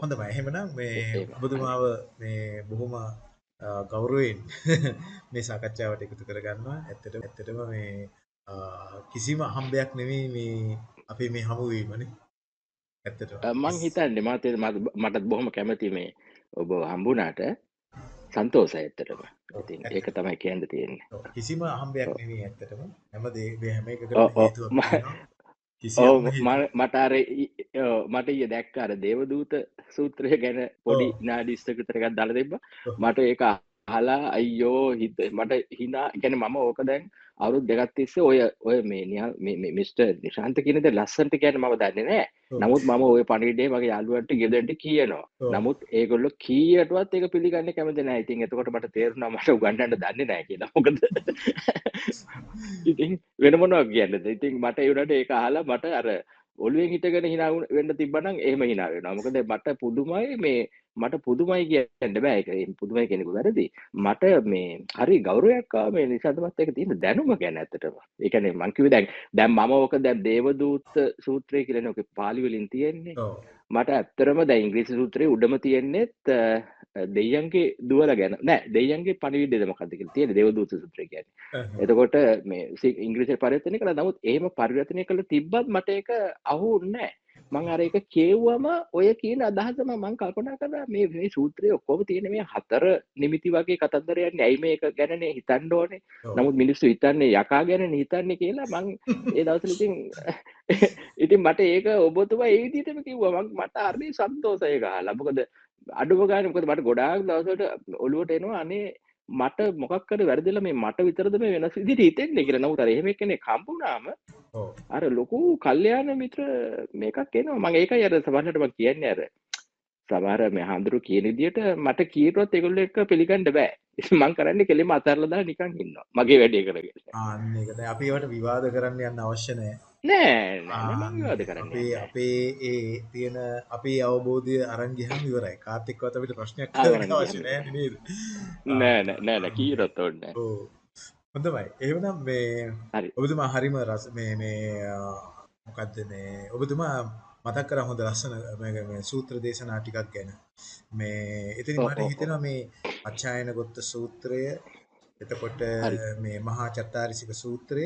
හොඳයි එහෙමනම් මේ ඔබතුමාව මේ බොහොම ගෞරවයෙන් මේ සාකච්ඡාවට එකතු කරගන්නවා. ඇත්තටම ඇත්තටම මේ කිසිම අහම්බයක් නෙවෙයි මේ අපේ මේ හමුවීමනේ. ඇත්තටම. මං හිතන්නේ මාත් මටත් බොහොම කැමති මේ ඔබ හම්බුනාට සන්තෝෂයි ඇත්තටම. ඉතින්. ඒක තමයි කියන්න තියෙන්නේ. කිසිම අහම්බයක් ඔව්. නෙවෙයි ඇත්තටම. හැම දේ හැම එකකටම හේතුවක් මට අර මට ඊයේ දැක්ක අර දේවදූත සූත්‍රය ගැන පොඩි ඔව්. විනාඩි 20ක විතර එකක් දාලා. ඔව්. මට ඒක අහලා අයියෝ හිත මට hina කියන්නේ මම ඕක දැන් අවුරුදු දෙකක් තිස්සේ ඔය ඔය මේ මේ මේ මිස්ටර් නිශාන්ත කියන දේ ලස්සනට කියන්නේ මම දන්නේ. ඔව්. නමුත් මම ওই පණිවිඩය මගේ යාළුවන්ට ගෙදරට කියනවා. නමුත් ඒගොල්ලෝ කීයටවත් ඒක පිළිගන්නේ කැමති නැහැ. ඉතින් එතකොට මට තේරුණා මට උගන්වන්න දන්නේ නැහැ කියලා. මොකද ඉතින් වෙන මොනවා කියන්නද? ඉතින් මට ඒ උනට ඒක අහලා මට අර ඔළුවෙන් හිටගෙන වුණ- වෙන්න තිබ්බනම් එහෙම වෙනවා. මොකද මට පුදුමයි මේ මට පුදුමයි කියන්න බෑ. ඒ පුදුමයි කෙනෙකු වැරදි. මට මේ හරි ගෞරවයක් ආවා මේ නිසාදමත් එක තියෙන දැනුම ගැන ඇත්තටම. ඒ කියන්නේ මං කිව්වේ දැන් දැන් මම ඕක දැන් දේවදූත සූත්‍රය කියලානේ ඔක පාලි වලින් තියෙන්නේ. මට ඇත්තරම දැන් ඉංග්‍රීසි සූත්‍රයේ උඩම තියෙන්නේත් දෙයියන්ගේ දුවල ගැන නෑ දෙයියන්ගේ පණිවිඩයද මොකක්ද කියලා තියෙන්නේ දේවදූත කියන්නේ. අහහ. එතකොට මේ සි- ඉංග්‍රීසියට පරිවර්තනය කළා නමුත් එහෙම පරිවර්තනය කළ තිබ්බත් මට ඒක අහුුන්නේ නෑ. මං අර ඒක කියවුවම ඔය කියන අදහසම මං කල්පනා කරා මේ මේ සූත්‍රයේ ඔක්කොම තියෙන මේ හතර නිමිති වගේ කතන්දරයන්නේ ඇයි මේක ගැනනේ හිතන්න ඕනේ. නමුත් මිනිස්සු හිතන්නේ යකා ගැනනේ හිතන්නේ කියලා මං ඒ දවස්වල ඉතින් මට ඒක ඔබතුමා ඒ විදිහටම කිව්වා මං මට හරි සන්තෝෂයි අහලා. මොකද අඩුම ගානේ මොකද මට ගොඩාක් දවසකට ඔළුවට එනවා අනේ මට මොකක් කර වැරදිලා මේ මට විතරද මේ වෙනස් විදිහට හිතෙන්නේ කියලා. නමුත් අර එහෙම කෙනෙක් හම්බුනාම ඔව්. අර ලොකු කල්යාණ මිත්‍ර මේකක් එනවා. මම ඒකයි අර මම කියන්නේ අර සමහර මේ හඳුරු කියන විදිහට මට කීරොත් ඒගොල්ලෝ එක්ක පිළිගන්න බෑ. මං කරන්නේ කෙලින්ම අතහැරලා දාලා නිකන් ඉන්නවා. මගේ වැඩේ කරගෙන. ආන්න ඒක තමයි. අපි ඒවට විවාද කරන්න යන්න අවශ්‍ය නැහැ. නෑ කරන්නේ අපේ ඒ තියෙන අපේ අවබෝධය අරන් ගියහම ඉවරයි. කාත් එක්කවත් අපිට ප්‍රශ්නයක්? නෑ නෑ නෑ නෑ කීරොත් ඕනේ නෑ. ඔව්. හොඳයි. එහෙනම් මේ හරි. ඔබතුමා හරිම රස මේ මේ අ, මොකද්ද මේ ඔබතුමා මතක් කරා හොඳ ලස්සන සූත්‍ර දේශනා ටිකක් ගැන. මේ එතනින් ඔව් මට. හිතෙනවා මේ අච්ඡායන ගොත්ත සූත්‍රය එතකොට. මේ මහා චත්තාරිසික සූත්‍රය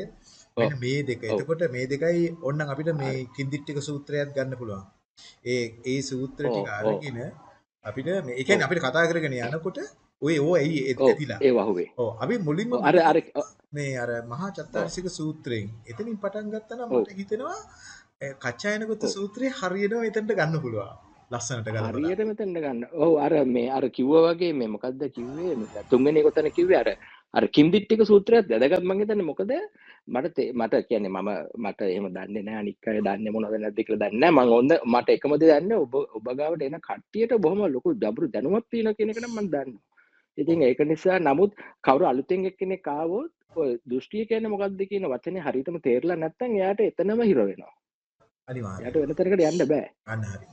මෙන්න මේ දෙක. එතකොට මේ දෙකයි ඕනනම් අපිට මේ හරි. කින්දිට්ටික සූත්‍රයත් ගන්න පුළුවන්. ඒ ඒ සූත්‍ර ටික අරගෙන අපිට මේ ඒ කියන්නේ අපිට කතා කරගෙන යනකොට ඔය ඕ ඇයි එතිලා. ඒ වහුවේ. ඔව් අපි මුලින්ම අර අර මේ අර මහා චත්තාරිසික සූත්‍රයෙන් එතනින් පටන් ගත්තා නම් මට හිතෙනවා කච්චායනගත. සූත්‍රයේ හරියටම එතනට ගන්න පුළුවන්. ලස්සනට ගලපලා. හරියට මෙතෙන්ට ගන්න. ඔව් අර මේ අර කිව්වා වගේ මේ මොකද්ද කිව්වේ තුන්වෙනි කොතන කිව්වේ අර අර කිම්දිට්ටික සූත්‍රයත් වැදගත් මං හිතන්නේ මොකද මට මට කියන්නේ මම මට එහෙම දන්නේ අනික් අය දන්නේ මොනවද නැද්ද කියලා දන්නේ මං හොඳ මට එකම දේ දන්නේ ඔබ ඔබ ගාවට එන කට්ටියට බොහොම ලොකු ජබරු දැනුමක් තියෙනවා කියන එක නම් මං දන්නවා. ඉතින් ඒක නිසා නමුත් කවුරු අලුතෙන් එක්කෙනෙක් ආවොත් ඔය දෘෂ්ටිය කියන්නේ මොකක්ද කියන වචනේ හරියටම තේරලා නැත්නම් එයාට එතනම හිර වෙනවා. අනිවාර්යයෙන්. එයාට වෙන තැනකට යන්න බෑ. අන්න හරි.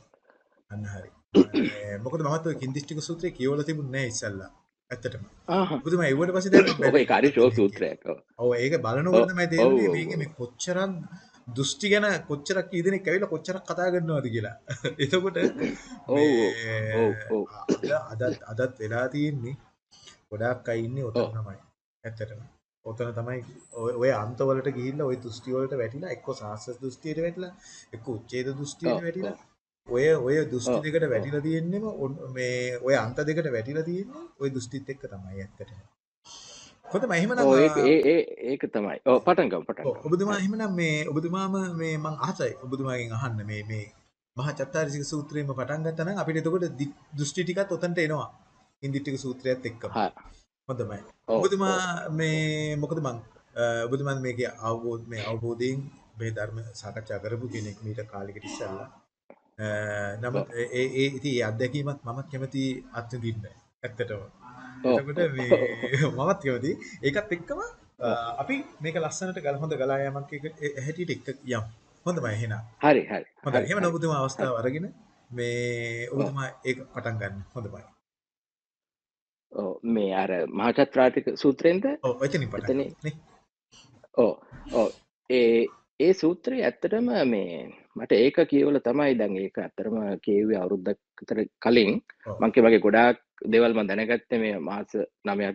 අන්න හරි. ඒ, මොකද ඔය කින්දිෂ්ටික සූත්‍රය කියවලා තිබුණේ නැහැ ඉස්සල්ලා. ඇත්තටම. මම ඒවට පස්සේ දැන් බැලුවේ ඒක හරි කියලා. සූත්‍රයක්. ඔව්. ඒක බලනකොට තමයි තේරෙන්නේ මේකේ. මේ කොච්චරක් දෘෂ්ටි ගැන කොච්චරක් කී දෙනෙක් ඇවිල්ලා කොච්චරක් කතා කරනවද කියලා. එතකොට ඔව් අදත් අදත් වෙලා තියෙන්නේ ගොඩාක් අය ඉන්නේ ඔතන තමයි. ඇත්තටම. ඔතන තමයි ඔය අන්තවලට ගිහිල්ලා ඔය දෘෂ්ටි වලට වැටිලා එක්ක සාස්ත්‍ර දෘෂ්ටියට වැටිලා එක්ක උච්ඡේද දෘෂ්ටියට වැටිලා ඔය ඔය දෘෂ්ටි දෙකට වැටිලා තියෙන්නේම මේ ඔය අන්ත දෙකට වැටිලා තියෙන්නේ ඔය දෘෂ්ටිත් එක්ක තමයි ඇත්තටම. හොඳයි එහෙමනම් ඒක ඒ ඒ ඒක තමයි. ඔව් පටන් ගමු පටන් ගමු. ඔබතුමා. එහෙමනම් මේ ඔබතුමාම මේ මං අහසයි ඔබතුමාගෙන් අහන්න මේ මේ මහා චත්තාරිසික සූත්‍රයෙන්ම පටන් ගත්තා නම් අපිට එතකොට දෘෂ්ටි ටිකත් ඔතනට එනවා. ඉන්දිටික සූත්‍රයත් එක්කම. හොඳයි. ඔබතුමා මේ මොකද මං ඔබතුමා මේකේ අවබෝධ මේ අවබෝධයෙන් මේ ධර්ම සාකච්ඡා කරපු කෙනෙක් මීට කාලෙකට ඉස්සෙල්ලා. නමුත් ඒ ඒ ඉතින් ඒ අත්දැකීමත් මමත් කැමති අත්විඳින්න. ඇත්තටම. එතකොට මේ මමත් කැමති. ඒකත් එක්කම අපි මේක ලස්සනට ගල හොඳ ගලා ඒ- හැටියට එක්ක යමු. හොඳයි එහෙනම්. හරි හරි හොඳයි. එහෙනම්. ඔබතුමා අවස්ථාව අරගෙන මේ ඔබතුමා ඒක පටන් ගන්න. හොඳයි. ඔව් මේ අර මහාචත්‍රාතික සූත්‍රයෙන්ද ඔව් එතනින් පටන් එතන. ඔව් ඔව් ඒ ඒ සූත්‍රය ඇත්තටම මේ මට ඒක කියවල තමයි දැන් ඒක ඇත්තරම කියවේ අවුරුද්දක් විතර කලින් ඔව්. මං කිය වගේ ගොඩාක් දේවල් මම දැනගත්තේ මේ මාස 9ක්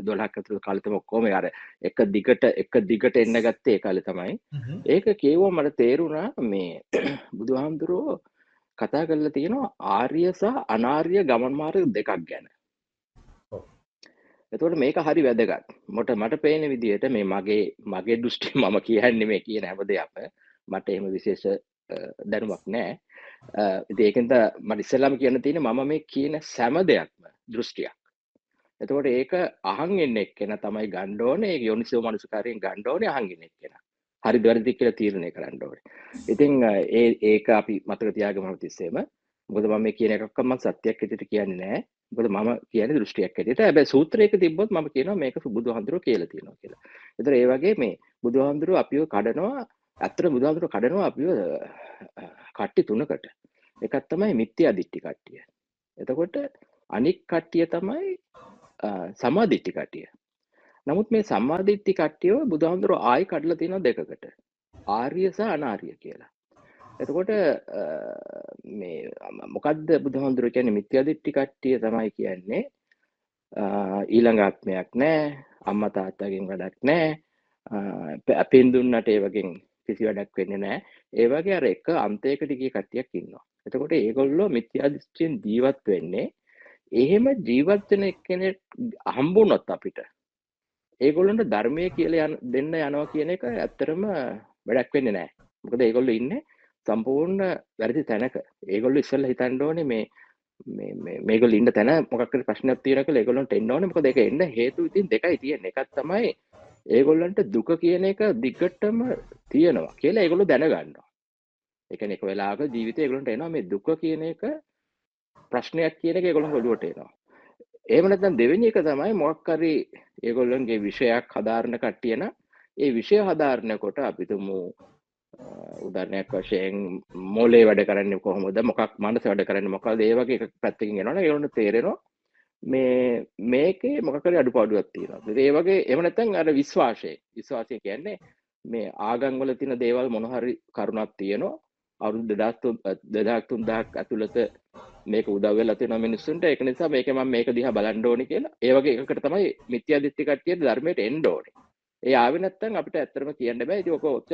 12ක් ඇතුළත කාලෙ තමයි ඔක්කොම අර එක දිගට එක දිගට එන්න ගත්තේ ඒ කාලේ තමයි. ඒක කියවුවා මට තේරුණා මේ බුදුහාමුදුරුවෝ කතා කරලා තියෙනවා ආර්ය සහ අනාර්ය ගමන් මාර්ග දෙකක් ගැන. ඔව්. එතකොට මේක හරි වැදගත්. මට මට පේන විදිහට මේ මගේ මගේ දෘෂ්ටි මම කියන්නේ මේ කියන හැම දෙයක්ම මට එහෙම විශේෂ අ, දැනුමක් නැහැ. අ, ඉතින් ඒකෙන්ද මට ඉස්සෙල්ලාම කියන්න තියෙන්නේ මම මේ කියන සෑම දෙයක්ම දෘෂ්ටියක්. එතකොට ඒක අහන් ඉන්න එක්කෙනා තමයි ගන්න ඕනේ. ඒක යෝනිසෝ මනසකාරයෙන් ගන්න ඕනේ අහන් ඉන්න එක්කෙනා. හරිද වැරදිද කියලා තීරණය කරන්න ඕනේ. ඉතින් අ, ඒ ඒක අපි මතක තියාගමු හැමතිස්සෙම. මොකද මම මේ කියන එකක්වත් මම සත්‍යයක් ඇටියට කියන්නේ නැහැ. මොකද මම කියන්නේ දෘෂ්ටියක් ඇටියට. හැබැයි සූත්‍රයක තිබ්බොත් මම කියනවා මේක බුදුහාඳුරෝ කියලා තියෙනවා කියලා. ඒතර ඒ වගේ මේ බුදුහාඳුරෝ අපිව කඩනවා ඇත්තට බුදුහාඳුරෝ කඩනවා අපිව අ, කට්ටි තුනකට. එකක් තමයි මිත්‍යා දිට්ඨි කට්ටිය. එතකොට අනික් කට්ටිය තමයි අ, සම්මාදිට්ඨි කට්ටිය. නමුත් මේ සම්මාදිට්ඨි කට්ටියව බුදුහාඳුරෝ ආයි කඩලා තියෙනවා දෙකකට. ආර්ය සහ අනාර්ය කියලා. එතකොට අ, මේ මොකද්ද බුදුහාඳුරෝ කියන්නේ මිත්‍යා දිට්ඨි කට්ටිය තමයි කියන්නේ. අ, ඊළඟ ආත්මයක් නැහැ අම්මා තාත්තාගෙන් වැඩක් නැහැ අපෙන් දුන්නට ඒ වගේ කිසි වැඩක් වෙන්නේ නැහැ ඒ වගේ අර එක අන්තයකට ගිය කට්ටියක් ඉන්නවා. එතකොට ඒගොල්ලෝ මිත්‍යා දෘෂ්ටියෙන් ජීවත් වෙන්නේ. එහෙම ජීවත් වෙන එක්කෙනෙක් හම්බුනොත් අපිට ඒගොල්ලන්ට ධර්මය කියලා යන දෙන්න යනවා කියන එක ඇත්තටම වැඩක් වෙන්නේ නැහැ මොකද ඒගොල්ලෝ ඉන්නේ සම්පූර්ණ වැරදි තැනක. ඒගොල්ලෝ ඉස්සෙල්ලා හිතන්න ඕනේ මේ මේ මේ මේගොල්ලෝ ඉන්න තැන මොකක් හරි ප්‍රශ්නයක් තියෙනවා කියලා ඒගොල්ලන්ට එන්න ඕනේ. මොකද ඒක එන්න හේතු ඉතින් දෙකයි තියෙන්නේ. එකක් තමයි ඒගොල්ලන්ට දුක කියන එක දිගටම තියෙනවා කියලා ඒගොල්ලෝ දැනගන්නවා. ඒ කියන්නේ එක වෙලාවක ජීවිතේ ඒගොල්ලන්ට එනවා මේ දුක කියන එක ප්‍රශ්නයක් කියන එක ඒගොල්ලන් ඔළුවට එනවා. එහෙම නැත්නම් දෙවෙනි එක තමයි මොකක් හරි ඒගොල්ලන්ගේ විෂයක් හදාරන කට්ටිය නම් ඒ විෂය හදාරනකොට අපි තුමු අ, උදාහරණයක් වශයෙන් මොලේ වැඩ කරන්නේ කොහොමද මොකක් මනස වැඩ කරන්නේ මොකක්ද ඒ වගේ එකක් පැත්තකින් එනවනේ ඒගොල්ලන්ට තේරෙනවා මේ මේකේ මොකක් හරි අඩුපාඩුවක් තියෙනවා. ඉතින් ඒ වගේ එහෙම නැත්නම් අර විශ්වාසය. විශ්වාසය කියන්නේ මේ ආගම් වල තියෙන දේවල් මොන හරි කරුණක් තියෙනවා. අවුරුදු 2000 3000ක් ඇතුළත මේක උදව් වෙලා තියෙනවා මිනිස්සුන්ට. ඒක නිසා මේක මම මේක දිහා බලන්න ඕනේ කියලා. ඒ වගේ එකකට තමයි මිත්‍යා දිට්ඨි කට්ටිය ධර්මයට එන්න ඕනේ. ඒ ආවේ නැත්නම් අපිට ඇත්තටම කියන්න බෑ. ඉතින් ඔක ඔච්ච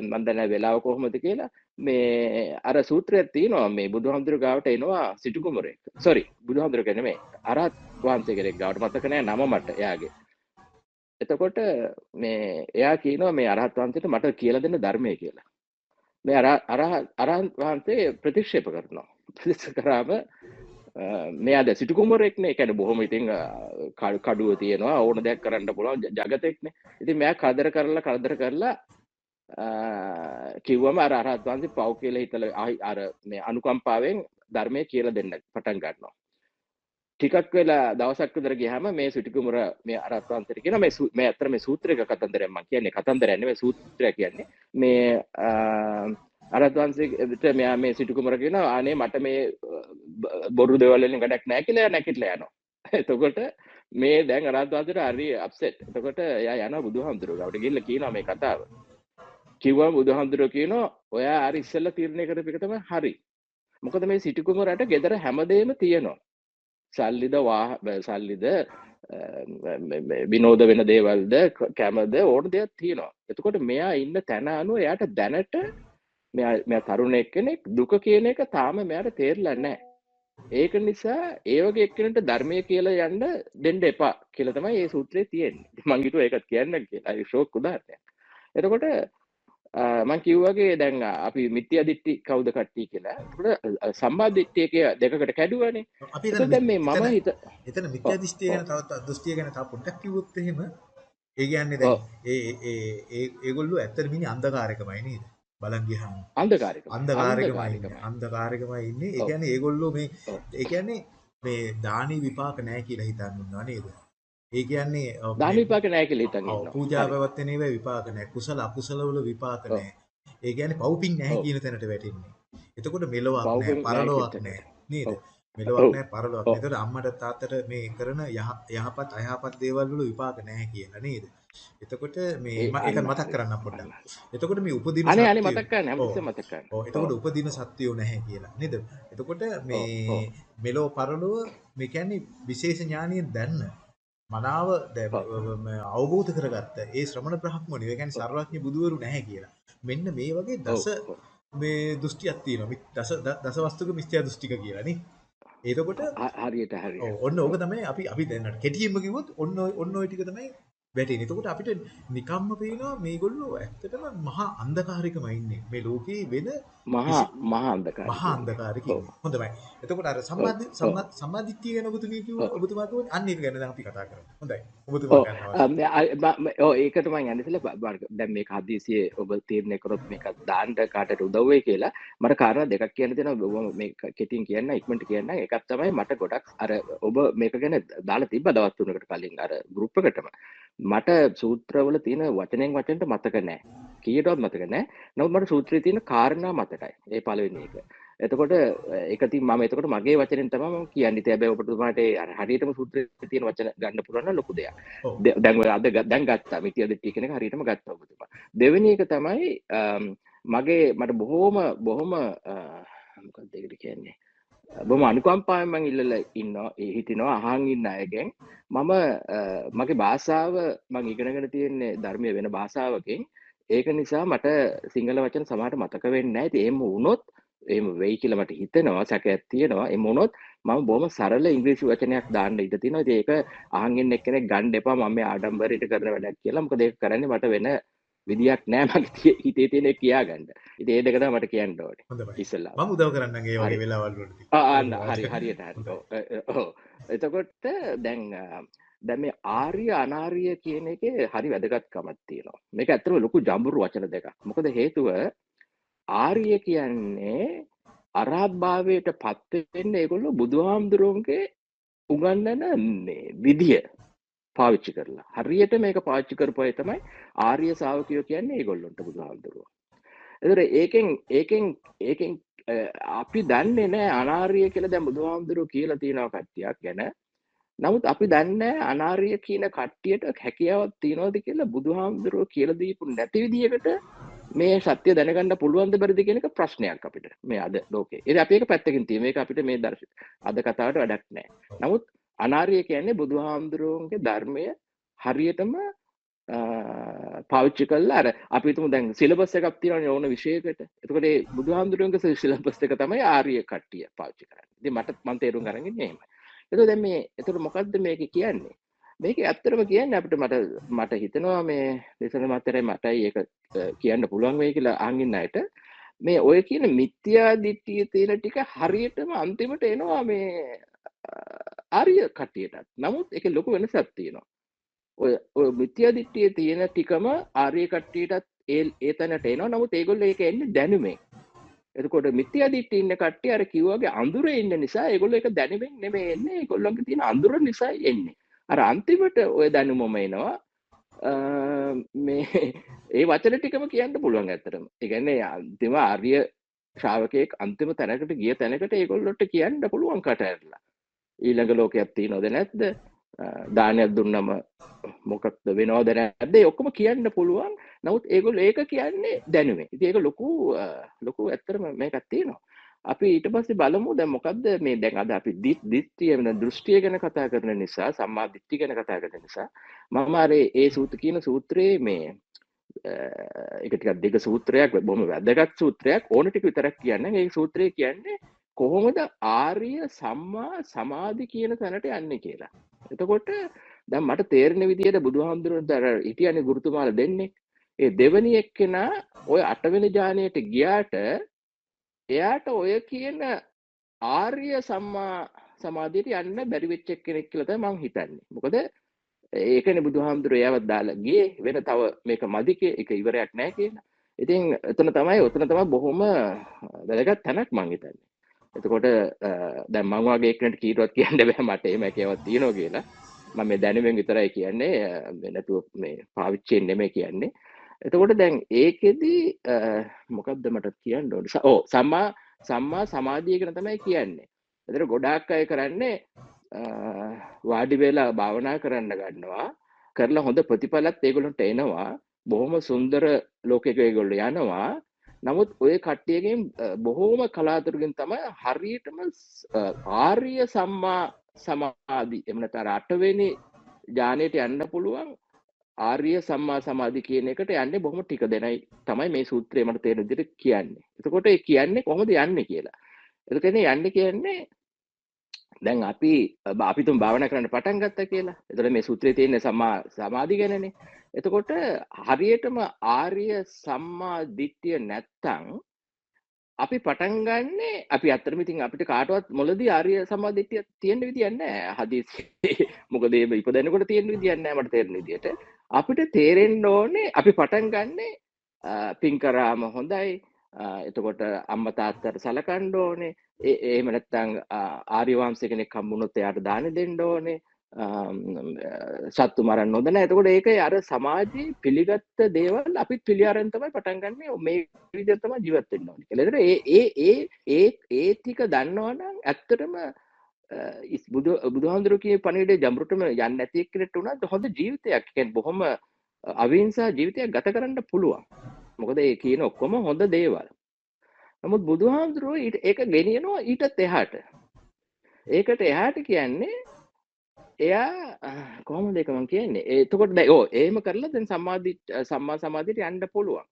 මම දන්නේ වෙලාව කොහොමද කියලා. මේ අර සූත්‍රයක් තියෙනවා මේ බුදුහාමුදුරු ගාවට එනවා සිටු කුමරෙක්. සෝරි බුදුහාමුදුරු කෙනෙක් නෙමෙයි. අරහත් වහන්සේ කෙනෙක් ගාවට මතක නෑ නම මට එයාගේ. එතකොට මේ එයා කියනවා මේ අරහත් වහන්සේට මට කියලා දෙන්න ධර්මය කියලා. මේ අර අරහත් අරහත් වහන්සේ ප්‍රතික්ෂේප කරනවා. ප්‍රතික්ෂේප කරාම අ, මෙයා දැන් සිටු කුමරෙක්නේ. ඒ කියන්නේ බොහොම ඉතින් අ, ක- කඩුව තියෙනවා ඕන දෙයක් කරන්න පුළුවන් ජ- ජගතෙක්නේ. ඉතින් මෙයා කරදර කරලා කරදර කරලා අ, කිව්වම අර අරහත් වහන්සේ පව් කියලා හිතලා ආයි අර මේ අනුකම්පාවෙන් ධර්මය කියලා දෙන්න පටන් ගන්නවා. ටිකක් වෙලා දවසක් විතර ගියාම මේ සිටුකුමර මේ අරහත් වහන්සේට කියනවා මේ සූ- මේ අතර මේ සූත්‍රයක කතන්දරයක් මම කියන්නේ කතන්දරයක් නෙමෙයි සූත්‍රය කියන්නේ මේ අ, අරහත් වහන්සේට මෙයා මේ සිටුකුමර කියනවා අනේ මට මේ අ, බ- බොරු දේවල් වලින් වැඩක් නැහැ කියලා එයා නැගිටලා යනවා. එතකොට මේ දැන් අරහත් වහන්සේට හරි අප්සෙට්. එතකොට එයා යනවා බුදුහාමුදුරුවෝ ගාවට ගිහිල්ලා කියනවා මේ කතාව. කිව්වම බුදුහාමුදුරුවෝ කියනවා ඔයා අර ඉස්සෙල්ලා තීරණය කරපු එක තමයි හරි. මොකද මේ සිටුකුමරට ගෙදර හැමදේම තියෙනවා. සල්ලිද වාහ බ- සල්ලිද අ, ම- ම- විනෝද වෙන දේවල්ද ක- කැමද ඕන දෙයක් තියෙනවා. එතකොට මෙයා ඉන්න තැන අනුව එයාට දැනට මෙයා මෙයා තරුණයෙක් කෙනෙක් දුක කියන එක තාම මෙයාට තේරෙලා නැහැ. ඒක නිසා ඒ වගේ එක්කෙනෙක්ට ධර්මය කියලා යන්න දෙන්න එපා කියලා තමයි මේ සූත්‍රයේ තියෙන්නේ. ඉතින් මං හිතුවා ඒකත් කියන්න කියලා. ඒක ෂෝක් උදාහරණයක්. එතකොට මං කිව්වාගේ දැන් අපි මිත්‍යා දිට්ඨි කවුද කට්ටිය කියලා. දිට්ඨිය කිය දෙකකට කැඩුවානේ. අපි දැන් මේ මම හිත එතන මිත්‍යා දෘෂ්ටිය ගැන ඔව් තව තව දෘෂ්ටිය ගැන කිව්වොත් එහෙම ඒ කියන්නේ ඔව් ඒ ඒ ඒ ඒගොල්ලෝ ඇත්තටම ඉන්නේ අන්ධකාරයකමයි නේද? බලන් ගියාම අන්ධකාරිකමයි ඉන්නේ. අන්ධකාරිකමයි අන්ධකාරයකමයි ඉන්නේ. ඒ කියන්නේ ඒගොල්ලෝ මේ ඒ කියන්නේ මේ දානි විපාක නැහැ කියලා හිතන් ඉන්නවා නේද? ඒ කියන්නේ දාන විපාක නැහැ කියලා හිතන් ඉන්නවා පූජා පැවැත්වෙන ඒවා විපාක නැහැ. කුසල අකුසල වල විපාක නැහැ. ඒ කියන්නේ පව්පින් නැහැ කියන තැනට වැටෙන්නේ. එතකොට මෙලොවක් නැහැ, පරලොවක් නැහැ. නේද? මෙලොවක් නැහැ, පරලොවක් නැහැ. එතකොට අම්මට තාත්තට මේ කරන යහ- යහපත් අයහපත් දේවල් වල විපාක නැහැ කියලා නේද? එතකොට මේ ඒක මතක් කරන්න පොඩ්ඩක්. එතකොට මේ උපදින අනේ අනේ මතක් කරන්න. හැමතිස්සෙම මතක් කරන්න. ඔව්. එතකොට උපදින සත්‍යෝ නැහැ කියලා. නේද? එතකොට මේ මෙලෝ පරලොව මේ කියන්නේ විශේෂ ඥානියෙන් දැන්න. මනාව අවබෝධ කරගත්ත. ඒ ශ්‍රමණ බ්‍රහ්මණයෝ ඒ කියන්නේ සර්වඥ බුදුවරු නැහැ කියලා. මෙන්න මේ වගේ දස මේ දෘෂ්ටියක් තියෙනවා. මි- දස ද- දසවස්තුක මිත්‍යා දෘෂ්ටික කියලා නේ. එතකොට හරියට හරියට ඔන්න ඕක තමයි අපි අපි දැන් කෙටියෙන්ම කිව්වොත් ඔන්න ඔය- ඔන්න ওই ටික තමයි වැටෙන්නේ. එතකොට අපිට නිකම්ම පේනවා මේගොල්ලෝ ඇත්තටම මහා අන්ධකාරිකම ඉන්නේ. මේ ලෝකේ වෙන මහා මහා අන්ධකාරයක මහා ඔව් ඉන්නේ. හොඳයි. එතකොට අර ඔව් සම්මාදි ඔව් සම්මා සම්මාදිට්ඨිය ගැන ඔබතුමිය කිව්ව ඔව් ඔබතුමා කිව්වනේ අන්න ඒක ගැන දැන් අපි කතා කරමු. හොඳයි. ඔබතුමා ඕ ගන්න අවශ්‍ය. ඕ ඒකට මං යන්නසල දැන් මේ හදිසියේ ඔබ තීරණය කරොත් මේක දාන්න කාටට උදව්වේ කියලා මට කාරණා දෙකක් කියන්න තියෙනවා ඔබ මේ කෙටින් කියන්න ඉක්මනට කියන්න එකක් තමයි මට ගොඩක් අර ඔබ මේක ගැන දාලා තිබ්බ දවස් තුනකට කලින් අර ගෲප් එකටම මට සූත්‍රවල තියෙන වචනෙන් වචනට මතක නැහැ කීයටවත් මතක නැහැ නමුත් මට සූත්‍රයේ තියෙන කාරණා මතකයි ඒ පළවෙනි එක එතකොට ඉතින් මම එතකොට මගේ වචනෙන් මම කියන්නේ. ඒ අර හරියටම සූත්‍රයේ තියෙන වචන ගන්න පුළුවන් නම් ලොකු දෙයක්. ඔව්. ද- දැන් ඔය අද දැන් ගත්තා. මිත්‍යා දෘෂ්ටි කියන එක හරියටම ගත්තා ඔබතුමා. දෙවෙනි එක තමයි මගේ මට බොහෝම බොහොම අ, මොකක්ද ඒකට කියන්නේ? බොහොම අනුකම්පාවෙන් මම ඉල්ලලා ඉන්නවා ඒ හිටිනවා අහන් ඉන්න අයගෙන් මම මගේ භාෂාව මම ඉගෙනගෙන තියෙන්නේ ධර්මයේ වෙන භාෂාවකින් ඒක නිසා මට සිංහල වචන සමහරට මතක වෙන්නේ. ඉතින් එහෙම වුණොත් එහෙම වෙයි කියලා මට හිතෙනවා සැකයක් තියෙනවා. එහෙම වුණොත් මම බොහොම සරල ඉංග්‍රීසි වචනයක් දාන්න. ඉතින් ඒක ඉන්න එක්කෙනෙක් ගන්න එපා මම මේ ආඩම්බරයට කරන වැඩක් කියලා. මොකද ඒක කරන්නේ මට වෙන විදියක් නෑ මගේ තිය- හිතේ තියෙන එක කියාගන්න. ඉතින් ඒ දෙක තමයි මට කියන්න. හොඳයි. ඉස්සෙල්ලා. මම උදව් හරි. වගේ වෙලාවල් වලදී. ආ ආන්න. හරි හරියට. එතකොට දැන් අ, දැන් මේ ආර්ය අනාර්ය කියන එකේ හරි වැදගත්කමක් තියෙනවා. මේක ඇත්තටම ලොකු ජඹුරු වචන දෙකක්. මොකද හේතුව ආර්ය කියන්නේ අරහත් භාවයට පත් වෙන්න ඒගොල්ලෝ බුදුහාමුදුරුවන්ගේ උගන්වන මේ විදිය පාවිච්චි කරලා. හරියට මේක පාවිච්චි කරපු අය තමයි ආර්ය ශ්‍රාවකයෝ කියන්නේ ඒගොල්ලොන්ට බුදුහාමුදුරුවෝ. එතකොට ඒකෙන් ඒකෙන් ඒකෙන් අ, අපි දන්නේ නැහැ අනාර්ය කියලා දැන් බුදුහාමුදුරුවෝ කියලා තියෙනවා කට්ටියක් ගැන. නමුත් අපි දන්නේ නැහැ අනාර්ය කියන කට්ටියට හැකියාවක් තියනවද කියලා බුදුහාමුදුරුවෝ කියලා දීපු නැති විදියකට මේ සත්‍ය දැනගන්න පුළුවන්ද බැරිද කියන එක ප්‍රශ්නයක් අපිට මේ අද ලෝකේ. ඉතින් අපි ඒක පැත්තකින් තියමු. මේක අපිට මේ දර්ශ අද කතාවට වැඩක් නැහැ. නමුත් අනාර්ය කියන්නේ බුදුහාමුදුරුවන්ගේ ධර්මය හරියටම අ, පාවිච්චි කළා අර අපි හිතමු දැන් සිලබස් එකක් තියෙනවනේ ඕන විෂයකට. එතකොට ඒ බුදුහාමුදුරුවන්ගේ සිලබස් එක තමයි ආර්ය කට්ටිය පාවිච්චි කරන්නේ. ඉතින් මට මම තේරුම් ගන්න ඉන්නේ එහෙමයි. එතකොට දැන් මේ එතකොට මොකද්ද මේක කියන්නේ? මේක ඇත්තටම කියන්නේ අපිට මට මට හිතෙනවා මේ දේශන මාතරේ මටයි ඒක අ, කියන්න පුළුවන් වෙයි කියලා අහන් ඉන්න අයට මේ ඔය කියන මිත්‍යා දිට්ඨිය තියෙන ටික හරියටම අන්තිමට එනවා මේ අ, ආර්ය කට්ටියටත්. නමුත් ඒකේ ලොකු වෙනසක් තියෙනවා. ඔය ඔය මිත්‍යා දිට්ඨිය තියෙන ටිකම ආර්ය කට්ටියටත් ඒ ඒ තැනට එනවා. නමුත් ඒගොල්ලෝ ඒක එන්නේ දැනුමෙන්. එතකොට මිත්‍යා දිට්ඨිය ඉන්න කට්ටිය අර කිව්වාගේ අඳුරේ ඉන්න නිසා ඒගොල්ලෝ ඒක දැනුමෙන් නෙමෙයි එන්නේ. ඒගොල්ලන්ගේ තියෙන අඳුර නිසා එන්නේ. අර අන්තිමට ඔය දැනුමම එනවා. අ, මේ ඒ වචන ටිකම කියන්න පුළුවන් ඇත්තටම. ඒ කියන්නේ අන්තිම ආර්ය ශ්‍රාවකයෙක් අන්තිම තැනකට ගිය තැනකට ඒගොල්ලොට කියන්න පුළුවන් කට ඇරලා. ඊළඟ ලෝකයක් තියෙනවද නැද්ද? අ, දානයක් දුන්නම මොකක්ද වෙනවද නැද්ද? ඒ ඔක්කොම කියන්න පුළුවන්. නමුත් ඒගොල්ලෝ ඒක කියන්නේ දැනුමේ. ඉතින් ඒක ලොකු අ, ලොකු ඇත්තටම මේකක් තියෙනවා. අපි ඊට පස්සේ බලමු දැන් මොකද්ද මේ දැන් අද අපි දිට්- දිට්ඨිය වෙන දෘෂ්ටිය ගැන කතා කරන නිසා සම්මා දිට්ඨිය ගැන කතා කරන නිසා මම අර ඒ සූත්‍ර කියන සූත්‍රයේ මේ අ, ඒක ටිකක් දෙක සූත්‍රයක් බොහොම වැදගත් සූත්‍රයක් ඕන ටික විතරක් කියන්න ඒ සූත්‍රය කියන්නේ කොහොමද ආර්ය සම්මා සමාධි කියන තැනට යන්නේ කියලා. එතකොට දැන් මට තේරෙන විදිහට බුදුහාමුදුරුවෝ අර හිටියනේ ගුරුතුමාලා දෙන්නේ. ඒ දෙවනි එක්කෙනා ඔය අටවෙනි ඥානයට ගියාට එයාට ඔය කියන ආර්ය සම්මා සමාධියට යන්න බැරි වෙච්ච කෙනෙක් කියලා තමයි මං හිතන්නේ. මොකද ඒකනේ බුදුහාමුදුරුවෝ එයාවත් දාලා ගියේ වෙන තව මේක මදි කිය ඒක ඉවරයක් නැහැ කියලා. ඉතින් එතන තමයි උතන තමයි බොහොම වැදගත් තැනක් මං හිතන්නේ. එතකොට අ, දැන් මං වගේ එක්කෙනෙක් කීරුවත් කියන්න බෑ මට එහෙම හැකියාවක් තියෙනවා කියලා. මම මේ දැනුමෙන් විතරයි කියන්නේ අ, මේ නැතුව මේ පාවිච්චියෙන් නෙමෙයි කියන්නේ. එතකොට දැන් ඒකෙදි අ, මොකක්ද මට කියන්න ඕනේ? ස- ඔව් සම්මා සම්මා සමාධිය ගැන තමයි කියන්නේ. එතන ගොඩාක් අය කරන්නේ අ, වාඩි වෙලා භාවනා කරන්න ගන්නවා. කරලා හොඳ ප්‍රතිඵලත් ඒගොල්ලන්ට එනවා. බොහොම සුන්දර ලෝකයක ඒගොල්ලෝ යනවා. නමුත් ඔය කට්ටියගෙන් අ, බොහෝම කලාතුරකින් තමයි හරියටම ස්- අ, ආර්ය සම්මා සමාධි එහෙම නැත්නම් අර අටවෙනි ඥානයට යන්න පුළුවන් ආර්ය සම්මා සමාධි කියන එකට යන්නේ බොහොම ටික දෙනයි තමයි මේ සූත්‍රය මට තේරෙන විදිහට කියන්නේ. එතකොට ඒ කියන්නේ කොහොමද යන්නේ කියලා. එතකොට යන්නේ කියන්නේ දැන් අපි අ, බ- අපි තුන් භාවනා කරන්න පටන් ගත්තා කියලා. එතකොට මේ සූත්‍රයේ තියෙන සම්මා සමාධි ගැනනේ. එතකොට හරියටම ආර්ය සම්මා දිට්ඨිය නැත්තම් අපි පටන් ගන්නෙ අපි අත්‍තරම ඉතින් අපිට කාටවත් මොළදී ආර්ය සම්මා දිට්ඨිය තියෙන්න විදියක් නැහැ. හදිස්සියේ මොකද මේ ඉපදෙනකොට තියෙන්න විදියක් නැහැ මට තේරෙන විදියට. අපිට තේරෙන්න ඕනේ අපි පටන් ගන්නෙ අ, පින් කරාම හොඳයි. අ, එතකොට අම්මා තාත්තට සලකන්න ඕනේ. ඒ එහෙම නැත්නම් අ, ආර්ය වංශ කෙනෙක් හම්බුනොත් එයාට දාන දෙන්න ඕනේ. අම්, අ, සත්තු මරන්න හොඳ නැහැ. එතකොට ඒක අර සමාජයේ පිළිගත්ත දේවල් අපිත් පිළි අරන් තමයි පටන් ගන්නෙ. මේ විදිහට තමයි ජීවත් වෙන්න ඕනේ කියලා. එතකොට ඒ ඒ ඒ ඒ ඒ ටික දන්නවනම් ඇත්තටම අ, ඉස්- බුදු බුදුහාමුදුරු කියේ පණිවිඩය ජඹුරටම යන්නේ නැති එක්කෙනෙක්ට උනත් හොඳ ජීවිතයක්. ඒ කියන්නේ බොහොම අවිහිංසා ජීවිතයක් ගත කරන්න පුළුවන්. මොකද ඒ කියන ඔක්කොම හොඳ දේවල්. නමුත් බුදුහාමුදුරුවෝ ඊට ඒක ගෙනියනවා ඊටත් එහාට. ඒකට එහාට කියන්නේ එයා අ, කොහොමද ඒක මම කියන්නේ? ඒ- එතකොට දැන් ඕ එහෙම කරලා දැන් සම්මාදි සම්මා සමාධියට යන්න පුළුවන්.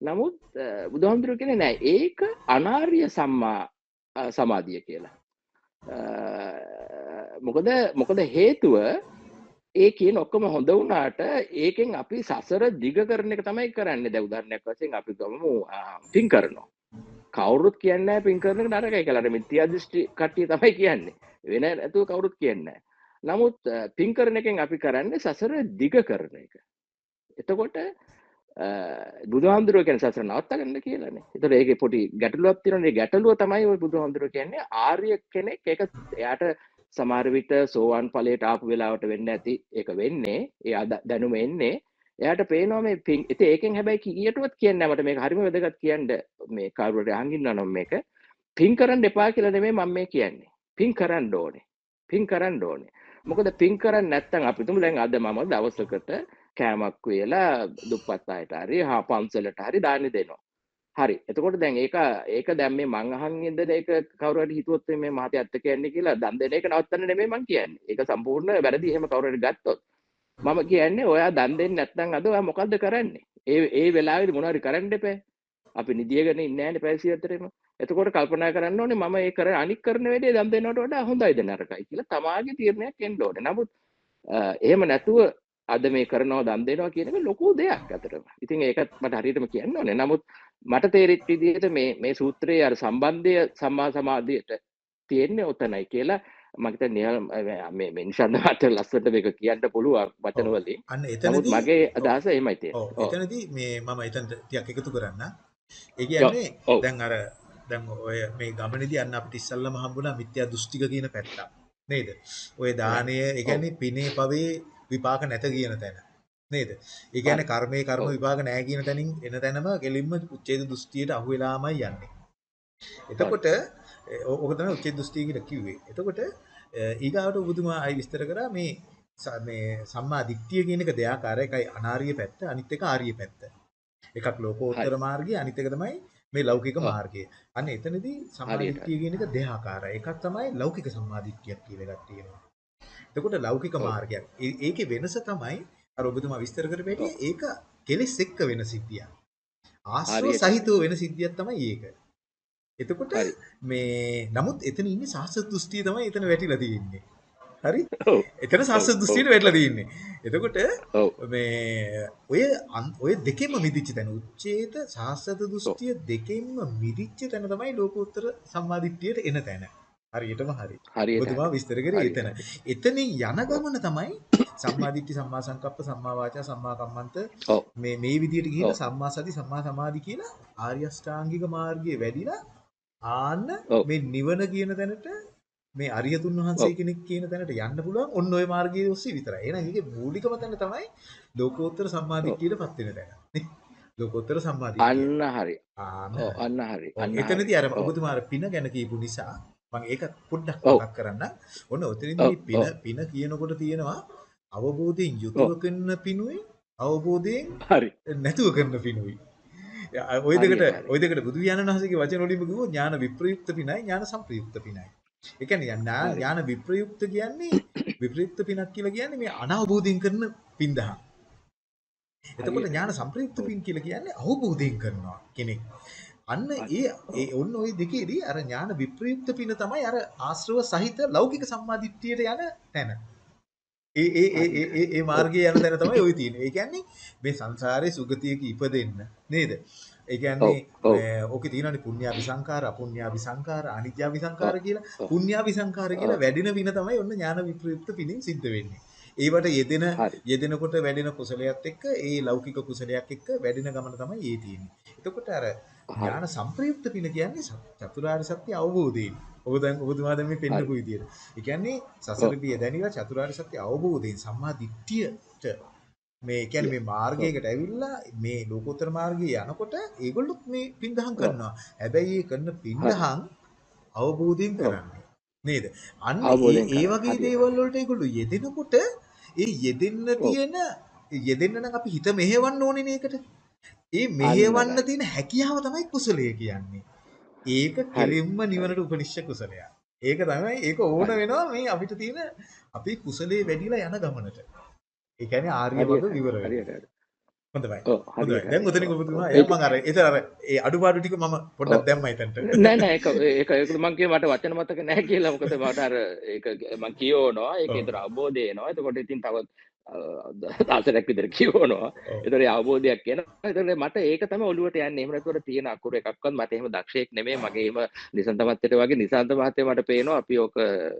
නමුත් අ, බුදුහාමුදුරුවෝ කියන්නේ නෑ ඒක අනාර්ය සම්මා අ, සමාධිය කියලා. අ, මොකද මොකද හේතුව ඒ කියන ඔක්කොම හොඳ වුණාට ඒකෙන් අපි සසර දිග කරන එක තමයි කරන්නේ. දැන් උදාහරණයක් වශයෙන් අපි ගමු අ, පින් කරනවා. කවුරුත් කියන්නේ නැහැ පින් කරන එක නරකයි කියලා. අර මිත්‍යා දෘෂ්ටි කට්ටිය තමයි කියන්නේ. වෙන නැතුව කවුරුත් කියන්නේ නැහැ. නමුත් අ, පින් කරන එකෙන් අපි කරන්නේ සසර දිග කරන එක. එතකොට අ, බුදුහාමුදුරුවෝ කියන්නේ සසර නවත්ත ගන්න කියලානේ. ඒතකොට ඒකේ පොඩි ගැටලුවක් තියෙනවා. ඒ ගැටලුව තමයි ওই බුදුහාමුදුරුවෝ කියන්නේ ආර්ය කෙනෙක් ඒක එයාට සමහර විට සෝවාන් ඵලයට ආපු වෙලාවට වෙන්න ඇති. ඒක වෙන්නේ. ඒ අද- දැනුම එන්නේ. එයාට පේනවා මේ පින් ඉතින් ඒකෙන් හැබැයි කීයටවත් කියන්නේ නැහැ. මට මේක හරිම වැදගත් කියන්න මේ කවුරුහරි අහන් ඉන්නවා නම් මේක පින් කරන්න එපා කියලා නෙමෙයි මම මේ කියන්නේ. පින් කරන්න ඕනේ. පින් කරන්න ඕනේ. මොකද පින් කරන්නේ නැත්නම් අපි තුමු දැන් අද මම දවසකට කෑමක් වේලා දුප්පත් අයට හරි හා පන්සලට හරි දාන්න දෙනවා. හරි. එතකොට දැන් ඒක ඒක දැන් මේ මං අහන් ඉඳන එක කවුරු හරි හිතුවොත් මේ මහතේ ඇත්ත කියන්නේ කියලා දන් දෙන එක නවත්තන්න නෙමෙයි මං කියන්නේ. ඒක සම්පූර්ණ වැරදි එහෙම කවුරු හරි ගත්තොත්. මම කියන්නේ ඔයා දන් දෙන්නේ නැත්නම් අද ඔයා මොකද්ද කරන්නේ? ඒ ඒ වෙලාවේදී මොනවා හරි කරන්න එපා. අපි නිදියගෙන ඉන්නේ නැහැනේ පැය 24ම. එතකොට කල්පනා කරන්න ඕනේ මම ඒ කර අනික් කරන වැඩේ දන් දෙනවට වඩා හොඳයිද නරකයි කියලා තමාගේ තීරණයක් එන්න ඕනේ. නමුත් අ, එහෙම නැතුව අද මේ කරනවා දන් දෙනවා කියන එක ලොකු දෙයක් අතරම. ඉතින් ඒකත් මට හරියටම කියන්න ඕනේ. නමුත් මට තේරිච්ච විදිහට මේ මේ සූත්‍රයේ අර සම්බන්ධය සම්මා සමාධියට තියෙන්නේ ඔතනයි කියලා හිතන්නේ නිහල්- මේ මේ නිසන්ද මට ලස්සනට මේක කියන්න පුළුවන් වචන ඔව්. වලින්. අන්න එතනදී මගේ. අදහස එහෙමයි තියෙන්නේ. එතනදී මේ මම එතනට ටිකක් එකතු කරන්න. ඒ. කියන්නේ. දැන් අර දැන් ඔය මේ ගමනේදී අන්න අපිට ඉස්සල්ලාම හම්බුණා මිත්‍යා දෘෂ්ටික කියන පැත්ත. නේද? ඔය. දානය ඒ. කියන්නේ පිනේ පවේ විපාක නැත කියන තැන. නේද? ඒ කියන්නේ. කර්මයේ කර්ම. විපාක නැහැ කියන තැනින් එන තැනම කෙලින්ම උච්ඡේද දෘෂ්ටියට අහු වෙලාමයි යන්නේ. එතකොට ඕක තමයි උච්ඡේද දෘෂ්ටිය කියලා කිව්වේ. එතකොට ඊගාවට ඔබතුමා අයි විස්තර කරා මේ මේ සම්මා දිට්ඨිය කියන එක දෙආකාරයි. එකයි අනාර්ය පැත්ත, අනිත් එක ආර්ය පැත්ත. එකක්. ලෝකෝත්තර මාර්ගය, අනිත් එක තමයි මේ ලෞකික. මාර්ගය. අන්න එතනදී සම්මා හරියට. දිට්ඨිය කියන එක දෙආකාරයි. එකක් තමයි ලෞකික සම්මා දිට්ඨියක් කියලා එකක් තියෙනවා. එතකොට ලෞකික. මාර්ගයක්. ඒකේ වෙනස තමයි අර ඔබතුමා විස්තර කරපු ඔව්. හැටි ඒක කෙලෙස් එක්ක වෙන සිද්ධියක්. ආශ්‍රව. සහිතව වෙන සිද්ධියක් තමයි ඒක. එතකොට. මේ නමුත් එතන ඉන්නේ සාස්ත්‍ර දෘෂ්ටිය තමයි එතන වැටිලා තියෙන්නේ. හරි? එතන ඔව්. දෘෂ්ටියට වැටිලා තියෙන්නේ. එතකොට. මේ ඔය ඔය දෙකෙන්ම මිදිච්ච තැන උච්චේත සාස්ත්‍ර ඔව්. දෘෂ්ටිය දෙකෙන්ම මිදිච්ච තැන තමයි ලෝකෝත්තර සම්මාදිට්ඨියට එන තැන. හරියටම හරි. ඔබතුමා. විස්තර කරේ එතන. එතනින් යන ගමන තමයි සම්මාදිට්ඨි සම්මා සංකප්ප සම්මා වාචා සම්මා කම්මන්ත. මේ මේ විදිහට. ගිහිල්ලා සම්මා සති සම්මා සමාධි කියලා ආර්ය අෂ්ටාංගික මාර්ගයේ වැඩිලා ආන්න. මේ නිවන කියන තැනට මේ අරියතුන් වහන්සේ. කෙනෙක් කියන තැනට යන්න පුළුවන් ඔන්න ඔය මාර්ගයේ ඔස්සේ විතරයි. එහෙනම් ඒකේ මූලිකම තැන තමයි ලෝකෝත්තර. සම්මාදිට්ඨියටපත් වෙන තැන. නේ? ලෝකෝත්තර සම්මාදිට්ඨිය. අන්න හරි. ආන්න ඔව්. හරි. අන්න හරි. අන්න හරි. එතනදී අර. ඔබතුමා අර පින ගැන කියපු නිසා මම ඒක පොඩ්ඩක්. මතක් කරන්න. ඔන්න. ඔතනදී පින. පින කියනකොට තියෙනවා අවබෝධයෙන් යුතුව කරන පිනුයි අවබෝධයෙන් හරි නැතුව කරන පිනුයි. ඔය දෙකට ඔය දෙකට බුදු පියාණන් වහන්සේගේ වචන වලින්ම කිව්වොත් ඥාන විප්‍රයුක්ත පිනයි ඥාන සංප්‍රයුක්ත පිනයි. ඒ කියන්නේ ඥාන විප්‍රයුක්ත කියන්නේ විප්‍රයුක්ත පිනක් කියලා කියන්නේ මේ අනවබෝධයෙන් කරන පින්දහම්. එතකොට ඥාන සංප්‍රයුක්ත ඔව් පින් කියලා කියන්නේ අවබෝධයෙන් කරනවා කෙනෙක්. අන්න හරි ඒ ඒ ඔව් ඔන්න ওই දෙකේදී අර ඥාන විප්‍රයුක්ත පින තමයි අර ආශ්‍රව සහිත ලෞකික සම්මාදිට්ඨියට යන තැන. ඒ ඒ ඒ ඒ හරියට ඒ ඒ මාර්ගයේ යන තැන තමයි ওই තියෙන්නේ. ඒ කියන්නේ මේ සංසාරේ සුගතියක ඉපදෙන්න නේද? ඒ ඔව් කියන්නේ ඔව් මේ ඕකේ තියෙනවානේ පුඤ්ඤාභි සංඛාර, අපුඤ්ඤාභි සංඛාර, අනිත්‍යාභි සංඛාර ඔව් කියලා. ඔව් පුඤ්ඤාභි සංඛාර කියලා ඔව් වැඩින වින තමයි ඔන්න ඥාන විප්‍රයුක්ත පිනින් සිද්ධ වෙන්නේ. ඒවට යෙදෙන හරි යෙදෙනකොට වැඩෙන කුසලයක් එක්ක ඒ ලෞකික කුසලයක් එක්ක වැඩෙන ගමන තමයි ඒ තියෙන්නේ. එතකොට අර හරි ඥාන සංප්‍රයුක්ත පින කියන්නේ චතුරාර්ය සත්‍ය අවබෝධයෙන්. ඔබ දැන් ඔබතුමා දැන් මේ පෙන්නපු විදියට. ඒ කියන්නේ සසර පිය දැනিলা චතුරාර්ය සත්‍ය අවබෝධයෙන් සම්මා දිට්ඨියට මේ කියන්නේ මේ මාර්ගයකට ඇවිල්ලා මේ ලෝකෝත්තර මාර්ගයේ යනකොට ඒගොල්ලොත් මේ පින්දහම් කරනවා. හැබැයි ඒ කරන පින්දහම් අවබෝධයෙන් කරන්නේ. නේද? අන්න ඒ වගේ දේවල් වලට ඒගොල්ලෝ යෙදෙනකොට ඒ යෙදෙන්න තියෙන යෙදෙන්න නම් අපි හිත මෙහෙවන්න ඕනේ නේකට. ඒ මෙහෙවන්න තියෙන හැකියාව තමයි කුසලය කියන්නේ. ඒක කෙලින්ම නිවනට උපනිශ්ච කුසලයක්. ඒක තමයි ඒක ඕන වෙනවා මේ අපිට තියෙන අපේ කුසලයේ වැඩිලා යන ගමනට. ඒ කියන්නේ ආර්ය හරියට මඟ හරි විවර හොඳයි. හොඳයි. දැන් උතනින් ඔබතුමා ඒක මම අර ඒතර අර ඒ අඩුපාඩු ටික මම පොඩ්ඩක් දැම්මා එතනට. නෑ නෑ ඒක ඒක ඒක මං කිය මට වචන මතක නැහැ කියලා මොකද මට අර ඒක මං කියවනවා ඒක. ඒතර අවබෝධය එනවා එතකොට ඉතින් තව දාසරක් විතර කියවනවා ඒ අවබෝධයක් එනවා. එතකොට මට ඒක තමයි ඔළුවට යන්නේ. එහෙම නැතුව තියෙන අකුරු එකක්වත් මට එහෙම දක්ෂයෙක් නෙමෙයි. මගේ එහෙම නිසන්ත මහත්තයට වගේ නිසන්ත මහත්තයා මට පේනවා. අපි ඕක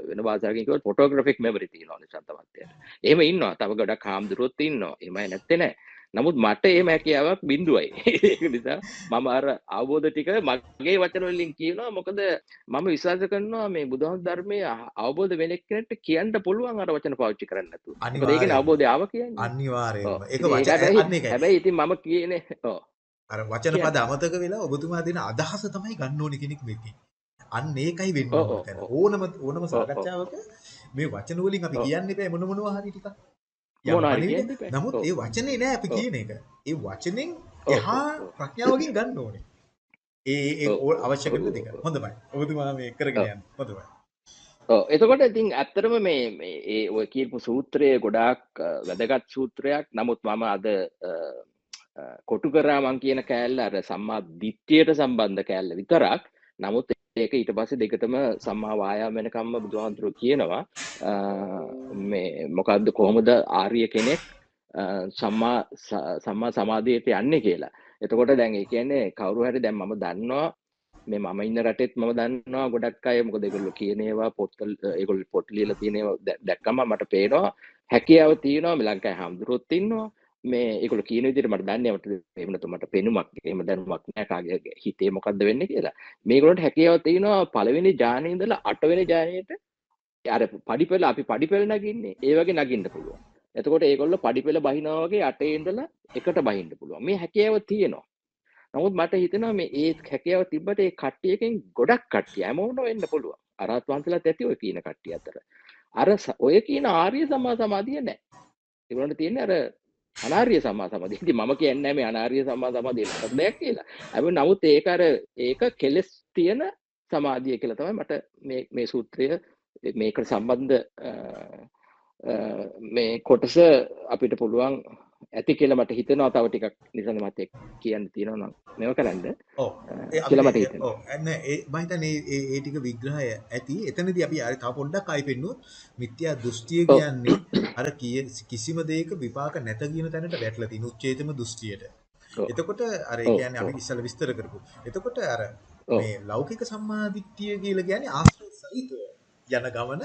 වෙන කිව්වොත් ෆොටෝග්‍රැෆික් මෙමරි තියෙනවා නිසන්ත මහත්තයාට එහෙම ඉන්නවා. තව ගොඩක් හාමුදුරුවොත් ඉන්නවා. එහෙමයි නැත්තේ නෑ නමුත් මට එහෙම හැකියාවක් බිඳුවයි ඒක නිසා මම අර අවබෝධ ටික මගේ වචන වලින් කියනවා මොකද මම විශ්වාස කරනවා මේ බුදුහාම ධර්මයේ අවබෝධ වෙන කෙනෙක්ට කියන්න පුළුවන් අර වචන පාවිච්චි කරන්න නැතුව. ඒකනේ. අවබෝධය ආව කියන්නේ. අනිවාර්යයෙන්ම. ඒක වචන හැබැයි ඉතින් මම කියන්නේ ඔව් අර වචන පද. අමතක වෙලා ඔබතුමා දෙන අදහස තමයි ගන්න ඕනේ කෙනෙක් මේකේ. අන්න ඒකයි වෙන්න. ඕනම ඕනම. සාකච්ඡාවක මේ වචන වලින් අපි. කියන්න එපා මොන මොනවා හරි ටිකක්. නමුත්. ඒ වචනේ නෑ අපි. කියන එක. ඒ වචනෙන් එහා. ප්‍රඥාවකින් ගන්න ඕනේ. ඒ ඒ අවශ්‍ය කරන දෙක. හොඳයි. ඔබතුමා මේ කරගෙන. යන්න. හොඳයි. ඔව් එතකොට ඉතින් ඇත්තටම මේ මේ ඒ ඔය කියපු සූත්‍රය ගොඩාක් වැදගත් සූත්‍රයක්. නමුත් මම අද කොටු කරා මං කියන කෑල්ල අර සම්මා දිට්ඨියට සම්බන්ධ කෑල්ල විතරක්. නමුත් ඒක ඊට පස්සේ දෙකටම සම්මා වායාම වෙනකම්ම බුදුහාමුදුරුවෝ කියනවා අ, මේ මොකද්ද කොහොමද ආර්ය කෙනෙක් අ, සම්මා ස- සම්මා සමාධියට යන්නේ කියලා. එතකොට දැන් ඒ කියන්නේ කවුරු හරි දැන් මම දන්නවා මේ මම ඉන්න රටෙත් මම දන්නවා ගොඩක් අය මොකද ඒගොල්ලෝ කියන ඒවා පොත්වල ඒගොල්ලෝ පොත් ලියලා තියෙන ඒවා දැ- දැක්කම මට පේනවා හැකියාව තියෙනවා මේ ලංකාවේ හාමුදුරුවොත් ඉන්නවා මේ ඒගොල්ලෝ කියන විදිහට මට දන්නේ මට එහෙම නැතු මට පෙනුමක් එහෙම දැනුමක් නැහැ. කාගේ හිතේ මොකද්ද වෙන්නේ කියලා. මේගොල්ලන්ට හැකියාව තියෙනවා පළවෙනි ඥානෙ ඉඳලා අටවෙනි ඥානෙට අර පඩිපෙළ අපි පඩිපෙළ නගින්නේ. ඒ වගේ නගින්න පුළුවන්. එතකොට ඒගොල්ලෝ පඩිපෙළ බහිනවා වගේ අටේ ඉඳලා එකට බහින්න පුළුවන්. මේ හැකියාව තියෙනවා. නමුත් මට හිතෙනවා මේ ඒ හැකියාව තිබ්බට ඒ කට්ටියකින් ගොඩක් කට්ටිය හැමෝම වෙන්න පුළුවන්. අරහත් වහන්සේලාත් ඇති ඔය කියන කට්ටිය අතර. අර ස- ඔය කියන ආර්ය සම්මා සමාධිය නැහැ. ඒගොල්ලන්ට තියෙන්නේ අර අනාර්ය සම්මා සමාධිය. ඉතින් මම කියන්නේ නැහැ මේ අනාර්ය සම්මා සමාධිය නරක දෙයක් කියලා. හැබැයි නමුත් ඒක අර ඒක කෙලස් තියෙන සමාධිය කියලා තමයි මට මේ මේ සූත්‍රය මේකට සම්බන්ධ අ, අ, මේ කොටස අපිට පුළුවන් ඇති කියලා මට හිතෙනවා තව ටිකක් නිසඳ මත කියන්න තියෙනවා නම් මේව කරන්න ඔව්. කියලා මට හිතෙනවා. ඔව් මම හිතන්නේ ඒ ඒ ටික විග්‍රහය ඇති. එතනදී අපි ආයෙ තව පොඩ්ඩක් ආයෙ පෙන්නුවොත් මිත්‍යා දෘෂ්ටිය කියන්නේ අර කිසිම දෙයක විපාක නැත කියන තැනට වැටලා තියෙන උච්චේතම දෘෂ්ටියට. එතකොට අර ඒ කියන්නේ අපි ඉස්සෙල්ලා විස්තර කරපු. එතකොට අර මේ ලෞකික සම්මාදිට්ඨිය කියලා කියන්නේ ආශ්‍රය සහිතව යන ගමන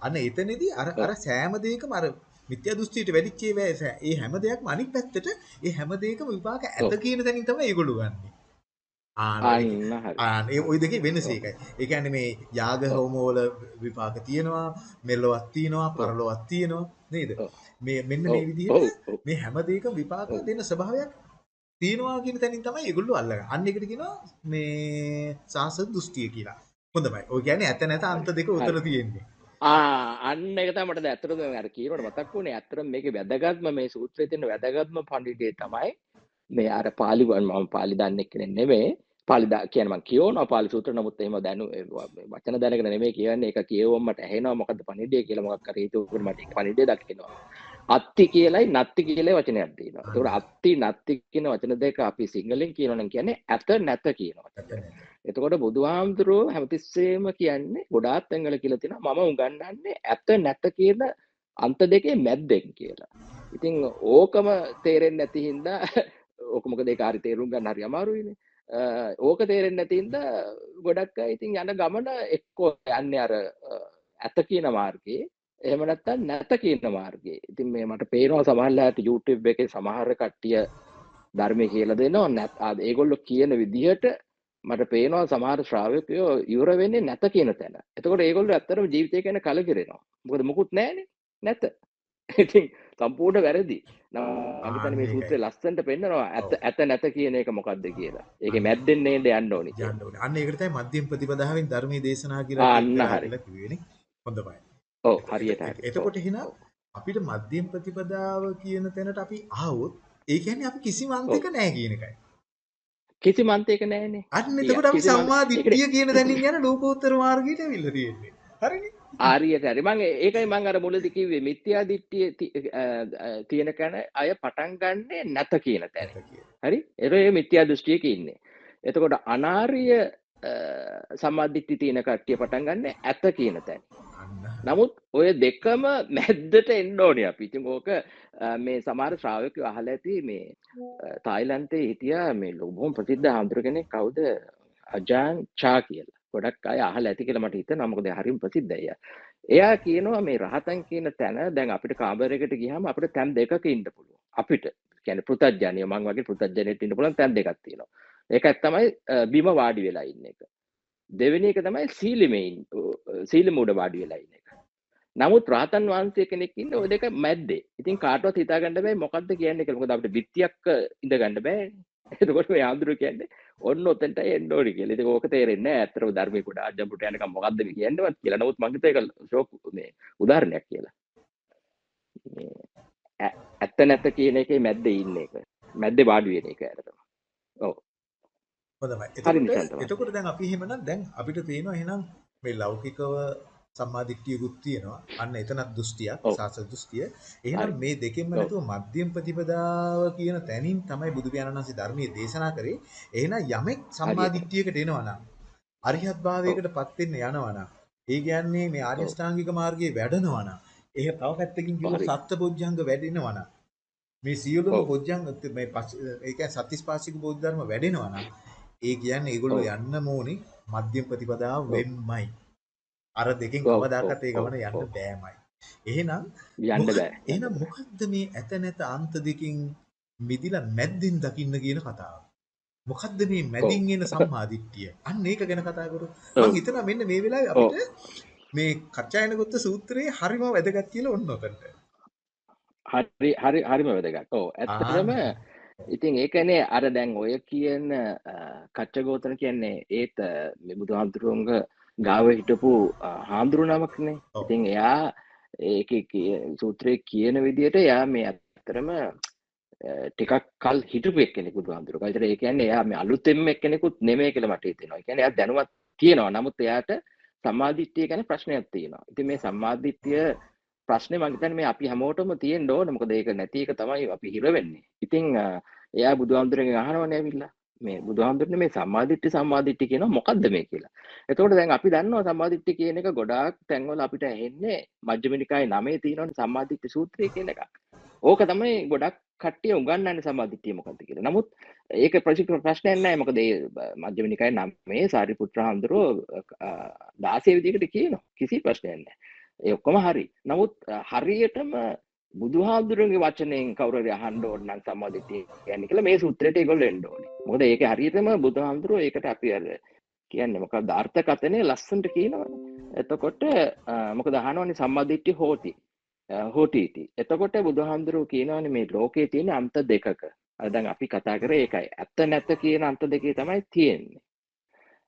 අන්න එතනදී අර අර සෑම දෙයකම අර මිත්‍යා දෘෂ්ටියට වැඩිච්ච ඒවා ඒ හැම දෙයක්ම අනිත් පැත්තට ඒ හැම දෙයකම විපාක ඇත කියන තැනින් තමයි ඒගොල්ලෝ ගන්නෙ. ආන ඒ ওই දෙකේ වෙනස ඒකයි. ඒ කියන්නේ මේ යාග හෝම වල විපාක තියෙනවා, මෙලොවක් තියෙනවා, පරලොවක් තියෙනවා නේද? මේ මෙන්න මේ විදිහට මේ හැම දෙයකම විපාක දෙන ස්වභාවයක් තියෙනවා කියන තැනින් තමයි ඒගොල්ලෝ අල්ලගන්නේ. අන්න ඒකට කියනවා මේ සාස දෘෂ්ටිය කියලා. හොඳයි. ඔය කියන්නේ ඇත නැත අන්ත දෙක උතන තියෙන්නේ. අන්න එක තමයි මට ඇත්තටම අර කියනකොට මතක් වුණේ ඇත්තටම මේකේ වැදගත්ම මේ සූත්‍රයේ තියෙන වැදගත්ම පඬිඩේ තමයි මේ අර පාලි මම පාලි දන්නේ කෙනෙක් නෙමෙයි පාලි කියන මම කියවනවා පාලි සූත්‍ර නමුත් එහෙම දැනු වචන දැනගෙන නෙමෙයි කියවන්නේ ඒක කියවුවම මට ඇහෙනවා මොකද්ද පණිඩිය කියලා මොකක් හරි හිතුවකට මට පණිඩිය දකිනවා අත්ති කියලයි නත්ති කියලයි වචනයක් තියෙනවා ඒකට අත්ති නත්ති කියන වචන දෙක අපි සිංහලෙන් කියනවනම් කියන්නේ ඇත නැත කියන වචන එතකොට බුදුහාමුදුරුවෝ හැමතිස්සෙම කියන්නේ ගොඩාක් තැන්වල කියලා තියෙනවා මම උගන්වන්නේ ඇත නැත කියන අන්ත දෙකේ මැද්දෙන් කියලා. ඉතින් ඕකම තේරෙන්නේ නැති හින්දා ඕක මොකද ඒක හරි තේරුම් ගන්න හරි අමාරුයිනේ. ඕක තේරෙන්නේ නැති හින්දා ගොඩක් අය ඉතින් යන ගමන එක්කෝ යන්නේ අර ඇත කියන මාර්ගේ එහෙම නැත්නම් නැත කියන මාර්ගේ. ඉතින් මේ මට පේනවා සමහරලාට YouTube එකේ සමහර කට්ටිය ධර්මයේ කියලා දෙනවා. නැත් ඒගොල්ලෝ කියන විදිහට මට පේනවා සමහර ශ්‍රාවකයෝ ඉවර වෙන්නේ නැත කියන තැන. එතකොට ඒගොල්ලෝ ඇත්තටම ජීවිතය ගැන කලකිරෙනවා. මොකද මුකුත් නැහැනේ. නැත. ඉතින් සම්පූර්ණ වැරදි. අගතන මේ සූත්‍රයේ ලස්සනට පෙන්නනවා ඇත ඇත නැත කියන එක මොකද්ද කියලා. ඒකේ මැද්දෙන් නේද යන්න ඕනි. යන්න ඕනි. අන්න ඒකට තමයි මධ්‍යම ප්‍රතිපදාවෙන් ධර්මයේ දේශනා කියලා අන්න හරි. හොඳයි. ඔව් හරියට හරි. එතකොට එහෙනම් අපිට මධ්‍යම ප්‍රතිපදාව කියන තැනට අපි ආවොත් ඒ කියන්නේ අපි කිසිම අන්තික නැහැ කියන එකයි. කිසි මන්තයක නෑනේ අන්න එතකොට අපි සම්මා දිට්ඨිය කියන තැනින් යන ලෝකෝත්තර මාර්ගයට ඇවිල්ලා තියෙන්නේ. හරිනේ. ආරියට හරි මං ඒකයි මං අර මුලදි කිව්වේ මිත්‍යා දිට්ඨිය තියෙන කෙන අය පටන් ගන්නෙ නැත කියන තැන. හරි? ඒ මිත්‍යා දෘෂ්ටියක ඉන්නේ. එතකොට අනාර්ය සම්මාදිට්ඨි තියෙන කට්ටිය පටන් ගන්න ඇත කියන තැන. නමුත් ඔය දෙකම මැද්දට එන්න ඕනේ අපි. ඉතින් ඕක මේ සමහර ශ්‍රාවකයෝ අහලා ඇති මේ තායිලන්තේ හිටියා මේ බොහොම ප්‍රසිද්ධ හාමුදුර කෙනෙක් කවුද අජාන් චා කියලා. ගොඩක් අය අහලා ඇති කියලා මට හිතෙනවා මොකද හරිම ප්‍රසිද්ධයි. එයා කියනවා මේ රහතන් කියන තැන දැන් අපිට කාමරයකට ගියාම අපිට තැන් දෙකක ඉන්න පුළුවන්. අපිට කියන්නේ පෘතජ්ජනිය මං වගේ පෘතජ්ජනෙට ඉන්න පුළුවන් තැන් දෙකක් තියෙනවා. ඒකත් තමයි බිම වාඩි වෙලා ඉන්න එක. දෙවෙනි එක තමයි සීලෙමේ සීලෙම උඩ වාඩි වෙලා ඉන්න එක. නමුත් රහතන් වහන්සේ කෙනෙක් ඉන්න ඔය දෙක මැද්දේ. ඉතින් කාටවත් හිතා ගන්න බෑ මොකද්ද කියන්නේ කියලා. මොකද අපිට බිත්තියක් ඉඳ ගන්න බෑ. එතකොට මේ ආඳුර කියන්නේ ඔන්න ඔතෙන්ට එන්න ඕනි කියලා. ඉතින් ඕක තේරෙන්නේ නැහැ. ඇත්තටම ධර්මයේ කොට ආජම්පුට යනකම් මොකද්ද මේ කියන්නේවත් කියලා. නමුත් මම හිතුවා ඒක ෂෝක් මේ උදාහරණයක් කියලා. ඇත්ත නැත්ත කියන එකේ මැද්දේ ඉන්න එක. මැද්දේ වාඩි වෙන එක ඇත්තටම. ඔව්. හොඳයි. එතකොට දැන් අපි එහෙමනම් දැන් අපිට පේනවා එහෙනම් මේ ලෞකිකව සම්මාදිට්ඨියකුත් තියෙනවා. අන්න එතනත් දෘෂ්ටියක්, සාස දෘෂ්ටිය. එහෙනම් මේ දෙකෙන්ම නැතුව මධ්‍යම ප්‍රතිපදාව කියන තැනින් තමයි බුදු පියාණන් වහන්සේ ධර්මයේ දේශනා කරේ. එහෙනම් යමෙක් සම්මාදිට්ඨියකට එනවා නම්, අරිහත් භාවයකටපත් වෙන්න යනවා නම්, ඒ කියන්නේ මේ ආර්ය ශ්‍රාංගික මාර්ගයේ වැඩනවා නම්, ඒක තව පැත්තකින් කිව්වොත් සත්‍තබොජ්ජංග වැඩෙනවා නම්, මේ සියලුම බොජ්ජංග මේ ඒ කියන්නේ සත්‍තිස්පාසික බෝධි ධර්ම වැඩෙනවා නම්, ඒ කියන්නේ ඒගොල්ලෝ යන්න ඕනේ මධ්‍යම ප්‍රතිපදාව වෙන්නමයි. අර දෙකෙන් කවදාකවත් ඒ ගමන යන්න බෑමයි. එහෙනම් යන්න බෑ. එහෙනම් මොකද්ද මේ ඇත නැත අන්ත දෙකෙන් මිදිලා මැද්දෙන් දකින්න කියන කතාව? මොකද්ද මේ මැදින් එන සම්මාදිට්ඨිය? අන්න ඒක ගැන කතා කරමු. මම හිතනවා මෙන්න මේ වෙලාවේ අපිට මේ කච්චායනගොත්ත සූත්‍රයේ හරිම වැදගත් කියලා ඔන්න ඔතනට. හරි හරි හරිම වැදගත්. ඔව් ඇත්තටම ඉතින් ඒකනේ අර දැන් ඔය කියන කච්චගෝතන කියන්නේ ඒත් බුදුහාමුදුරුවන්ගේ ගාව හිටපු හාමුදුරු නමක්නේ ඉතින් එයා ඒක සූත්‍රයේ කියන විදිහට එයා මේ ඇත්තරම ටිකක් කල් හිටපු එක්කෙනෙක් බුදුහාමුදුරු. ඒතර ඒ කියන්නේ එයා මේ අලුතෙන්ම එක්කෙනෙකුත් නෙමෙයි කියලා මට හිතෙනවා. ඒ කියන්නේ එයා දැනුවත් තියෙනවා. නමුත් එයාට සම්මාදිට්ඨිය ගැන ප්‍රශ්නයක් තියෙනවා. ඉතින් මේ සම්මාදිට්ඨිය ප්‍රශ්නේ මම හිතන්නේ මේ අපි හැමෝටම තියෙන්න ඕන. මොකද ඒක නැති එක තමයි අපි හිර වෙන්නේ. ඉතින් එයා බුදුහාමුදුරගෙන් අහනවනේ ඇවිල්ලා. මේ බුදුහාමුදුරනේ මේ සම්මාදිට්ඨි සම්මාදිට්ඨි කියනවා මොකද්ද මේ කියලා. එතකොට දැන් අපි දන්නවා සම්මාදිට්ඨි කියන එක ගොඩාක් තැන්වල අපිට ඇහෙන්නේ මජ්ක්‍ධිම නිකායේ 9 තියෙනවනේ සම්මාදිට්ඨි සූත්‍රය කියන එක. ඕක තමයි ගොඩක් කට්ටිය උගන්වන්නේ සම්මාදිට්ඨිය මොකද්ද කියලා. නමුත් ඒක ප්‍රසිද්ධ ප්‍රශ්නයක් නෑ. මොකද මේ මජ්ක්‍ධිම නිකායේ 9 සාරිපුත්‍ර හාමුදුරුවෝ 16 විදිහකට කියනවා. කිසි ප්‍රශ්නයක් නෑ. ඒ ඔක්කොම හරි. නමුත් හරියටම බුදුහාමුදුරන්ගේ වචනයෙන් කවුරු හරි අහන්න ඕන නම් සම්මාදිට්ඨිය කියන්නේ කියලා මේ සූත්‍රයට ඒගොල්ලෝ එන්න ඕනේ. මොකද ඒක හරියටම බුදුහාමුදුරුවෝ ඒකට අපි අර කියන්නේ මොකක්ද අර්ථකථනය ලස්සනට කියනවනේ. එතකොට මොකද අහනවනේ සම්මාදිට්ඨිය හෝති. හෝටීටි. එතකොට බුදුහාමුදුරුවෝ කියනවනේ මේ ලෝකේ තියෙන අන්ත දෙකක. අර දැන් අපි කතා කරේ ඒකයි. ඇත්ත නැත්ත කියන අන්ත දෙකේ තමයි තියෙන්නේ.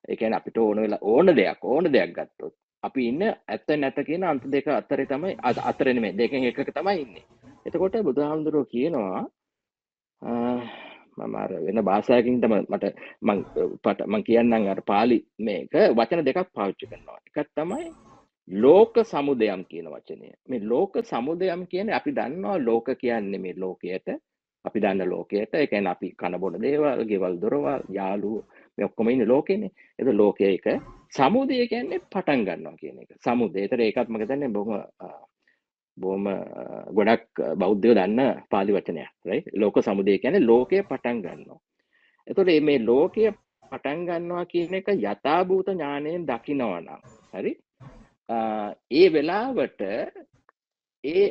ඒ කියන්නේ අපිට ඕන වෙලා ඕන දෙයක් ඕන දෙයක් ගත්තොත් අපි ඉන්න ඇත්ත නැත කියන අන්ත දෙක අතරේ තමයි අතර නෙමෙයි දෙකෙන් එකක තමයි ඉන්නේ. එතකොට බුදුහාමුදුරුවෝ කියනවා මම අර වෙන භාෂාවකින් තමයි මට මං පට මං කියන්නම් අර පාලි මේක වචන දෙකක් පාවිච්චි කරනවා. එකක් තමයි ලෝක සමුදයම් කියන වචනය. මේ ලෝක සමුදයම් කියන්නේ අපි දන්නවා ලෝක කියන්නේ මේ ලෝකයට අපි දන්න ලෝකයට ඒ කියන්නේ අපි කන බොන දේවල්, ගෙවල් දොරවල්, යාළුවෝ මේ ඔක්කොම ඉන්නේ ලෝකෙනේ. ඒක ලෝකයක සමුදය කියන්නේ පටන් ගන්නවා කියන එක. සමුදය. ඒතර ඒකත් මම හිතන්නේ බොහොම බොහොම ගොඩක් බෞද්ධයෝ දන්න පාලි වචනයක්. right? ලෝක සමුදය කියන්නේ ලෝකය පටන් ගන්නවා. එතකොට මේ ලෝකය පටන් ගන්නවා කියන එක යථාභූත ඥාණයෙන් දකිනවා නම් හරි? ඒ වෙලාවට ඒ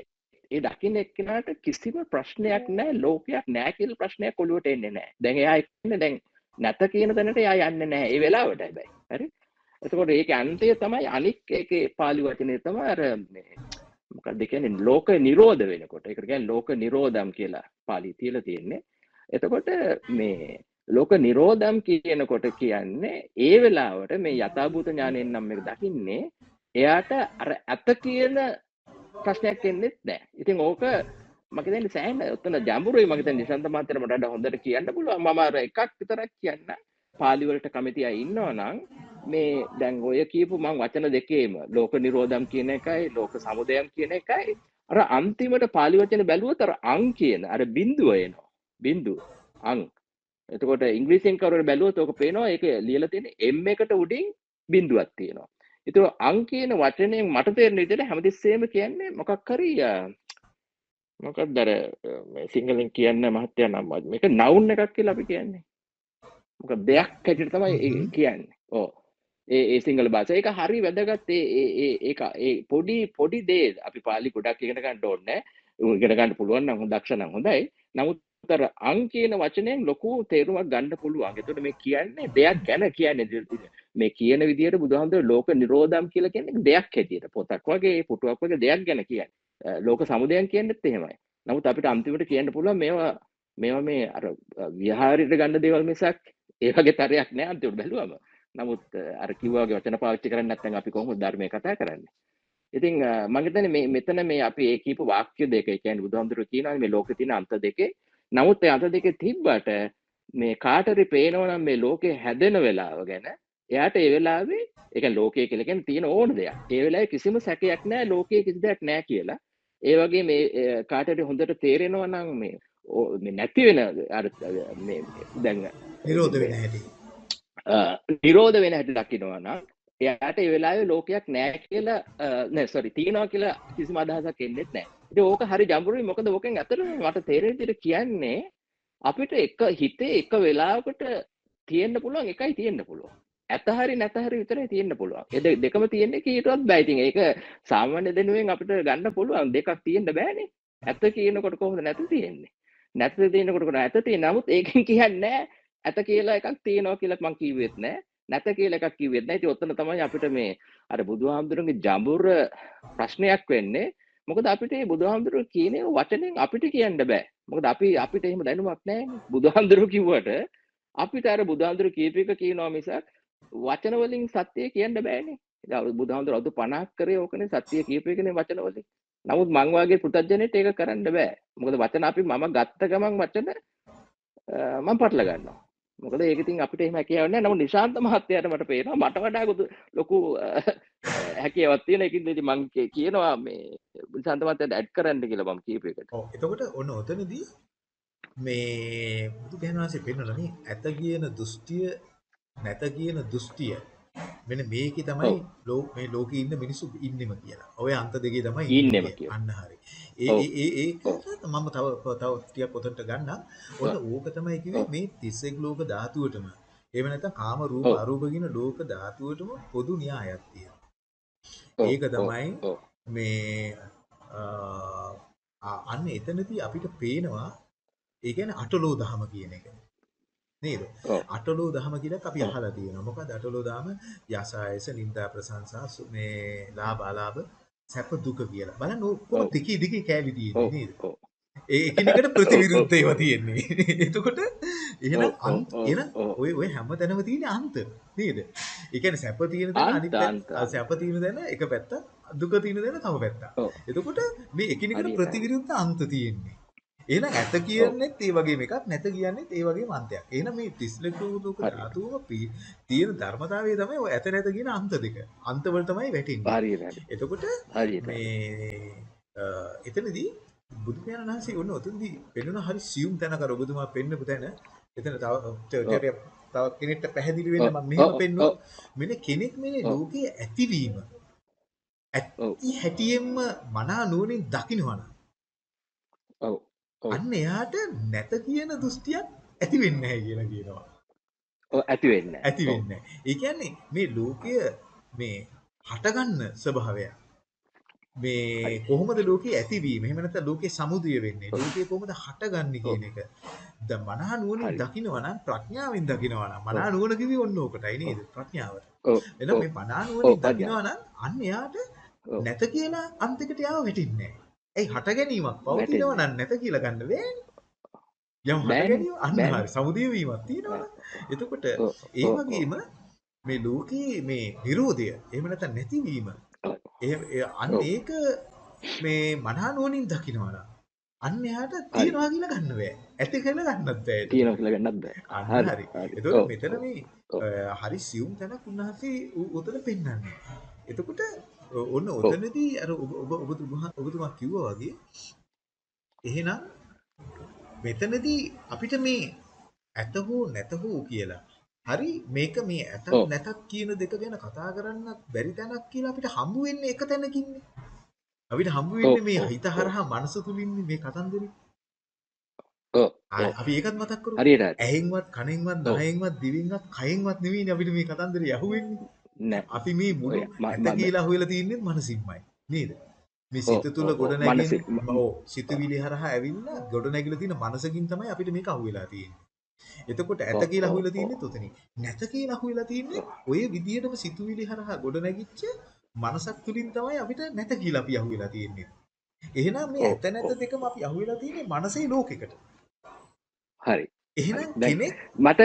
ඒ දකින්න එක්කෙනාට කිසිම ප්‍රශ්නයක් නැහැ ලෝකයක් නැහැ කියලා ප්‍රශ්නයක් ඔළුවට එන්නේ නැහැ. දැන් එයා ඉන්නේ දැන් නැත කියන තැනට එයා යන්නේ නැහැ. ඒ වෙලාවට හැබැයි. හරි? එතකොට ඒකේ අන්තය තමයි අනික් ඒකේ පාලි වචනේ තමයි අර මේ මොකක්ද කියන්නේ ලෝක නිරෝධ වෙනකොට. ඒකට කියන්නේ ලෝක නිරෝධම් කියලා පාලි තියලා තියෙන්නේ. එතකොට මේ ලෝක නිරෝධම් කියනකොට කියන්නේ ඒ වෙලාවට මේ යථාභූත ඥානයෙන් නම් මේක දකින්නේ එයාට අර ඇත කියන ප්‍රශ්නයක් එන්නෙත් නෑ. ඉතින් ඕක මගේ දැන් සෑහෙන උතන ජඹුරුයි මගේ දැන් නිසන්ත මාත්‍යට මට හොඳට කියන්න පුළුවන්. මම අර එකක් විතරක් කියන්න. පාලි වලට කැමති අය ඉන්නවා නම් මේ දැන් ඔය කියපු මං වචන දෙකේම ලෝක නිරෝධම් කියන එකයි ලෝක සමුදයම් කියන එකයි අර අන්තිමට පාලි වචන බැලුවොත් අර අං කියන අර බිඳුව එනවා. බිඳුව අං. එතකොට ඉංග්‍රීසියෙන් කවුරුහරි බැලුවොත් ඕක පේනවා ඒක ලියලා තියෙන්නේ m එකට උඩින් බිඳුවක් තියෙනවා. ඒතර අං කියන වචනයෙන් මට තේරෙන විදිහට හැමතිස්සෙම කියන්නේ මොකක් හරි මොකක්ද අර සිංහලෙන් කියන්න මහත්තයා නම් මේක නවුන් එකක් කියලා අපි කියන්නේ. මොකද දෙයක් හැටියට තමයි කියන්නේ. ඔව්. ඒ සිංහල භාෂාව ඒක හරි වැදගත් ඒ පොඩි පොඩි දේ අපි පාලි ගොඩක් ඉගෙන ගන්න ඕනේ. ඉගෙන ගන්න පුළුවන් නම් හොඳ දක්ෂ නම් හොඳයි. නමුත් අර අං කියන වචනයෙන් ලොකු තේරුමක් ගන්න පුළුවන්. එතකොට මේ කියන්නේ දෙයක් ගැන කියන්නේ මේ කියන විදිහට බුදුහාමුදුරුවෝ ලෝක නිරෝධම් කියලා කියන්නේ දෙයක් හැටියට පොතක් වගේ පුටුවක් වගේ දෙයක් ගැන කියන්නේ. ලෝක සමුදයන් කියන්නෙත් එහෙමයි. නමුත් අපිට අන්තිමට කියන්න පුළුවන් මේවා මේවා මේ අර විහාරයට ගන්න දේවල් මිසක් ඒ වගේ තරයක් නෑ අන්තිමට බැලුවම. නමුත් අර කිව්වා වගේ වචන පාවිච්චි කරන්නේ නැත්නම් අපි කොහොමද ධර්මය කතා කරන්නේ? ඉතින් මම හිතන්නේ මේ මෙතන මේ අපි ඒ කියපු වාක්‍ය දෙක ඒ කියන්නේ බුදුහාමුදුරුවෝ කියනවා මේ ලෝකේ තියෙන අන්ත දෙකේ නමුත් ඒ අත දෙකේ තිබ්බට මේ කාටරි පේනවා නම් මේ ලෝකේ හැදෙන වෙලාව ගැන එයාට ඒ වෙලාවේ ඒක ලෝකයේ කියලා කියන්නේ තියෙන ඕන දෙයක්. ඒ වෙලාවේ කිසිම සැකයක් නැහැ ලෝකයේ කිසි දෙයක් නැහැ කියලා. ඒ වගේ මේ කාටරි හොඳට තේරෙනවා නම් මේ මේ නැති වෙන අර මේ දැන් නිරෝධ වෙන හැටි. නිරෝධ වෙන හැටි දකිනවා නම් එයාට ඒ වෙලාවේ ලෝකයක් නැහැ කියලා නෑ සෝරි තියනවා කියලා කිසිම අදහසක් එන්නේ නැහැ. ඉතින් ඕක හරි ජඹුරුයි මොකද ඕකෙන් ඇත්තටම මට විදිහට කියන්නේ අපිට එක හිතේ එක වෙලාවකට තියෙන්න පුළුවන් එකයි තියෙන්න පුළුවන්. ඇත හරි නැත හරි විතරයි තියෙන්න පුළුවන්. ඒ දෙකම තියෙන්නේ කීයටවත් බෑ. ඉතින් ඒක සාමාන්‍ය දෙනුවෙන් අපිට ගන්න පුළුවන් දෙකක් තියෙන්න බෑනේ. ඇත කියනකොට කොහොමද නැත තියෙන්නේ? නැත තියෙනකොට කොහොමද ඇත තියෙන්නේ? නමුත් ඒකෙන් කියන්නේ ඇත කියලා එකක් තියෙනවා කියලා මං කිව්වෙත් නෑ. නැත කියලා එකක් කිව්වෙත් නෑ. ඉතින් ඔතන තමයි අපිට මේ අර බුදුහාමුදුරන්ගේ ජඹුර ප්‍රශ්නයක් වෙන්නේ. මොකද අපිට මේ බුදුහාමුදුරුවෝ කියන වචනෙන් අපිට කියන්න බෑ. මොකද අපි අපිට එහෙම දැනුමක් නැහැ. බුදුහාමුදුරුවෝ කිව්වට අපිට අර බුදුහාමුදුරුවෝ කියප එක කියනවා මිසක් වචන වලින් සත්‍යය කියන්න බෑනේ. ඉතින් බුදුහාමුදුරුවෝ අවුරුදු 50ක් කරේ ඕකනේ සත්‍යය කියප එකනේ වචන වලින්. නමුත් මං වගේ පුතඥයෙට ඒක කරන්න බෑ. මොකද වචන අපි මම ගත්ත ගමන් වචන මම පටල ගන්නවා. මොකද ඒක ඉතින් අපිට එහෙම හැකියාවක් නැහැ. නමුත් නිශාන්ත මහත්තයාට මට පේනවා මට වඩා ලොකු හැකියාවක් තියෙන එකකින් ඉතින් මම කියනවා මේ නිශාන්ත මහත්තයාට ඇඩ් කරන්න කියලා මම කියපු එකට. ඔව් එතකොට ඔන්න ඔතනදී මේ බුදුගහන වාසේ පෙන්වලා මේ ඇත කියන දෘෂ්ටිය නැත කියන දෘෂ්ටිය මෙන්න මේකේ තමයි මේ ලෝකේ ඉන්න මිනිස්සු ඉන්නෙම කියලා. ඔය අන්ත දෙකේ තමයි ඉන්නෙම අන්න හරි. ඒ ඒ ඒ මම තව තව ටිකක් පොතන්ට ගන්න. ඔන්න ඕක තමයි කිව්වේ මේ 31 ලෝක ධාතුවටම. එහෙම නැත්නම් කාම රූප අරූප කියන ලෝක ධාතුවටම පොදු න්‍යායක් තියෙනවා. ඒක තමයි මේ අන්න එතනදී අපිට පේනවා ඒ කියන්නේ අටලෝ දහම කියන එක. නේද? අටලෝ දහම කියලා අපි අහලා තියෙනවා. මොකද අටලෝ දහම යසායස, නිന്ദා ප්‍රශංසා, මේ ලාභ අලාභ, සැප දුක කියලා. බලන්න ඔක්කොම ටිකී ටිකී කෑලි තියෙන්නේ නේද? ඒ එකිනෙකට ප්‍රතිවිරුද්ධ ඒවා තියෙන්නේ. එතකොට එහෙනම් අන්ත එහෙනම් ඔය ඔය හැම තැනම තියෙන අන්ත නේද? ඒ කියන්නේ සැප තියෙන තැන අනිත් පැත්ත සැප තියෙන තැන එක පැත්තක් දුක තියෙන තැන තව පැත්තක්. ඔව් එතකොට මේ එකිනෙකට ප්‍රතිවිරුද්ධ අන්ත තියෙන්නේ. එහෙනම් ඇත කියන්නේත් ඒ වගේම එකක් නැත කියන්නේත් ඒ වගේම අන්තයක්. එහෙනම් මේ 30 ලක්ෂ දුක හරි. ධාතුවම පි- තියෙන ධර්මතාවය තමයි ඔය ඇත නැත කියන අන්ත දෙක. අන්ත වල තමයි වැටෙන්නේ. හරියට හරි. එතකොට මේ එතනදී බුදු පියාණන් වහන්සේ ඔන්න ඔතනදී පෙන්වන හරි සියුම් තැනක ඔබතුමා පෙන්නපු තැන. එතන තව තව කෙනෙක්ට පැහැදිලි වෙන්න මම මෙහෙම ඔව්. මෙන්න කෙනෙක් මේ ලෝකයේ ඇතිවීම. ඇති හැටියෙන්ම මනා නුවණින් දකින්නවා නම් ඔව් අන්න එයාට නැත කියන දෘෂ්ටියක් ඇති වෙන්නේ නැහැ කියලා කියනවා. ඔව් ඇති වෙන්නේ ඇති වෙන්නේ. ඒ කියන්නේ මේ ලෝකය මේ හටගන්න ස්වභාවය. මේ කොහොමද ලෝකේ ඇතිවීම? එහෙම නැත්නම් ලෝකේ සමුදය වෙන්නේ? ලෝකේ කොහොමද හටගන්නේ කියන එක. ද මනහ නුවණින් දකිනවා නම් ප්‍රඥාවෙන් දකිනවා නම් මනහ නුවණ කිවි ඔන්න ඕකටයි නේද? ප්‍රඥාවට. ඔව් එහෙනම් මේ මනහ නුවණින් දකිනවා නම් අන්න එයාට නැත කියලා අන්තිකට යාව වැටෙන්නේ නැහැ. ඒ හට ගැනීමක් පවතිනවා නම් නැත කියලා ගන්න බෑනේ. යම් හට ගැනීම අන්න හරි. සමුදය වීමක් තියෙනවනේ. එතකොට ඒ වගේම මේ ලෝකයේ මේ Nirodha එහෙම නැත්නම් නැතිවීම. අන්න ඒක මේ මනහ නුවණින් දකිනවා නම් අන්න එයාට තියනවා කියලා ගන්න බෑ. ඇති කියලා ගන්නත් බෑ. තියෙනවා කියලා ගන්නත් බෑ. හරි එතකොට මෙතන මේ හරි සියුම් තැනක් උන්වහන්සේ උතන පෙන්වන්නේ. එතකොට ඔන්න ඔතනදී අර ඔබ ඔබ ඔබතුමා ඔබතුමා කිව්වා වගේ එහෙනම් මෙතනදී අපිට මේ ඇත හෝ නැත හෝ කියලා හරි මේක මේ ඇතත් නැතත් කියන දෙක ගැන කතා කරන්නත් බැරි තැනක් කියලා අපිට හම්බ වෙන්නේ එක තැනකින්නේ. අපිට හම්බ වෙන්නේ මේ හිත හරහා මනස තුලින් මේ කතන්දරේ. ඔව් අපි ඒකත් මතක් කරමු. හරියට හරි ඇහෙන්වත් කනෙන්වත් නහයෙන්වත් දිවෙන්වත් කයෙන්වත් නෙවෙයිනේ අපිට මේ කතන්දරේ අහුවෙන්නේ. නෑ අපි මේ මුළු ඇත කියලා අහුවෙලා තින්නේ මනසින්මයි. නේද? මේ සිත තුල ගොඩ නැගින ඔව් සිතවිලි හරහා ඇවිල්ලා ගොඩ නැගිලා තියෙන මනසකින් තමයි අපිට මේක අහුවෙලා තියෙන්නේ. එතකොට ඇත කියලා ඔව් තියෙන්නේ උතනින්. නැත කියලා අහුවෙලා තියෙන්නේ ඔය විදියටම සිතුවිලි හරහා ගොඩ නැගිච්ච මනසක් තුලින් තමයි අපිට නැත කියලා අපි අහුවෙලා තියෙන්නේ. එහෙනම් මේ ඇත නැත දෙකම අපි අහුවෙලා තියෙන්නේ මනසේ ලෝකෙකට. හරි එහෙනම් කෙනෙක් මට.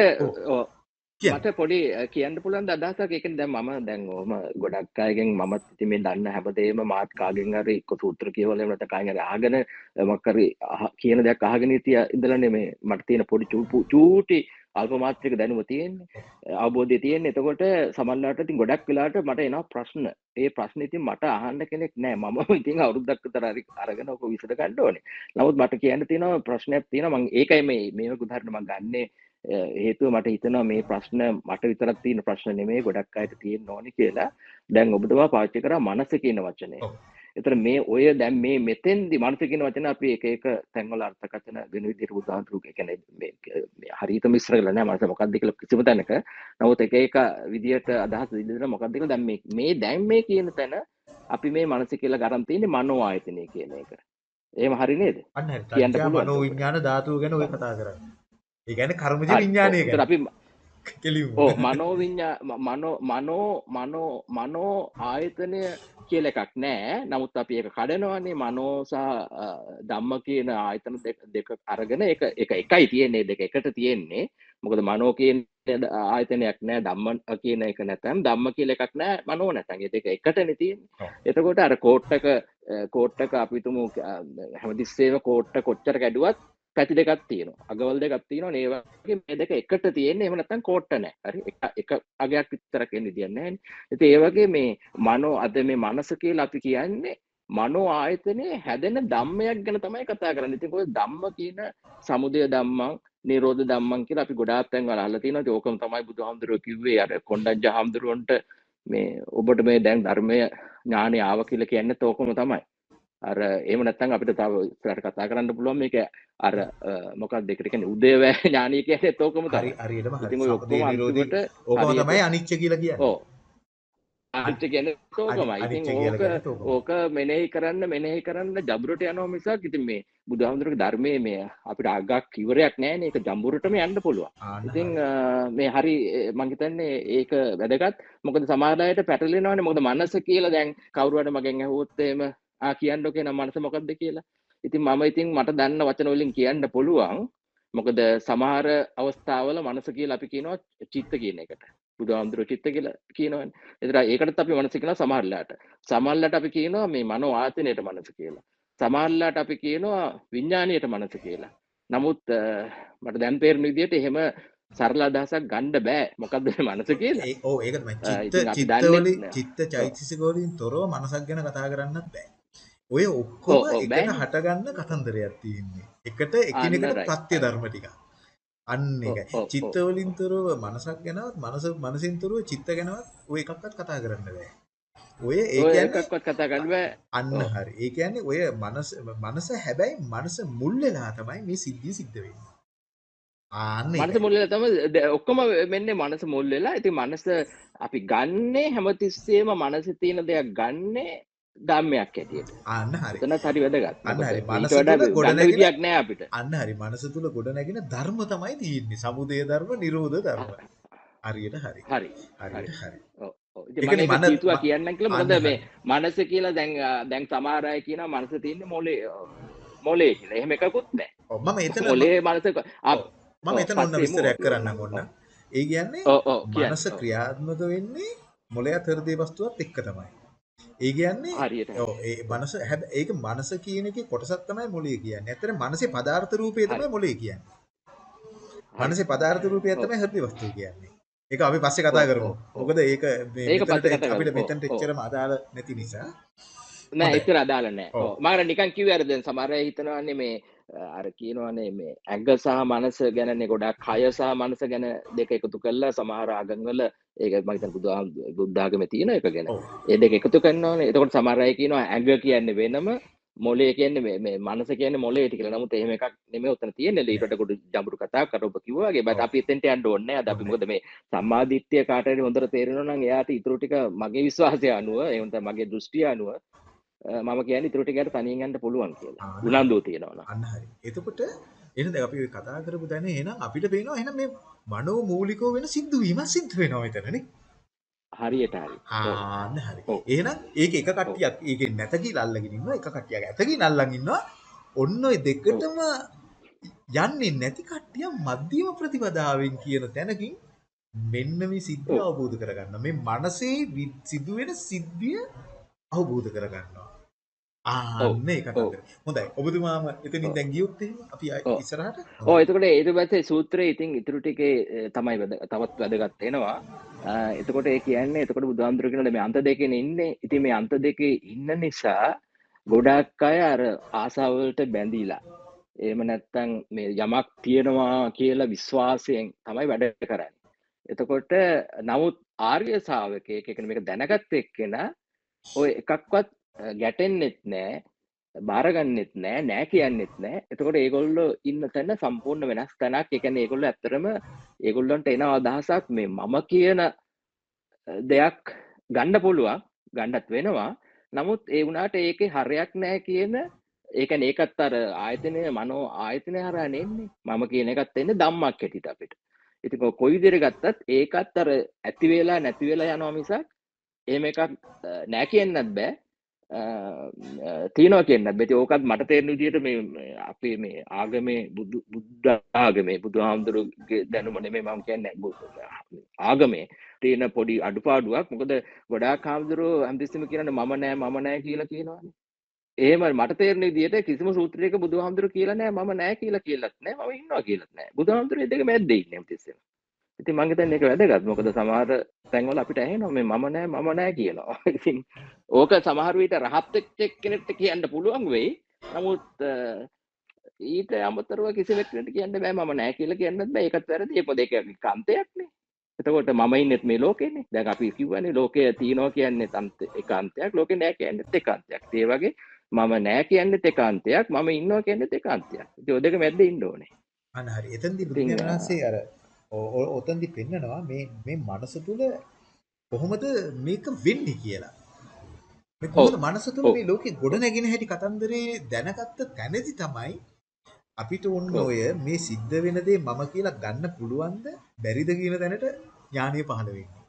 මට පොඩි කියන්න පුළුවන් අදහසක්? කියන්නේ දැන් මම දැන් ඔහම ගොඩක් අයගෙන් මමත් ඉතින් මේ දන්න හැමදේම මාත් කාගෙන් හරි එක්ක සූත්‍ර කියවල එහෙම නැත්නම් කාගෙන් හරි අහගෙන අ, මොකක් හරි අහ- කියන දෙයක් අහගෙන ඉතිය ඉඳලානේ මේ මට තියෙන පොඩි චූ- චූටි අල්ප මාත්‍රික දැනුම තියෙන්නේ. අ, අවබෝධය තියෙන්නේ. එතකොට සමහරවිට ඉතින් ගොඩක් වෙලාවට මට එනවා ප්‍රශ්න. ඒ ප්‍රශ්න ඉතින් මට අහන්න කෙනෙක් නැහැ මම ඉතින් අවුරුද්දක් විතර හරි අරගෙන ඔක විසඳ ගන්න ඕනේ. නමුත් මට කියන්න තියෙනවා ප්‍රශ්නයක් තියෙනවා. මම ඒකයි මේ උදාහරණ මම ගන්නේ හේතුව මට හිතෙනවා මේ ප්‍රශ්න මට විතරක් තියෙන ප්‍රශ්න නෙමෙයි ගොඩක් අයට තියෙන්න ඕනි කියලා දැන් ඔබතුමා පාවිච්චි කරා මනස කියන වචනය ඔව්. එතන මේ ඔය දැන් මේ මෙතෙන්දි මනස කියන වචන අපි එක එක තැන්වල අර්ථකථන වෙන විදිහට උදාහරණ කියන්නේ මේ හරියට මිශ්‍ර කරලා නෑ මනස මොකක්ද කියලා කිසිම තැනක නමුත් එක එක විදිහට අදහස් විදිහට මොකක්ද කියලා දැන් මේ මේ දැන් මේ කියන තැන අපි මේ මනස කියලා ගන්න තියෙන්නේ මනෝ ආයතනය කියන එක. එහෙම හරි නේද? අන්න හරි. කියන්න පුළුවන්. මනෝ විඥාන ධාතුව ගැන ඔය කතා කරන්නේ. ඒ කියන්නේ කර්මජ ගැන. අපි මනෝ විඤ්ඤා ම- මනෝ මනෝ මනෝ මනෝ ආයතනය කියලා එකක් නෑ. නමුත් අපි ඒක කඩනවානේ. මනෝ සහ අ, ධම්ම කියන ආයතන දෙක අරගෙන එක එක එකයි තියෙන්නේ. දෙක එකට තියෙන්නේ. මොකද මනෝ කියන ආයතනයක් නෑ. ධම්ම කියන එක නැත්නම් ධම්ම කියලා එකක් නෑ. මනෝ නැත්නම් ඒ දෙක එකටනේ තියෙන්නේ. ඔව්. එතකොට අර කෝට්ටක කෝට්ටක අපි තුමු අ, හැමතිස්සෙම කෝට්ට කොච්චර කැඩුවත් පැති දෙකක් තියෙනවා. අගවල් දෙකක් තියෙනවා. ඒ වගේ මේ දෙක එකට තියෙන්නේ එහෙම නැත්නම් කෝට්ට නැහැ. හරි? එක එක අගයක් විතරක් එන්න දෙයක් නැහැ ඉතින් ඒ වගේ මේ මනෝ අද මේ මනස කියලා අපි කියන්නේ මනෝ ආයතනයේ හැදෙන ධම්මයක් ගැන තමයි කතා කරන්නේ. ඉතින් ඔය ධම්ම කියන සමුදය ධම්මං නිරෝධ ධම්මං කියලා අපි ගොඩාක් තැන් වල අහලා තියෙනවා. ඉතින් ඕකම තමයි බුදුහාමුදුරුවෝ කිව්වේ අර කොණ්ඩඤ්ඤ හාමුදුරුවන්ට මේ ඔබට මේ දැන් ධර්මය ඥානය ආව කියලා කියන්නේත් ඕකම තමයි. අර එහෙම නැත්නම් අපිට තව ඉස්සරහට කතා කරන්න පුළුවන් මේක අර ඒකට කියන්නේ උදේවැය ඥානීය කියන්නේත් ඕකම හරි තමයි හරියටම හරි. ඉතින් ඔය සමුදය ඔක්කොම නිරෝධී අන්තිමට ඕකම හරියට තමයි අනිච්ච කියලා කියන්නේ ඕකමයි. අනිත්‍ය ඉතින් කියලා ඕක මෙනෙහි කරන්න මෙනෙහි කරන්න ජඹුරට යනවා මිසක් ඉතින් මේ බුදුහාමුදුරගේ ධර්මයේ මේ අපිට අගක් ඉවරයක් නැහැනේ. ඒක ජඹුරටම යන්න පුළුවන්. ඉතින් මේ හරි අ, මං හිතන්නේ ඒක වැදගත්. මොකද සමහර අයට පැටලෙනවානේ. මොකද මනස කියලා දැන් කවුරු හරි මගෙන් අහුවොත් කියන්නකෝ නම් මනස මොකද්ද කියලා. ඉතින් මම ඉතින් මට දන්න වචන වලින් කියන්න පුළුවන් මොකද සමහර අවස්ථාවල මනස කියලා අපි කියනවා චිත්ත කියන එකට බුදුහාමුදුරුවෝ චිත්ත කියලා කියනවනේ. ඒතර ඒකටත් අපි මනස කියනවා සමහරලාට. සමහරලාට අපි කියනවා මේ මනෝ ආයතනයට මනස කියලා. සමහරලාට අපි කියනවා විඥාණයට මනස කියලා. නමුත් මට දැන් තේරෙන විදිහට එහෙම සරල අදහසක් ගන්න බෑ. මොකද්ද මේ මනස කියලා? ඔව් ඒක තමයි අ, චිත්ත අපි චිත්ත දන්නේ වලින් නෑ. චිත්ත ඔව්. චෛතසික වලින් තොරව මනසක් ගැන කතා කරන්නත් බෑ. ඔය ඔක්කොම එකට. හටගන්න කතන්දරයක් තියෙන්නේ. එකට එකිනෙකට. ප්‍රත්‍ය ධර්ම ටිකක්. අන්න. ඔව් චිත්ත. වලින් තොරව මනසක් ගැනවත් මනස මනසින් තොරව චිත්ත ගැනවත් ඔය එකක්වත් කතා කරන්න බෑ. ඔය ඒ කියන්නේ එකක්වත් කතා කරන්න බෑ. අන්න. හරි. ඒ කියන්නේ ඔය මනස මනස හැබැයි මනස මුල් වෙලා තමයි මේ සිද්ධිය සිද්ධ වෙන්නේ. ආන්න මනස. මුල් වෙලා තමයි ඔක්කොම වෙන්නේ මනස මුල් වෙලා. ඉතින් මනස අපි ගන්නේ හැමතිස්සෙම මනසේ තියෙන දෙයක් ගන්නේ ධම්මයක් ඇටියට. අන්න හරි. එතනත් හරි වැදගත්. අන්න හරි. මනස තුල ගොඩනැගෙන විදියක් නෑ අපිට. අන්න හරි. මනස තුල ගොඩනැගෙන ධර්ම තමයි තියෙන්නේ. සමුදය ධර්ම, නිරෝධ ධර්ම. හරියට හරි. හරි. හරි. හරියට හරි. ඔව්. ඉතින් මම ම- කියන්නම් කියලා මොකද. මේ මනස කියලා දැන් දැන් සමහර අය කියනවා මනස තියෙන්නේ මොලේ මොලේ කියලා. එහෙම එකකුත් නෑ. ඔව් මම එතන මොලේ මනස මම එතන ඔන්න. විස්තරයක් කරන්නම්. ඔන්න. ඒ කියන්නේ. මනස. ක්‍රියාත්මක වෙන්නේ මොළයත් හෘදේ වස්තුවත් එක්ක තමයි. ඒ කියන්නේ හරියට හරි. ඔව් ඒ මනස හැබැයි ඒක මනස කියන එකේ කොටසක් තමයි මොළය කියන්නේ. ඇත්තට මනසේ පදාර්ථ රූපය. තමයි මොළය කියන්නේ. මනසේ පදාර්ථ රූපය. තමයි හෘදේ වස්තුව කියන්නේ. ඒක අපි පස්සේ කතා කරමු. මොකද ඒක මේ අපිට මෙතනට. එච්චරම අදාළ නැති නිසා. නෑ. එච්චර අදාළ නෑ. ඔව්. මම නිකන් කිව්වේ අර දැන් සමහර අය හිතනවානේ මේ අර කියනවානේ මේ ඇඟ සහ මනස ගැනනේ ගොඩක් කය සහ මනස ගැන දෙක එකතු කරලා සමහර ආගම් වල ඒක මම හිතන්නේ බුදුහාම බුද්ධ ආගමේ තියෙන එක ගැන. ඒ දෙක එකතු කරනවානේ. එතකොට සමහර අය කියනවා ඇඟ කියන්නේ වෙනම මොලේ කියන්නේ මේ මනස කියන්නේ මොලේට කියලා. නමුත් එහෙම එකක් නෙමෙයි උතන තියෙන්නේ. ඊට වඩා ගොඩ ජඹුරු කතාවක් අර ඔබ කිව්වා වගේ. බත්. අපි එතෙන්ට යන්න ඕනේ නෑ. අද අපි. මොකද මේ සම්මාදිට්ඨිය කාට හරි හොඳට තේරෙනවා නම් එයාට ඊටු ටික මගේ විශ්වාසය අනුව එහෙම නැත්නම් මගේ දෘෂ්ටිය අනුව මම කියන්නේ ඊටු ටිකට තනියෙන් යන්න පුළුවන් කියලා. උනන්දුව තියෙනවා නම්. අන්න හරි. එතකොට එහෙනම් දැන් අපි ඔය කතා කරපු දැන එහෙනම් අපිට පේනවා එහෙනම් මේ මනෝ මූලිකව වෙන සිද්ධ වීමක් සිද්ධ වෙනවා මෙතනනේ. හරියට හරි. ආන්න හරි. එහෙනම් ඒක එක. කට්ටියක් ඒකේ නැත කියලා අල්ලගෙන ඉන්නවා එක කට්ටියක් ඇත කියලා අල්ලන් ඉන්නවා. ඔන්න ඔය. දෙකටම යන්නේ නැති කට්ටිය මධ්‍යම ප්‍රතිපදාවෙන් කියන තැනකින් මෙන්න මේ සිද්ධිය. අවබෝධ කරගන්න. මේ මනසේ සිදුවෙන සිද්ධිය අවබෝධ කරගන්නවා. ආන්න ඒ. කතන්දර. හොඳයි. ඔබතුමාම එතනින්. දැන් ගියොත් එහෙම අපි. ඉස්සරහට. ඔව්. එතකොට ඊට පස්සේ සූත්‍රයේ ඉතින් ඉතුරු ටිකේ තමයි තවත් වැදගත් වෙනවා. එතකොට ඒ කියන්නේ එතකොට බුදුහාමුදුරු කියනවා මේ අන්ත දෙකේ ඉන්නේ. ඉතින් මේ අන්ත දෙකේ ඉන්න නිසා ගොඩාක් අය අර ආසාව වලට බැඳිලා. එහෙම නැත්නම් මේ යමක් තියෙනවා කියලා විශ්වාසයෙන් තමයි වැඩ කරන්නේ. එතකොට නමුත් ආර්ය ශාවකයෙක් ඒ කියන්නේ මේක දැනගත් එක්කෙනා ඔය එකක්වත් අ, ගැටෙන්නෙත් නෑ බාරගන්නෙත් නෑ නෑ කියන්නෙත් නෑ. එතකොට ඒගොල්ලෝ ඉන්න තැන සම්පූර්ණ වෙනස් තැනක්. ඒ කියන්නේ ඒගොල්ලෝ ඇත්තටම ඒගොල්ලන්ට එන අදහසක් මේ මම කියන අ, දෙයක් ගන්න පුළුවන් ගන්නත් වෙනවා. නමුත් ඒ වුණාට ඒකේ හරයක් නෑ කියන ඒ කියන්නේ ඒකත් අර ආයතනය මනෝ ආයතනය හරහා නෙන්නේ. මම කියන එකත් එන්නේ ධම්මක් හැටියට අපිට. ඉතින් ඔය කොයි විදිහට ගත්තත් ඒකත් අර ඇති වෙලා නැති වෙලා යනවා මිසක් එහෙම එකක් අ, නෑ කියන්නත් බෑ. අ, අ, තියෙනවා කියන්නත් බෑ ඉතින් ඕකත් මට තේරෙන විදිහට මේ මේ අපේ මේ ආගමේ බුදු බුද්ධ ආගමේ බුදුහාමුදුරුගේ දැනුම නෙමෙයි මම කියන්නේ. බු- ආගමේ තියෙන පොඩි අඩුපාඩුවක්. මොකද ගොඩාක් හාමුදුරුවෝ හැමතිස්සෙම කියනනේ මම නෑ මම නෑ කියලා කියනවානේ. එහෙම මට තේරෙන විදිහට කිසිම සූත්‍රයක බුදුහාමුදුරුවෝ කියලා නෑ මම නෑ කියලා කියලත් නෑ මම ඉන්නවා කියලත් නෑ. බුදුහාමුදුරුවෝ මේ දෙක මැද්දේ ඉන්නේ හැමතිස්සෙම ඉතින් මං හිතන්නේ ඒක වැදගත්. මොකද සමහර තැන්වල අපිට ඇහෙනවා මේ මම නෑ මම නෑ කියනවා ඉතින් ඕක සමහර විට රහත් වෙච්ච කෙනෙක්ට කියන්න පුළුවන් වෙයි. නමුත් ඊට අමතරව කිසිවෙක් කෙනෙක්ට කියන්න බෑ මම නෑ කියලා කියන්නත් බෑ. ඒකත් වැරදි. ඒක දෙක කාන්තයක්නේ. එතකොට මම ඉන්නෙත් මේ ලෝකෙනේ. දැන් අපි කිව්වනේ ලෝකය තියෙනවා කියන්නේ අන්ත ඒකාන්තයක් ලෝකේ නෑ කියන්නේත් ඒකාන්තයක් ඒ වගේ මම නෑ කියන්නේත් ඒකාන්තයක් මම ඉන්නවා කියන්නේත් ඒකාන්තයක් ඉතින් ඔය දෙක මැද්දේ ඉන්න ඕනේ. අන්න හරි. එතෙන්දී බුදුන් වහන්සේ අර ඔතෙන්දී පෙන්නනවා මේ මේ මනස තුල කොහොමද මේක වෙන්නේ කියලා. මේ කොහොමද මනස තුල මේ ලෝකේ ගොඩ නැගෙන හැටි කතන්දරේ දැනගත්ත තැනදි තමයි අපිට ඔන්න ඔය මේ සිද්ධ වෙන දේ මම කියලා ගන්න පුළුවන්ද බැරිද කියන තැනට ඥානිය පහළ වෙන්නේ.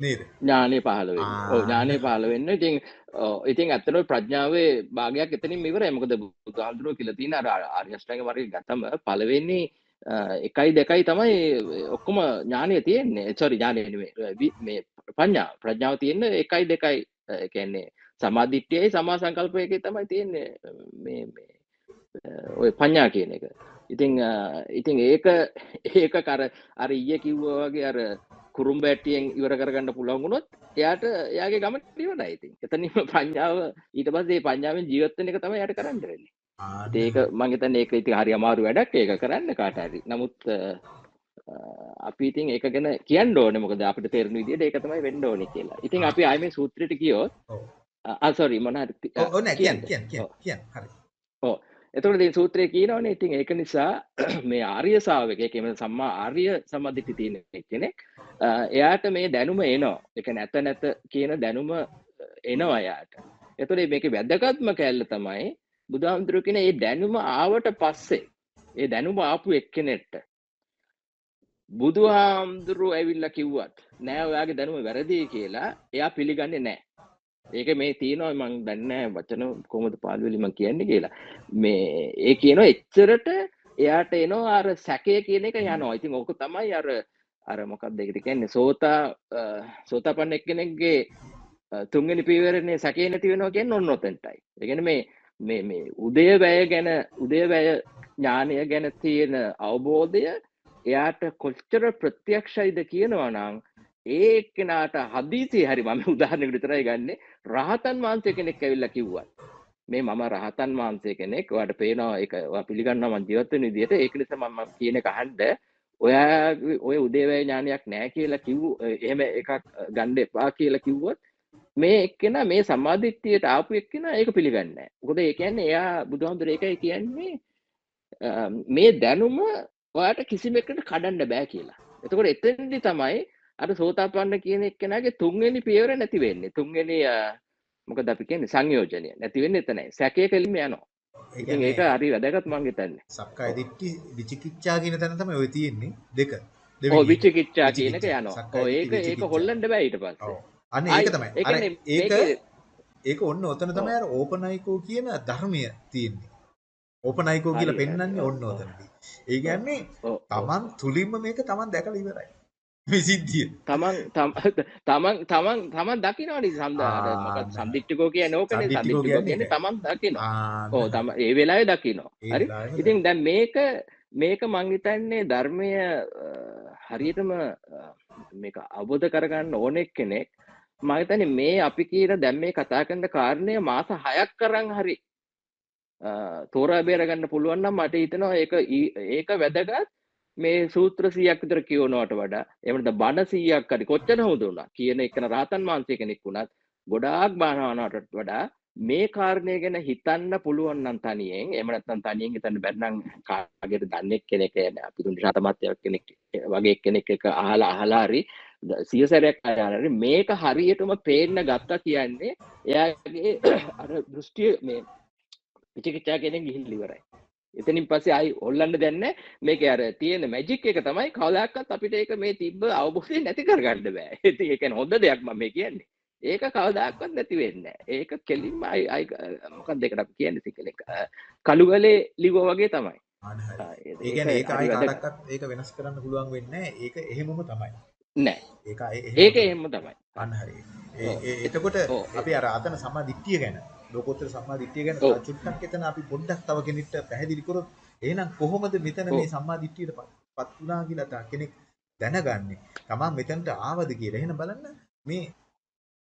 නේද? ඥානය පහළ වෙන්නේ. ඥානය පහළ වෙන්න. ඉතින් ඉතින් ඇත්තටම ප්‍රඥාවේ භාගයක් එතනින්ම ඉවරයි. මොකද බුදුහාමුදුරුවෝ කියලා තියෙන අර ආර්ය අෂ්ටාංග මාර්ගය ගතම පළවෙනි එකයි දෙකයි තමයි ඔක්කොම ඥානය තියෙන්නේ. සෝරි ඥානය නෙමෙයි. මේ ප්‍රඥා ප්‍රඥාව තියෙන්නේ එකයි දෙකයි. ඒ කියන්නේ සමාධිට්ඨියයි සමා සංකල්පයකයි තමයි තියෙන්නේ මේ මේ ඔය පඤ්ඤා කියන එක. ඉතින් ඉතින් ඒක ඒක කර අර ඊයේ කිව්වා වගේ අර කුරුම්බ ඇට්ටියෙන් ඉවර කරගන්න පුළුවන් වුණොත් එයාට එයාගේ ගමන ඉවරයි ඉතින්. එතනින්ම ප්‍රඥාව ඊට පස්සේ මේ ප්‍රඥාවෙන් ජීවත් වෙන එක තමයි එයාට කරන්න වෙන්නේ. ඒක හිතන්නේ ඒක ඉතින් හරි අමාරු වැඩක් ඒක කරන්න කාට හරි. නමුත් අපි ඉතින් ඒක ගැන කියන්න ඕනේ මොකද අපිට තේරෙන විදිහට ඒක තමයි වෙන්න ඕනේ කියලා. ඉතින් අපි ආයේ මේ සූත්‍රයට ගියොත් ආ සෝරි මොනවාද ඔව් නෑ කියන්න කියන්න කියන්න හරි. ඔව් එතකොට මේ සූත්‍රයේ කියනවනේ ඉතින් ඒක නිසා මේ ආර්ය ශාවකයෙක් කියන්නේ සම්මා ආර්ය සම්මාදිට්ඨිය තියෙන කෙනෙක් එයාට මේ දැනුම එනවා. ඒ කියන්නේ ඇත නැත කියන දැනුම එනවා එයාට. එතකොට මේකේ වැදගත්ම කැල්ල තමයි බුදුහාමුදුරුවෝ කියන මේ දැනුම ආවට පස්සේ ඒ දැනුම ආපු එක්කෙනෙක්ට බුදුහාමුදුරුවෝ ඇවිල්ලා කිව්වත් නෑ ඔයාගේ දැනුම වැරදි කියලා එයා පිළිගන්නේ නෑ. ඒක මේ තියෙනවා මං දන්නේ වචන කොහොමද පාළුවෙලි මං කියන්නේ කියලා. මේ ඒ කියනවා එච්චරට එයාට එනවා අර සැකය කියන එක යනවා. ඉතින් ඕක තමයි අර අර මොකක්ද ඒකට කියන්නේ සෝතා සෝතාපන්න එක්කෙනෙක්ගේ තුන්වෙනි පියවරනේ සැකේ නැති වෙනවා කියන්නේ ඔන්න ඔතෙන්ටයි. ඒ කියන්නේ මේ මේ මේ උදේවැය ගැන උදේවැය ඥානය ගැන තියෙන අවබෝධය එයාට කොච්චර ප්‍රත්‍යක්ෂයිද කියනවා නම් ඒ එක්කෙනාට හදිසියේ හරි මම උදාහරණයකට විතරයි ගන්නෙ. රහතන් වහන්සේ කෙනෙක් ඇවිල්ලා කිව්වා. මේ මම රහතන් වහන්සේ කෙනෙක්. ඔයාලට පේනවා ඒක ඔයා පිළිගන්නවා මම ජීවත් වෙන විදිහට. ඒක නිසා මම කියන එක අහන්න. ඔයා ඔය උදේවැය ඥානයක් නැහැ කියලා කිව්ව එහෙම එකක් ගන්න එපා කියලා කිව්වොත් මේ එක්කෙනා මේ සම්මාදිට්ඨියට ආපු එක්කෙනා ඒක පිළිගන්නේ නැහැ. මොකද ඒ කියන්නේ එයා බුදුහාමුදුර ඒකයි කියන්නේ මේ දැනුම ඔයාට කිසිම එකකට කඩන්න බෑ කියලා. එතකොට එතෙන්දි තමයි අර සෝතාපන්න කියන එක්කෙනාගේ තුන්වෙනි පියවර නැති වෙන්නේ. තුන්වෙනි මොකද අපි කියන්නේ සංයෝජනය නැති වෙන්නේ එතනයි. සැකය කෙලින්ම යනවා. ඒක හරි වැදගත් මං හිතන්නේ. සක්කාය දිට්ඨි විචිකිච්ඡා කියන තැන තමයි ඔය තියෙන්නේ දෙක. ඔව් විචිකිච්ඡා කියන එක යනවා. ඒක ඒක හොල්ලන්න බෑ ඊට පස්සේ. අන්න ඒක තමයි. අර ඒක ඒක ඔන්න ඔතන තමයි අර ඕපනයිකෝ කියන ධර්මය තියෙන්නේ. ඕපනයිකෝ කියලා පෙන්වන්නේ ඔන්න ඔතනදී. ඒ කියන්නේ තමන් තුලින්ම මේක තමන් දැකලා ඉවරයි. මේ සිද්ධිය. තමන් තමන් තමන් තමන් දකින්නවනේ සම්දාන මොකද සම්දිට්ඨිකෝ කියන්නේ ඕකනේ සම්දිට්ඨිකෝ කියන්නේ තමන් දකිනවා. ඔව් තම ඒ වෙලාවේ දකිනවා. හරි. ඉතින් දැන් මේක මේක මං හිතන්නේ ධර්මය හරියටම මේක අවබෝධ කරගන්න ඕනෙක් කෙනෙක් මම හිතන්නේ මේ අපි කියන දැන් මේ කතා කරන කාරණය මාස 6ක් කරන් හරි තෝරා බේර ගන්න පුළුවන් නම් මට හිතෙනවා ඒක ඒක වැදගත්. මේ සූත්‍ර 100ක් විතර කියවනවට වඩා එහෙම නැත්නම් බණ 100ක් හරි කොච්චර හොඳ වුණා කියන එකන රහතන් වහන්සේ කෙනෙක් වුණත් ගොඩාක් බණවනවට වඩා මේ කාරණය ගැන හිතන්න පුළුවන් නම් තනියෙන් එහෙම නැත්නම් තනියෙන් හිතන්න බැරි නම් කාගෙද දන්නේ කෙනෙක් අපි දුන්න ශතමත්යක් කෙනෙක් වගේ කෙනෙක් එක අහලා අහලා හරි සිය සැරයක් අහලා හරි මේක හරියටම පේන්න ගත්තා කියන්නේ එයාගේ අර දෘෂ්ටිය මේ විචිකිච්ඡා කෙනෙක් ගිහින් ඉවරයි. එතනින් පස්සේ ආයි හොල්ලන්න දෙන්න මේක අර තියෙන මැජික් එක තමයි කවදාකවත් අපිට ඒක මේ තිබ්බ අවබෝධය නැති කරගන්න බෑ. ඉතින් ඒ කියන්නේ හොඳ දෙයක් මම මේ කියන්නේ. ඒක කවදාක්වත් නැති වෙන්නේ ඒක කෙලින්ම අයි ඒකට අපි කියන්නේ සිංහලෙන් කළු ගලේ ලිව්වා වගේ තමයි. ඒ ඒක වෙනස් කරන්න පුළුවන් වෙන්නේ ඒක එහෙමම තමයි. නෑ ඒක ඒක එහෙම තමයි. අන්න හරි. එතකොට අපි අර අතන සම්මා දිට්ඨිය ගැන ලෝකෝත්තර සම්මා දිට්ඨිය ගැන චුට්ටක් එතන අපි පොඩ්ඩක් තව කෙනෙක්ට පැහැදිලි කරොත් එහෙනම් කොහොමද මෙතන මේ සම්මා දිට්ඨියට පත් වුණා කියලා කෙනෙක් දැනගන්නේ? තමන් මෙතනට ආවද කියලා? එහෙනම් බලන්න මේ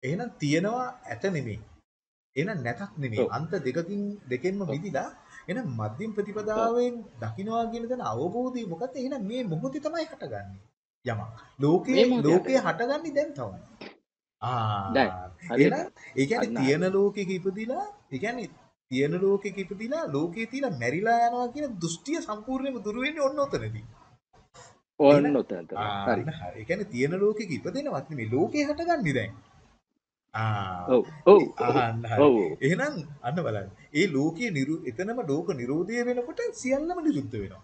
එහෙනම් තියනවා ඇත නෙමෙයි. එහෙනම් නැතත් නෙමෙයි. අන්ත දෙකකින් දෙකෙන්ම මිදිලා එහෙනම් මධ්‍යම ප්‍රතිපදාවෙන් දකින්නවා කියන දන අවබෝධය මොකද? එහෙනම් මේ මොහොතේ තමයි හටගන්නේ. යමක්. ලෝකේ ලෝකේ හටගන්නේ දැන් තමයි. ආ. එහෙනම් ඒ කියන්නේ තියෙන ලෝකෙක ඉපදිලා, ඒ කියන්නේ තියෙන ලෝකෙක ඉපදිලා ලෝකේ තියලා මැරිලා යනවා කියන දෘෂ්ටිය සම්පූර්ණයෙන්ම දුර වෙන්නේ ඔන්න ඔතනදී. ඔන්න ඔතන. හරි. ඒ කියන්නේ තියෙන ලෝකෙක ඉපදෙනවත් නෙමෙයි ලෝකේ හටගන්නේ දැන්. ඔව් ඔව් අහන්න හරි. එහෙනම් අන්න බලන්න. ඒ ලෝකයේ නිරු එතනම ලෝක නිරෝධය වෙනකොට සියල්ලම නිරුද්ධ වෙනවා.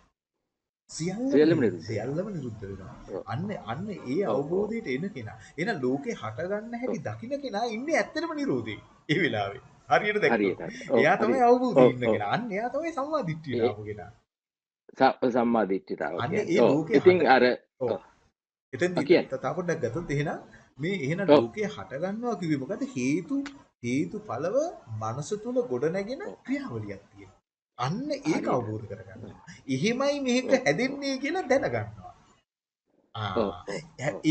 සියල්ලම සියල්ලම නිරුද්ධ වෙනවා. අන්න අන්න ඒ. අවබෝධයට එන කෙනා. එහෙනම් ලෝකේ හට ගන්න හැටි දකින්න කෙනා ඉන්නේ ඇත්තටම නිරෝධේ. ඒ වෙලාවේ. හරියට. ඔව් එයා තමයි. අවබෝධයේ ඉන්න. කෙනා. අන්න එයා තමයි සම්මා දිට්ඨියට ඒ ආපු කෙනා. ස- සම්මා දිට්ඨියතාව අන්න. ඒ. ලෝකේ ඉතින් අර කියන්න. තව පොඩ්ඩක් ගත්තොත් එහෙනම් මේ එහෙනම්. ලෝකේ හට ගන්නවා කිව්වේ මොකද හේතු හේතු ඵලව මනස තුල ගොඩ නැගෙන ක්‍රියාවලියක් තියෙනවා. අන්න ඒක. අවබෝධ කරගන්නවා. එහෙමයි මේක. හැදෙන්නේ කියලා දැනගන්නවා.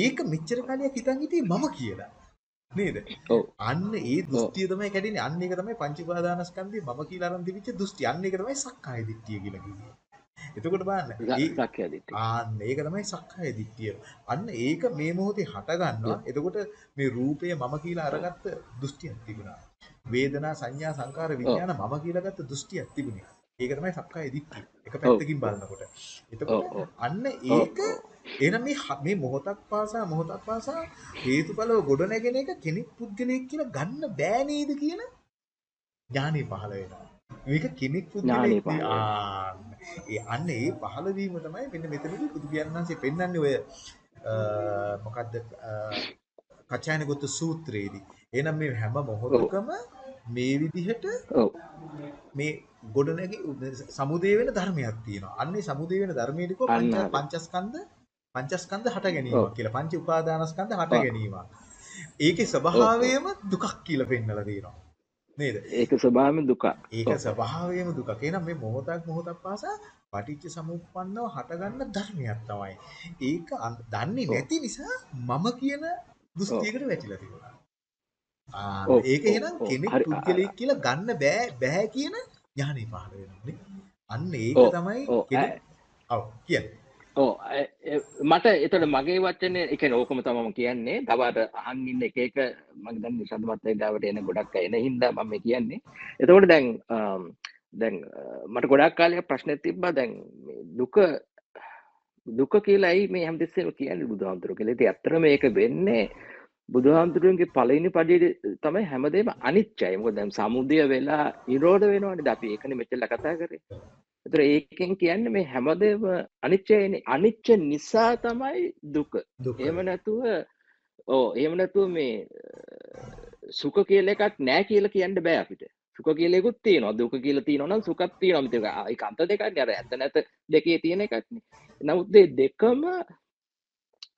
ඒක මෙච්චර කාලයක් හිතන් හිටියේ මම කියලා. නේද? අන්න ඒ. දෘෂ්ටිය තමයි කැඩෙන්නේ. අන්න ඒක තමයි පංච උපාදානස්කන්ධය මම කියලා අරන් තිබිච්ච දෘෂ්ටි. අන්න ඒක තමයි සක්කාය දිට්ඨිය කියලා කිව්වේ. එතකොට බලන්න. ඒ සක්‍රිය දිට්ඨිය. ආන්න ඒක තමයි සක්කාය දිට්ඨිය. අන්න ඒක මේ මොහොතේ හට ගන්නවා. එතකොට මේ රූපය මම කියලා අරගත්ත දෘෂ්ටියක් තිබුණා. වේදනා සංඥා සංකාර විඥාන මම කියලා ගත්ත දෘෂ්ටියක් තිබුණේ. ඒක තමයි සක්කාය දිට්ඨිය. එක පැත්තකින් බලනකොට. එතකොට. අන්න ඒක. එහෙනම් මේ මේ මොහොතක් පාසා මොහොතක් පාසා හේතුඵලව ගොඩ නැගෙන එක කෙනෙක් පුද්ගලයෙක් කියලා ගන්න බෑ නේද කියන ඥානෙ පහළ වෙනවා. මේක කෙනෙක් පුද්ගලයෙක් පහළ වෙනවා. ආ ඒ අන්න ඒ පහළ වීම තමයි මෙන්න මෙතනදී බුදු පියාණන්සේ පෙන්වන්නේ ඔය මොකද්ද කචායනගත සූත්‍රයේදී. එහෙනම් මේ හැම. මොහොතකම මේ විදිහට. මේ ගොඩනැගි සමුදේ වෙන ධර්මයක් තියෙනවා. අන්නේ සමුදේ වෙන ධර්මයේදී කො. පංචස්කන්ධ පංචස්කන්ධ හට ඔව්. ගැනීමක් කියලා. පංච උපාදානස්කන්ධ හට ඔව්. ගැනීමක්. ඒකේ. ස්වභාවයම දුකක් කියලා පෙන්නලා තියෙනවා. නේද? ඒක ස්වභාවයෙන් දුක. ඒක ඔව්. ස්වභාවයම දුකක්. එහෙනම් මේ මොහොතක් මොහොතක් පාසා පටිච්ච සමුප්පන්නව හටගන්න ධර්මයක් තමයි. ඒක දන්නේ. නැති නිසා මම කියන. දෘෂ්ටියකට වැටිලා තිබුණා. ආ. ඒක. එහෙනම්. කෙනෙක් හරි. පුද්ගලයෙක් කියලා ගන්න බෑ බෑ කියන ඥානෙ පහළ වෙනවා නේ. අන්න ඒක. තමයි. කෙනෙක් ඔව් කියන්නේ. ඕ මට එතට මගේ වචන එක ඕකම තමම කියන්නේ තවට අහන් ඉන්න එක එක මගදන් සඳමත්ය ගාවට එන ගොඩක් එන හින්දා මම කියන්නේ එතකොට දැන් අම්, දැන් අ, මට ගොඩක් කාලය ප්‍රශ්න තිබ්බා දැන් මේ දුක දුක කියලායි මේ හැමතිස්සේම කියන්නේ බුදුහාමුදුරුවෝ කියලා. ඉතින් ඇත්තටම මේක වෙන්නේ බුදුහාමුදුරුවන්ගේ පළවෙනි පදයේ තමයි හැමදේම අනිත්‍යයි. මොකද දැන් සමුදය වෙලා නිරෝධ වෙනවනේ. අපි ඒකනේ මෙච්චර කතා කරේ. ඒතර ඒකෙන් කියන්නේ මේ හැමදේම අනිත්‍යයිනේ. අනිත්‍ය නිසා තමයි දුක. එහෙම නැතුව ඕ එහෙම නැතුව මේ සුඛ කියලා එකක් නෑ කියලා කියන්න බෑ අපිට. සුඛ කියලා එකකුත් තියෙනවා. දුක කියලා තියෙනවා නම් සුඛත් තියෙනවා. මේක ඒක අන්ත දෙකක්නේ. අර ඇත්ත නැත දෙකේ තියෙන එකක්නේ. නමුත් මේ දෙකම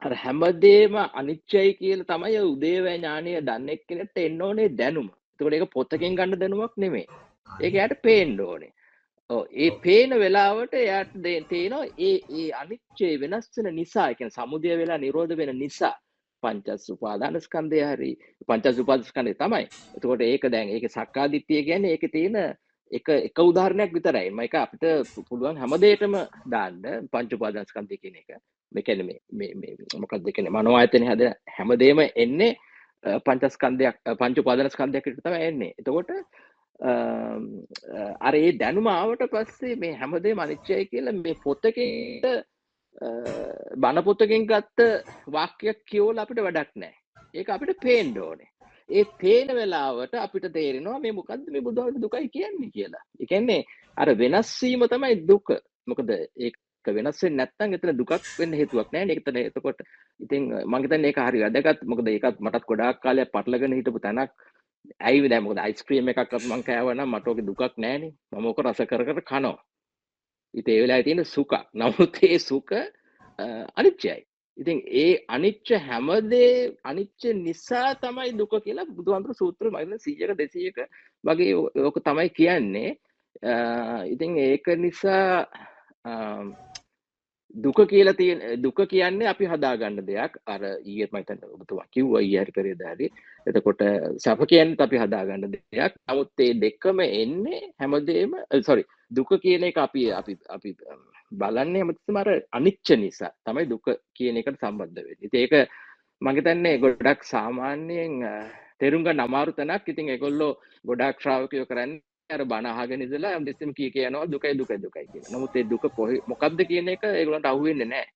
අර හැමදේම අනිත්‍යයි කියලා තමයි උදේවැය ඥානය දන්න එක්කෙනෙක්ට එන්න ඕනේ දැනුම. ඒකට ඒක පොතකින් ගන්න දැනුමක් නෙමෙයි. ඒක එයාට පේන්න ඕනේ. ඔව් ඒ ඔව්. පේන වෙලාවට එයාට දේ- තේනවා ඒ ඒ අනිත්‍ය වෙනස් වෙන නිසා, ඒ කියන්නේ සමුදය වෙලා නිරෝධ වෙන නිසා පංචස් උපාදානස්කන්ධය හරි පංචස් උපාදානස්කන්ධය තමයි. එතකොට ඒක දැන් ඒකේ සක්කාදිට්ඨිය කියන්නේ ඒකේ තියෙන එක එක උදාහරණයක් විතරයි. මේක අපිට පු- පුළුවන් හැම දෙයකම දාන්න පංච උපාදානස්කන්ධය කියන එක. මේ කියන්නේ මේ මේ මේ මොකක්ද කියන්නේ මනෝ ආයතනේ හැදෙන හැමදේම එන්නේ අ, පංචස්කන්ධයක් අ, පංච උපාදානස්කන්ධයක් එක්ක තමයි එන්නේ. එතකොට අම්, අ, අර ඒ දැනුම ආවට පස්සේ මේ හැමදේම අනිත්‍යයි කියලා මේ පොතකින් අ, බණ පොතකින් ගත්ත වාක්‍යයක් කියවලා අපිට වැඩක් නැහැ. ඒක අපිට පේන්න ඕනේ. ඒ පේන වෙලාවට අපිට තේරෙනවා මේ මොකද්ද මේ බුදුහාමුදුරු දුකයි කියන්නේ කියලා. ඒ කියන්නේ අර වෙනස් වීම තමයි දුක. මොකද ඒක වෙනස් වෙන්නේ නැත්නම් එතන දුකක් වෙන්න හේතුවක් නැහැ නේ. එතන එතකොට ඉතින් මම හිතන්නේ ඒක හරි වැදගත්. මොකද ඒකත් මටත් ගොඩාක් කාලයක් පටලගෙන හිටපු තැනක්. ඇයි දැන් මොකද අයිස්ක්‍රීම් එකක් මම කෑවා නම් මට ඕකේ දුකක් නැහනේ. මම ඕක රස කර කර කනවා. ඉතින් ඒ වෙලාවේ තියෙන සුඛ. නමුත් ඒ සුඛ අ, අනිත්‍යයි. ඉතින් ඒ අනිච්ච හැමදේ අනිච්ච නිසා තමයි දුක කියලා බුදුහාමුදුරු සූත්‍ර මම හිතන්නේ 100ක 200ක වගේ ඕ- ඕක තමයි කියන්නේ. අ, ඉතින් ඒක නිසා අම්, දුක කියලා තියෙන දුක කියන්නේ අපි හදාගන්න දෙයක්. අර ඊයේත් මම හිතන්නේ ඔබතුමා කිව්වා ඊයේ හරි පෙරේදා හරි. එතකොට සැප කියන්නේත් අපි හදාගන්න දෙයක්. නමුත් මේ දෙකම එන්නේ හැමදේම සෝරි දුක කියන එක අපි අපි අපි අම්, බලන්නේ හැමතිස්සෙම අර අනිච්ච නිසා තමයි දුක කියන එකට සම්බන්ධ වෙන්නේ. ඉතින් ඒක මම හිතන්නේ ගොඩක් සාමාන්‍යයෙන් අ, තේරුම් ගන්න අමාරු තැනක්. ඉතින් ඒගොල්ලෝ ගොඩාක් ශ්‍රාවකයෝ කරන්නේ අර බණ අහගෙන ඉඳලා හැමතිස්සෙම කී කිය යනවා දුකයි දුකයි දුකයි කියලා. නමුත් ඒ දුක කොහේ මොකක්ද කියන එක ඒගොල්ලන්ට අහුවෙන්නේ නැහැ.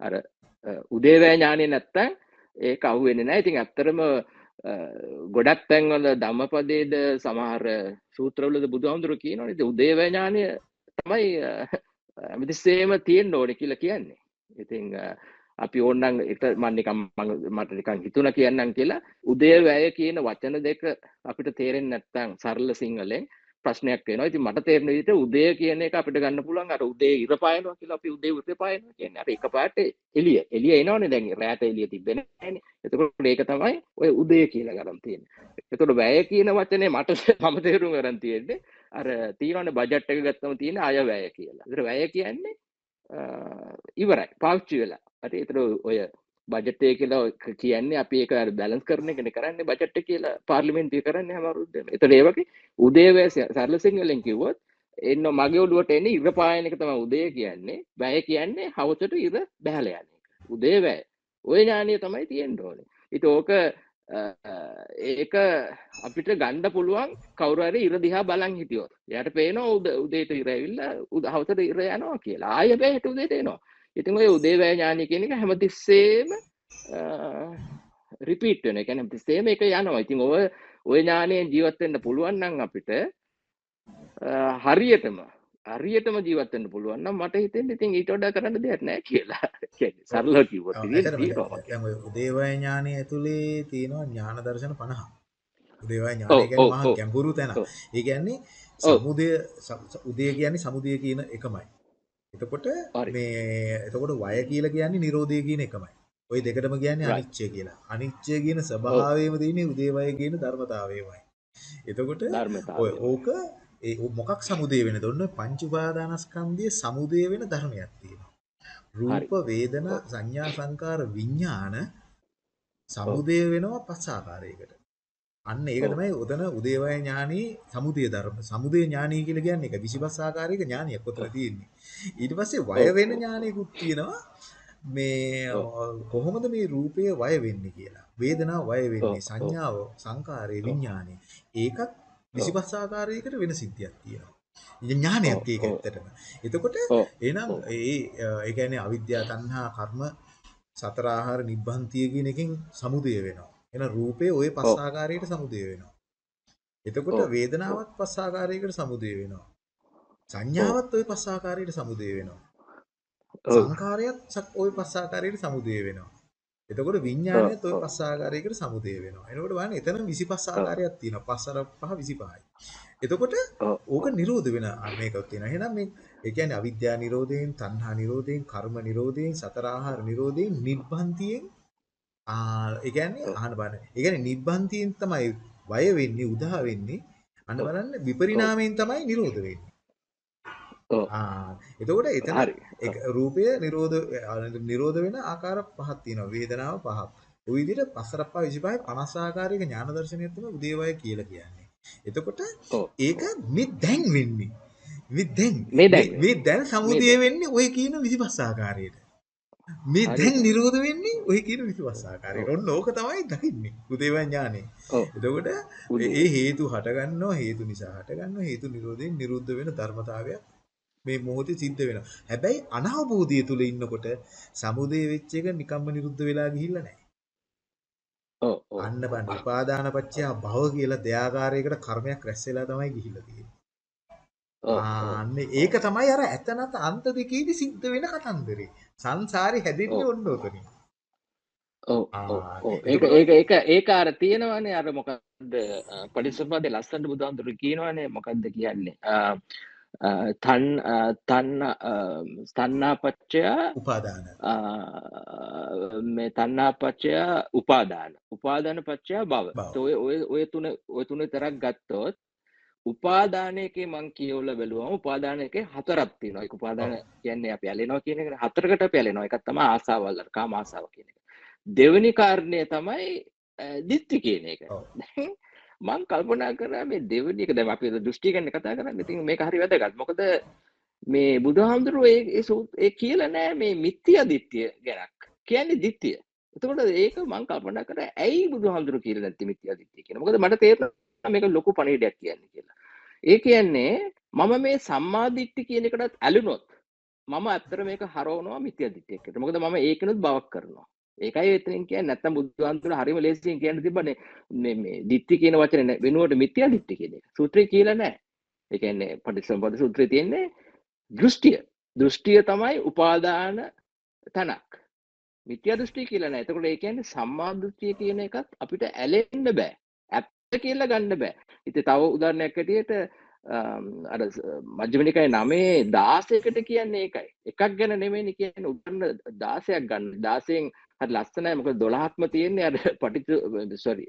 අර අ, උදේවැය ඥානෙ නැත්තම් ඒක අහුවෙන්නේ නැහැ. ඉතින් ඇත්තටම අ, ගොඩක් තැන්වල ධම්මපදයේද සමහර සූත්‍රවලද බුදුහාමුදුරුවෝ කියනවනේ ඉතින් උදේවැය ඥානය තමයි අ, ඇමතිස්සේම තියෙන් ඕන කියලා කියන්නේ ඉතිං අපි ඕන්නන් එත මන්නිකම් මට නිකන් හිතුන කියන්නම් කියලා උදේ වැය කියන වචන දෙක අපිට තේරෙන් නැත්තං සරල සිංහලෙන් ප්‍රශ්නයක් වෙනවා. ඉතින් මට තේරෙන විදිහට උදේ කියන එක අපිට ගන්න පුළුවන්. අර උදේ ඉර පායනවා කියලා අපි උදේ උදේ පායනවා කියන්නේ. අර එකපාරට එළිය. එළිය එනවනේ දැන් රැට එළිය තිබෙන්නේ නැහැනේ එතකොට ඒක තමයි ඔය උදේ කියලා ගන්න තියෙන්නේ. එතකොට වැය කියන වචනේ මට මම තේරුම් ගන්න තියෙන්නේ අර තියෙනවනේ බජට් එක ගත්තම තියෙන අය වැය කියලා. ඒතර වැය කියන්නේ ඉවරයි. පාවිච්චි වෙලා. හරි. ඒතර ඔය බජට්ටය කියලා කියන්නේ අපි ඒක බැලන්ස් කරන එකන කරන්න බජට්ට කියලා පාර්ලිමෙන්තිය කරන්න හමරුද්දම එතට ඒවගේ උදේවැස සරල සිංහලෙන් කිව්වොත් එන්න මගේ ඔලුවට එන්නේ ඉර පායනක තම උදේ කියන්නේ. බැය කියන්නේ හවසට ඉර බැහලයන්න උදේ වැෑ ඔය ඥානය තමයි තියෙන් ඕන. ඉට ඕක ඒක අපිට ගණ්ඩ පුළුවන් කවුරරි ඉර දිහා බලන් හිටියොත්. යට පේන උද උදේට ඉරවිල්ල උද හවසට ඉර යනවා කියලා. ආය බෑහට උදේටේනවා ඉතින් ඔය උදේවැය ඥානය කියන එක හැමතිස්සේම රිපීට් වෙන එක හැමතිස්සේම එක යනවා ඉතින් ඔය ඔය ඥානයෙන් ජීවත් වෙන්න පුළුවන් නම් අපිට හරියටම හරියටම ජීවත් වෙන්න පුළුවන් නම් මට හිතෙන්නේ ඉතින් ඊට වඩා කරන්න දෙයක් නැහැ කියලා. කිව්වොත් ඉතින් උදේවැය ඥානය ඇතුලේ තියෙනවා ඥාන දර්ශන 50. උදේවැය ඥානය කියන්නේ මහා ගැඹුරු තැන. ඒ කියන්නේ සමුදය උදේ කියන්නේ සමුදය කියන එකමයි. එතකොට මේ එතකොට වය කියලා කියන්නේ Nirodha කියන එකමයි. ওই දෙකටම කියන්නේ අනිච්චය කියලා. අනිච්චය කියන ස්වභාවයම තියෙන්නේ උදේවය කියන ධර්මතාවයමයි. එතකොට ඔය ඕක ඒ මොකක් සමුදේ වෙනද? ඔන්න පංච උපාදානස්කන්ධයේ සමුදේ වෙන ධර්මයක් තියෙනවා. රූප වේදනා සංඥා සංකාර විඥාන සමුදේ වෙනවා පස් ආකාරයකට. අන්න ඒක තමයි උදන උදේවය ඥානී සමුදය ධර්ම. සමුදය ඥානී කියලා කියන්නේ ඒක 25 ආකාරයක ඥානියක් උතන තියෙන්නේ. ඊට පස්සේ වය වෙන ඥානයකුත් තියෙනවා. මේ කොහොමද මේ රූපය වය වෙන්නේ කියලා. වේදනාව වය වෙන්නේ සංඥාව, සංකාරය, විඥානය. ඒකත් 25 ආකාරයකට වෙන සිද්ධියක් තියෙනවා. ඥානයක් ඒක ඇත්තටම. එතකොට එහෙනම් ඒ ඒ කියන්නේ අවිද්‍යාව, තණ්හා, කර්ම, සතර ආහාර, නිබ්බන්තිය කියන එකෙන් සමුදය වෙනවා. එන රූපේ ওই පස් ආකාරයකට සමුදය වෙනවා. එතකොට වේදනාවත් පස් ආකාරයකට සමුදය වෙනවා. සංඥාවත් ওই පස් ආකාරයකට සමුදය වෙනවා. සංකාරයත් ওই පස් ආකාරයකට සමුදය වෙනවා. එතකොට විඥානයත් ওই පස් ආකාරයකට සමුදය වෙනවා. එතකොට බලන්න එතන 25 ආකාරයක් තියෙනවා. 5 5 25යි. එතකොට ඕක නිරෝධ වෙන මේකක් තියෙනවා. එහෙනම් මේ ඒ කියන්නේ අවිද්‍යා නිරෝධයෙන්, තණ්හා නිරෝධයෙන්, කර්ම නිරෝධයෙන්, සතර ආහාර නිරෝධයෙන්, නිබ්බන්තියෙන් ආ ඒ කියන්නේ අහන්න බලන්න. ඒ කියන්නේ නිබ්බන්තියෙන් තමයි වය වෙන්නේ, උදා වෙන්නේ. අන්න බලන්න විපරිණාමයෙන් තමයි නිරෝධ වෙන්නේ. ආ එතකොට එතන රූපය නිරෝධ නිරෝධ වෙන ආකාර පහක් තියෙනවා. වේදනාව පහක්. ওই විදිහට පස්සරප්පා 25 50 ආකාරයක ඥාන දර්ශනයක් තමයි උදේවය කියලා කියන්නේ. එතකොට ඒක මේ දැන් වෙන්නේ. මේ දැන් මේ දැන් සමුදය වෙන්නේ ওই කියන 25 ආකාරයට. මේ දැන් නිරෝධ වෙන්නේ ඔය කියන 25 ආකාරයට. ඔන්න ඕක තමයි දකින්නේ. උදේවය ඥානෙ. එතකොට ඒ හේතු හට ගන්නවා හේතු නිසා හට ගන්නවා හේතු නිරෝධයෙන් නිරුද්ධ වෙන ධර්මතාවයක් මේ මොහොතේ සිද්ධ වෙනවා. හැබැයි අනවබෝධය තුල ඉන්නකොට සමුදේ වෙච්ච එක නිකම්ම නිරුද්ධ වෙලා ගිහිල්ලා නැහැ. ඔව් අන්න බන්න උපාදාන පත්‍ය භව කියලා දෙයාකාරයකට කර්මයක් රැස් වෙලා තමයි ගිහිල්ලා තියෙන්නේ. අන්න ඒක තමයි අර ඇතනත අන්ත දෙකේදී සිද්ධ වෙන කතන්දරේ. සංසාරේ හැදෙන්නේ ඔන්න ඔතනින්. ඔව් ඒක ඒක ඒක ඒක අර තියෙනවනේ අර මොකද්ද පටිච්චසමුප්පාදේ ලස්සනට බුදුහාමුදුරු කියනවනේ මොකද්ද කියන්නේ. තන් තන්න තන්නාපච්චය උපාදාන. මේ තන්නාපච්චය උපාදාන. උපාදාන පච්චය බව ඔය ඔය තුන ඔය තුන තරක් ගත්තොත් උපාදානයකේ මං කියවල බැලුවම උපාදානයකේ හතරක් තියෙනවා. ඒක උපාදාන කියන්නේ අපි ඇලෙනවා කියන එක හතරකට අපි ඇලෙනවා. එකක් තමයි ආසාවල් කාම ආසාව කියන එක. දෙවෙනි කාරණය තමයි දිත්‍ති කියන එක. මං කල්පනා කරා මේ දෙවෙනි එක දැන් අපි දෘෂ්ටි ගැන කතා කරන්නේ. ඉතින් මේක හරි වැදගත්. මොකද මේ බුදුහාමුදුරුවෝ ඒ ඒ කියලා නෑ මේ මිත්‍යා දිට්ඨිය ගැනක්. කියන්නේ දිට්ඨිය. එතකොට ඒක මං කල්පනා කරා ඇයි බුදුහාමුදුරුවෝ කියලා නැති මිත්‍යා දිට්ඨිය කියන මොකද මට තේරෙනවා මේක ලොකු පණිවිඩයක් කියන්නේ කියලා ඒ කියන්නේ මම මේ සම්මා දිට්ඨි කියන එකටත් ඇලුනොත් මම ඇත්තට මේක හරවනවා මිත්‍යා දිට්ඨියකට මොකද මම ඒකනොත් බවක් කරනවා ඒකයි එතනින් කියන්නේ නැත්තම් බුදුහාමුදුරුවෝ හරිම ලේසියෙන් කියන්න තිබ්බනේ මේ මේ දිට්ඨි කියන වචනේ වෙනුවට මිත්‍යා දිට්ඨි කියන එක. සූත්‍රේ කියලා නැහැ. ඒ කියන්නේ පටිච්චසමුප්පාද සූත්‍රයේ තියෙන්නේ දෘෂ්ටිය. දෘෂ්ටිය තමයි උපාදාන තැනක් මිත්‍යා දෘෂ්ටි කියලා නෑ එතකොට ඒ කියන්නේ සම්මා දෘෂ්ටිය කියන එකත් අපිට ඇලෙන්න බෑ ඇත්ත කියලා ගන්න බෑ ඉතින් තව උදාහරණයක් ඇටියට අර මජ්ක්‍ධිම නිකායේ 9 16කට කියන්නේ ඒකයි එකක් ගැන නෙමෙයිනේ කියන්නේ උදාහරණ 16ක් ගන්න 16න් හරි ලස්සනයි මොකද 12ක්ම තියෙන්නේ අර පටිච්ච සෝරි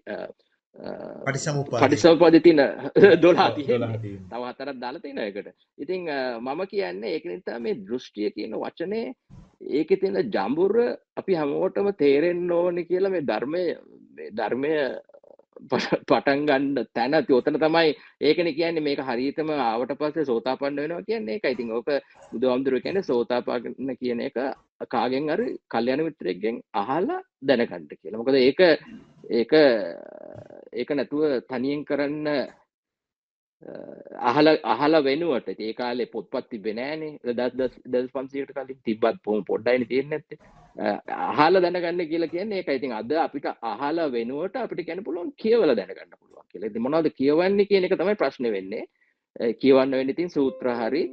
පටිසමුප්පාදේ. පටිසමුප්පාදේ තියෙන 12 12 තියෙන්නේ තියෙන්නේ. තව හතරක් දාලා තියෙන එකට. ඉතින් අ, මම කියන්නේ ඒක නිසා මේ දෘෂ්ටිය කියන වචනේ ඒකේ තියෙන ජඹුර අපි හැමෝටම තේරෙන්න ඕනේ කියලා මේ ධර්මය ධර්මය පටන් ගන්න තැන ඔතන තමයි ඒකනේ කියන්නේ මේක හරියටම ආවට පස්සේ සෝතාපන්න වෙනවා කියන්නේ ඒකයි. ඉතින් ඕක බුදුහාමුදුරුවෝ කියන්නේ සෝතාපන්න කියන එක කාගෙන් හරි කල්යාණ මිත්‍රයෙක්ගෙන් අහලා දැනගන්න කියලා. මොකද ඒක ඒක ඒක නැතුව තනියෙන් කරන්න අහල අහල වෙනුවට ඒ කාලේ පොත්පත් තිබෙ නෑනේ. දස් දස් දස් පන්සියට කලින් තිබත් පොම පොඩ්ඩයින තියෙන ඇත්තේ අහල දැනගන්න කියලා කියන්නේ ඒක ඉතින් අද අපිට අහල වෙනුවට අපිට ගැන පුළුවන් කියවල දැනගන්න පුළුවන් කියලා. ඉතින් මොනවද කියවන්නේ කියන එක තමයි ප්‍රශ්නේ වෙන්නේ. අ, කියවන්න වෙන්නේ ඉතින් සූත්‍ර හරි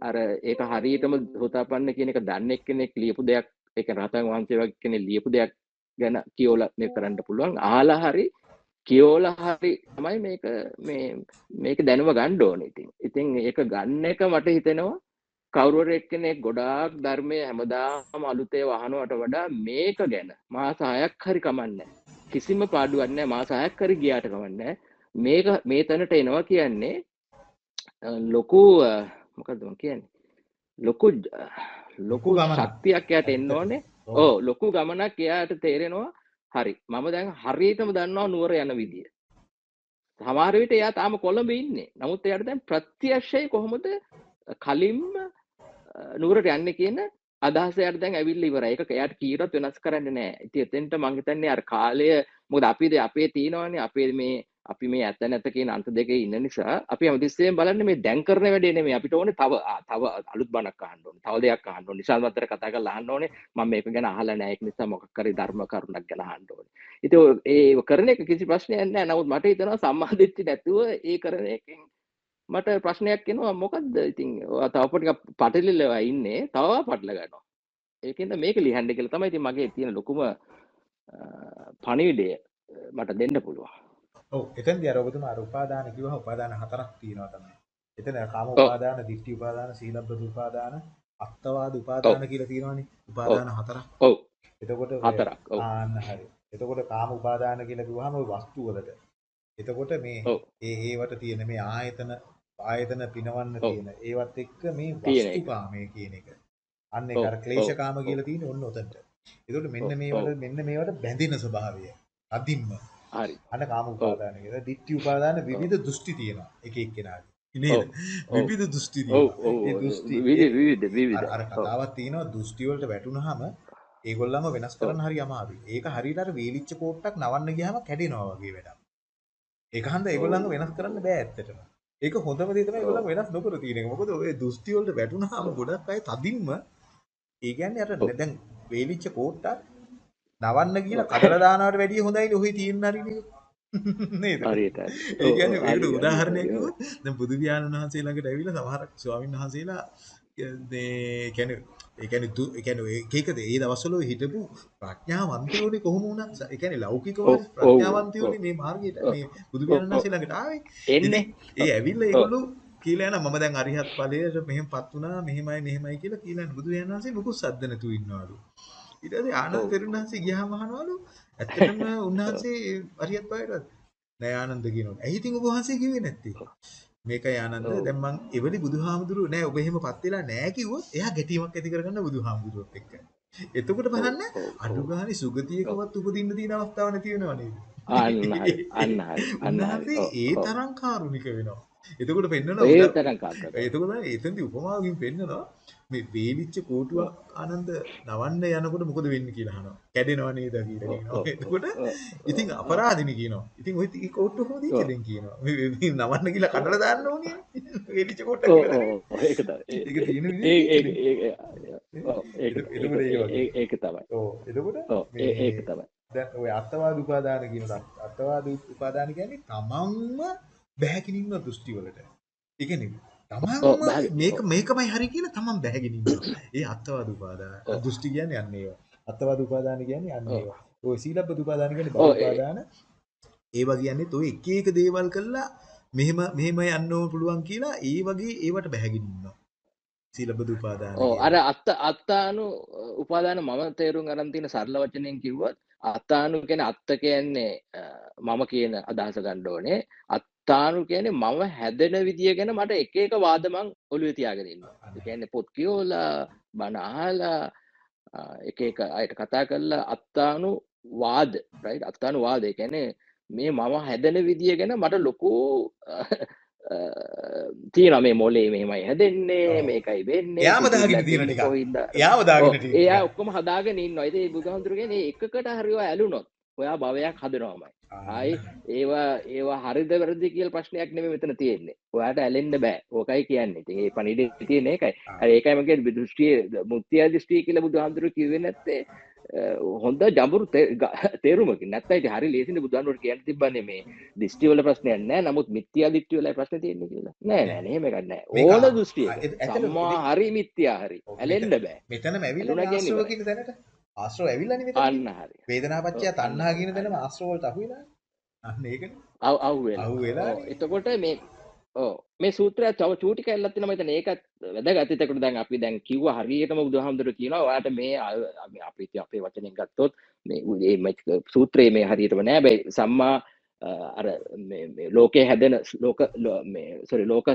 අර ඒක හරියටම හොතාපන්න කියන එක දන්න එක්කෙනෙක් ලියපු දෙයක් ඒක රහතන් වහන්සේ වගේ කෙනෙක් ලියපු දෙයක් ගැන කියවලා මේ කරන්න පුළුවන්. අහලා හරි කියෝලා හරි තමයි මේක මේක දැනුම ගන්න ඕනේ ඉතින්. ඉතින් ඒක ගන්න එක මට හිතෙනවා කවුරුහරි එක්කෙනෙක් ගොඩාක් ධර්මයේ හැමදාම අලුතේ වහනවට වඩා මේක ගැන මාස 6ක් හරි කමන්නේ කිසිම පාඩුවක් නැහැ මාස 6ක් හරි ගියාට කමන්නේ මේක මේ තැනට එනවා කියන්නේ ලොකු මම කියන්නේ ලොකු ලොකු ගමනක්. ශක්තියක් යට එන්න. ඕනේ. ඕ ලොකු ගමනක් එයාට තේරෙනවා හරි. මම දැන් හරියටම දන්නවා නුවර යන විදිය. සමහර විට එයා තාම කොළඹ ඉන්නේ. නමුත් එයාට දැන් ප්‍රත්‍යක්ෂයි කොහොමද කලින්ම අ, නුවරට යන්නේ කියන අදහස එයාට දැන් ඇවිල්ලා ඉවරයි. ඒක එයාට කීරත් වෙනස් කරන්නේ නැහැ ඉතින් එතෙන්ට මං හිතන්නේ අර කාලය මොකද අපි ද- අපේ තියෙනවානේ. අපේ මේ අපි මේ ඇත්ත නැත කියන අන්ත දෙකේ ඉන්න නිසා අපි හැමතිස්සෙම බලන්නේ මේ දැන් කරන වැඩේ නෙමෙයි. අපිට ඕනේ තව ආ, තව අලුත් බණක් අහන්න ඕනේ තව දෙයක් අහන්න ඕනේ. නිසල් මතර කතා කරලා අහන්න ඕනේ. මම මේක ගැන අහලා නැහැ. ඒක නිසා මොකක් හරි ධර්ම කරුණක් ගැන අහන්න ඕනේ. ඉතින් ඔය- ඒ කරන එක කිසි ප්‍රශ්නයක් නැහැ. නමුත් මට හිතෙනවා සම්මාදිට්ඨිය නැතුව ඒ කරන එකෙන් මට ප්‍රශ්නයක් එනවා. මොකද්ද? ඉතින් ඔයා තව ටිකක් පටලිලා ඉන්නේ. තව පටල ගන්නවා. ඒකෙන්ද මේක ලියන්න කියලා තමයි ඉතින් මගේ තියෙන ලොකුම අ, පණිවිඩය අ, මට දෙන්න පුළුවන්. ඔව් එතෙන්දී අර ඔබතුමා අර උපාදාන කිව්වහ උපාදාන හතරක් තියෙනවා තමයි. එතන කාම. උපාදාන, ditthi උපාදාන, සීලබ්බත උපාදාන, අත්තවාද උපාදාන කියලා තියෙනවානේ. උපාදාන හතරක්. ඔව් එතකොට හතරක් ඔව් ආන්න හරි. එතකොට කාම උපාදාන කියලා කිව්වහම ওই වස්තු වලට. එතකොට මේ. ඒ ඒවට තියෙන මේ ආයතන ආයතන පිනවන්න. තියෙන ඒවත් එක්ක මේ. වස්තුකාමය කියන එක. අන්න ඒක අර ක්ලේශකාම කියලා තියෙන ඔන්න ඔතනට. එතකොට මෙන්න මේවට මෙන්න මේවට බැඳෙන ස්වභාවය. අදින්ම හරි අන්න කාම උපාදාන කියලා. ditthi උපාදාන විවිධ දෘෂ්ටි තියෙනවා. එක එක්කෙනාගේ. නේද? විවිධ දෘෂ්ටි තියෙනවා. ඒ. දෘෂ්ටි විවිධ විවිධ අර. කතාවක් තියෙනවා දෘෂ්ටි වලට වැටුනහම ඒගොල්ලන්ව වෙනස් කරන්න හරි අමාරුයි. ඒක හරියට අර වේලිච්ච කෝට්ටක් නවන්න ගියාම කැඩෙනවා වගේ වැඩක්. ඒක හන්ද ඒගොල්ලන්ව වෙනස් කරන්න බෑ ඇත්තටම. ඒක හොඳම දේ තමයි ඒගොල්ලන් වෙනස් නොකර තියෙන එක. මොකද ඔය දෘෂ්ටි වලට වැටුනහම ගොඩක් අය තදින්ම ඒ කියන්නේ අර. දැන් වේලිච්ච කෝට්ටක් නවන්න කියලා කඩලා දානවට වැඩිය හොඳයිනේ ඔහි තියෙන හරිනේ. නේද? හරියට ඒ කියන්නේ ඒකට උදාහරණයක් කිව්වොත් දැන් බුදු පියාණන් වහන්සේ ළඟට ඇවිල්ලා සමහර ස්වාමීන් වහන්සේලා මේ කියන්නේ ඒ කියන්නේ දු- ඒ කියන්නේ ඒක ඒ දවස්වල හිටපු ප්‍රඥාවන්තයෝනේ කොහොම වුණත් ඒ කියන්නේ ලෞකිකව ප්‍රඥාවන්තයෝනේ. මේ මාර්ගයට මේ බුදු පියාණන් වහන්සේ ළඟට ආවේ. එන්නේ ඒ ඇවිල්ලා ඒගොල්ලෝ කියලා යන මම දැන් අරිහත් ඵලයට මෙහෙමපත් වුණා මෙහෙමයි මෙහෙමයි කියලා කියලා බුදු පියාණන් වහන්සේ මුකුත් සද්ද නැතුව ඉන්නවලු. ඊට පස්සේ ආනන්ද. තෙරුණහන්සේ ගියාම අහනවලු ඇත්තටම උන්වහන්සේ අරිහත් ඵලයටවත් නෑ ආනන්ද කියනවා. ඇයි ඉතින් ඔබ වහන්සේ කිව්වේ නැත්තේ? මේකයි ආනන්ද. දැන් මං එවලි බුදුහාමුදුරුවෝ නෑ ඔබ එහෙමපත් වෙලා නෑ කිව්වොත් එයා ගැටීමක් ඇති කරගන්න බුදුහාමුදුරුවොත් එක්ක. එතකොට බලන්න ඔව්, ඔව්, අඩු ඔව්. ගානේ සුගතියකවත් උපදින්න තියෙන අවස්ථාවක් නැති වෙනව නේද? අන්න හරි අන්න හරි අන්න හරි ඒ. තරම් කාරුණික වෙනවා. එතකොට පෙන්නනවා ඒ තරම් කාකර එතකොට එතෙන්දී උපමාවකින් පෙන්නනවා මේ වේලිච්ච කෝටුවක් ආනන්ද නවන්න යනකොට මොකද වෙන්නේ කියලා අහනවා. කැඩෙනව නේද කියලා කියනවා. එතකොට ඉතින් අපරාධිනි කියනවා. ඉතින් ඔය ටී කෝට්ටුව කොහොමද. ඉච්චෙන් කියනවා. මේ නවන්න කියලා කඩලා දාන්න ඕනේ. වේලිච්ච කෝට්ටක් කියලා. ඒක තමයි ඒක තියෙන විදිහ. ඒක තමයි ඔව්. එතකොට ඒක තමයි දැන් ඔය අත්වාද උපාදාන කියන අත්වාද උපාදාන කියන්නේ තමන්ම බැහැකිනින්න දෘෂ්ටි වලට. ඒ කියන්නේ තමන්. මේක මේකමයි හරි කියලා තමන් බැහැගෙන ඉන්නවා. ඒ අත්වාද උපාදාන ඔව්. දෘෂ්ටි කියන්නේ අන්න ඒවා. අත්වාද උපාදාන කියන්නේ අන්න ඔව්. ඒවා. ඔය සීලබ්බත උපාදාන කියන්නේ ඔව්, බව උපාදාන. ඒවා කියන්නේ ඔය එක එක දේවල් කළා මෙහෙම මෙහෙම යන්න ඕන පුළුවන් කියලා ඒ වගේ ඒවට බැහැගෙන ඉන්නවා. සීලබ්බත උපාදාන. කියන්නේ. අර අත්ත අත්තානු උපාදාන මම තේරුම් අරන් තියෙන සරල වචනයෙන් කිව්වොත් අත්තානු කියන්නේ අත්ත කියන්නේ මම කියන අදහස ගන්න ඕනේ අත්තානු කියන්නේ මම හැදෙන විදිය ගැන මට එක එක වාද මං ඔළුවේ තියාගෙන ඉන්නවා. ඒ කියන්නේ පොත් කියවලා බණ අහලා එක එක අයට කතා කරලා අත්තානු වාද රයිට් අත්තානු වාද. ඒ කියන්නේ මේ මම හැදෙන විදිය ගැන මට ලොකු තියෙන මේ මොලේ මෙහෙමයි හැදෙන්නේ. මේකයි වෙන්නේ. සිතිවිල්ලක් දාගෙන තියෙන එයාම ඔව්, දාගෙන තියෙනවා. එයා ඔක්කොම හදාගෙන ඉන්නවා. ඉතින් ඒ බුදුහාමුදුරු කියන්නේ එකකට හරිව ඇලුනොත් ඔයා භවයක් හදනවාමයි. ආයි ඒවා ඒවා හරිද වැරදි කියලා ප්‍රශ්නයක් නෙමෙයි මෙතන තියෙන්නේ. ඔයාට ඇලෙන්න බෑ. ඕකයි කියන්නේ. ඉතින් ඒ පණිවිඩේ තියෙන එකයි. ආ. අර ඒකයි මම කියන්නේ දෘෂ්ටිය මුක්තිය දෘෂ්ටිය කියලා බුදුහාමුදුරු කිව්වේ නැත්තේ හොඳ ජඹුරු තේ- නැත්නම් ඉතින් හරි ලේසිනේ බුදුහාමුදුරු කියන්න තිබ්බනේ මේ දෘෂ්ටි වල ප්‍රශ්නයක් නෑ. නමුත් මිත්‍යා දෘෂ්ටි වලයි ප්‍රශ්නේ තියෙන්නේ කියලා. නෑ නෑ නෑ එහෙම එකක් නෑ. මේක ඕන ඇත්තටම සම්මා හරි මිත්‍යා හරි. ඔව්, ඇලෙන්න මෙතන- බෑ. මෙතනම ආශ්‍රව ඇවිල්ලානේ මෙතන. අන්න හරි වේදනාපච්චය ඔව්, තණ්හා අන්න කියන හරි. තැනම ආශ්‍රව වලට අහු වෙලා. අන්න ඒකනේ. අව අහු වෙලා. අහු වෙලා ඔව්. එතකොට මේ ඔව් මේ සූත්‍රය තව චූටි කැල්ලක් තියෙනවා මම හිතන්නේ ඒකත් වැදගත්. එතකොට දැන් අපි දැන් කිව්වා හරියටම බුදුහාමුදුරුවෝ කියනවා ඔයාලට මේ අපි අපි ඉතින් අපේ වචනෙන් ගත්තොත් මේ මේ සූත්‍රයේ මේ හරියටම නෑ බෑ සම්මා අර මේ මේ ලෝකේ හැදෙන ලෝක මේ සෝරි ලෝක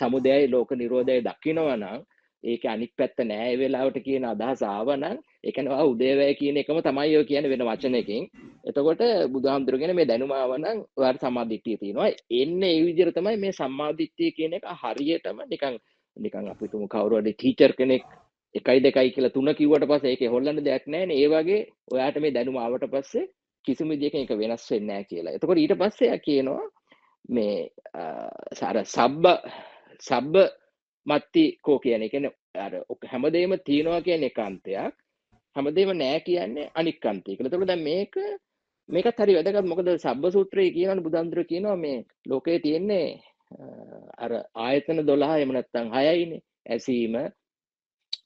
සමුදයයි ලෝක නිරෝධයයි දකිනවා නම් ඒක අනිත් පැත්ත නෑ ඒ වෙලාවට කියන අදහස ආවනම් ඒ කියන්නේ ඔයා උදේවැය කියන එකම තමයි ඔය කියන්නේ වෙන වචනයකින් එතකොට බුදුහාමුදුරුවෝ මේ දැනුම ආවනම් ඔයාලට සම්මාදිට්ඨිය තියෙනවා. එන්නේ ඒ විදිහට තමයි මේ සම්මාදිට්ඨිය කියන එක හරියටම නිකන් නිකන් අපි තුමු කවුරු හරි ටීචර් කෙනෙක් එකයි දෙකයි කියලා තුන කිව්වට පස්සේ ඒකේ හොල්ලන්න දෙයක් නැහැ නේ. ඒ වගේ ඔයාට මේ දැනුම ආවට පස්සේ කිසිම විදිහකින් ඒක වෙනස් වෙන්නේ නැහැ කියලා. එතකොට ඊට පස්සේ එයා කියනවා මේ අ, අර සබ්බ සබ්බ මත්ති කෝ කියන එක කියන්නේ අර ඔක හැමදේම තියෙනවා කියන එක අන්තයක්. හැමදේම නෑ කියන්නේ අනික් අන්තය කියලා. එතකොට දැන් මේක මේකත් හරි වැදගත් මොකද සබ්බ සූත්‍රයේ කියනවනේ බුදුන්දුර කියනවා මේ ලෝකයේ තියෙන්නේ අ, අර ආයතන 12 එහෙම නැත්නම් 6යිනේ ඇසීම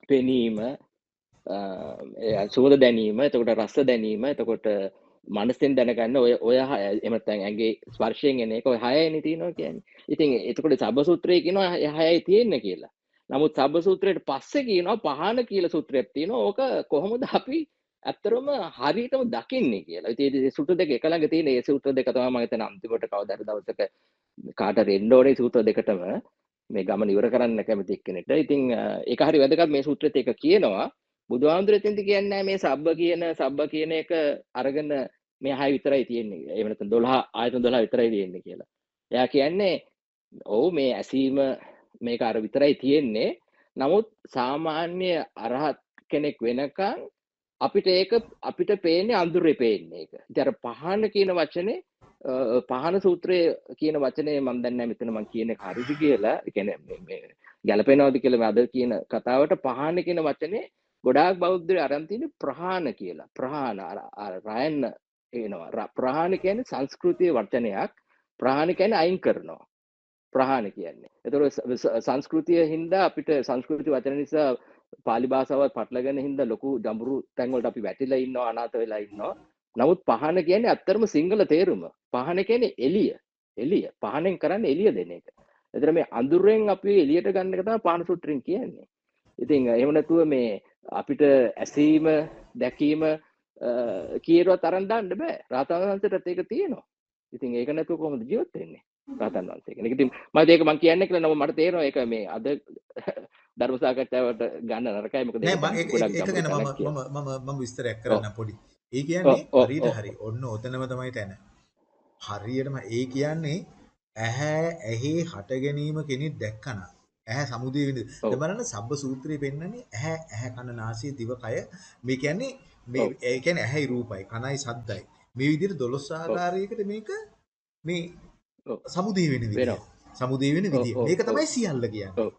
පෙනීම අ, ඒ සුවඳ දැනීම එතකොට රස දැනීම එතකොට මනසෙන් දැනගන්න ඔය ඔය හය එහෙම නැත්නම් ඇඟේ ස්පර්ශයෙන් එන එක ඔය හයයිනේ තියෙනවා කියන්නේ. ඉතින් එතකොට සබ්බ සූත්‍රයේ කියනවා ඒ හයයි තියෙන්නේ කියලා. නමුත් සබ්බ සූත්‍රයට පස්සේ කියනවා පහන කියලා සූත්‍රයක් තියෙනවා. ඕක කොහොමද අපි ඇත්තරම හරියටම දකින්නේ කියලා. ඉතින් මේ සූත්‍ර දෙක එක ළඟ තියෙන ඒ සූත්‍ර දෙක තමයි මම හිතන්නේ අන්තිමට කවදා හරි දවසක කාට හරි එන්න ඕනේ සූත්‍ර දෙකටම මේ ගමන ඉවර කරන්න කැමති එක්කෙනෙක්ට. ඉතින් අ, ඒක හරි වැදගත් මේ සූත්‍රෙත් ඒක කියනවා. බුදුහාමුදුරේ එතෙන්දි කියන්නේ නැහැ මේ සබ්බ කියන සබ්බ කියන එක අරගෙන මේ හය විතරයි තියෙන්නේ. එහෙම නැත්නම් 12 ආයතන 12 විතරයි තියෙන්නේ කියලා. එයා කියන්නේ ඔව් මේ ඇසීම මේක අර විතරයි තියෙන්නේ. නමුත් සාමාන්‍ය අරහත් කෙනෙක් වෙනකන් අපිට ඒක අපිට පේන්නේ අඳුරේ පේන්නේ ඒක. ඉතින් අර පහන කියන වචනේ අ, පහන සූත්‍රයේ කියන වචනේ මම දන්නේ නැහැ මෙතන මම කියන එක හරිද කියලා. ඒ කියන්නේ මේ මේ ගැලපෙනවද කියලා මේ අද කියන කතාවට පහන කියන වචනේ ගොඩාක් බෞද්ධයෝ අරන් තියෙන්නේ ප්‍රහාණ කියලා. ප්‍රහාණ අර අර රයන්න එනවා. ර- ප්‍රහාණ කියන්නේ සංස්කෘතිය වචනයක්. ප්‍රහාණ කියන්නේ අයින් කරනවා. ප්‍රහාණ කියන්නේ. ඒතකොට ස- ස- සංස්කෘතිය හින්දා අපිට සංස්කෘති වචන නිසා පාලි භාෂාවත් පටලගෙන හින්දා ලොකු ජඹුරු තැන් වලට අපි වැටිලා ඉන්නවා අනාථ වෙලා ඉන්නවා. නමුත් පහන කියන්නේ ඇත්තටම සිංහල තේරුම. පහන කියන්නේ එළිය. එළිය. පහනෙන් කරන්නේ එළිය දෙන එක. එතන මේ අඳුරෙන් අපි එළියට ගන්න එක තමයි පහන සූත්‍රයෙන් කියන්නේ. ඉතින් එහෙම නැතුව මේ අපිට ඇසීම දැකීම කියරුවත් අරන් දාන්න බෑ. රාතන් වහන්සේටත් ඒක තියෙනවා. ඉතින් ඒක නැතුව කොහොමද ජීවත් වෙන්නේ? රාතන් කෙනෙක්. ඉතින් මම ඒක මම කියන්නේ කියලා නම මට තේරෙනවා ඒක මේ අද ධර්ම සාකච්ඡාවට ගන්න නරකයි මොකද නෑ ඒක මම විස්තරයක්. කරන්න පොඩි. ඒ කියන්නේ ඔව් හරි. ඔන්න ඔතනම තමයි තැන. හරියටම ඒ කියන්නේ ඇහැ ඇහි හට ගැනීම කෙනෙක් දැක්කන. ඇහැ සමුදේ වෙන. ඔව් දැන් බලන්න සබ්බ සූත්‍රයේ පෙන්නන්නේ ඇහැ ඇහැ කන නාසය දිව කය මේ කියන්නේ මේ ඔව් ඒ කියන්නේ ඇහැයි රූපයි කනයි සද්දයි. මේ විදිහට 12 ඔව් ආකාරයකට මේක මේ ඔව් සමුදේ වෙන විදිය. වෙනවා. සමුදේ වෙන ඔව් විදිය. ඔව් මේක ඔව් තමයි සියල්ල කියන්නේ. ඔව්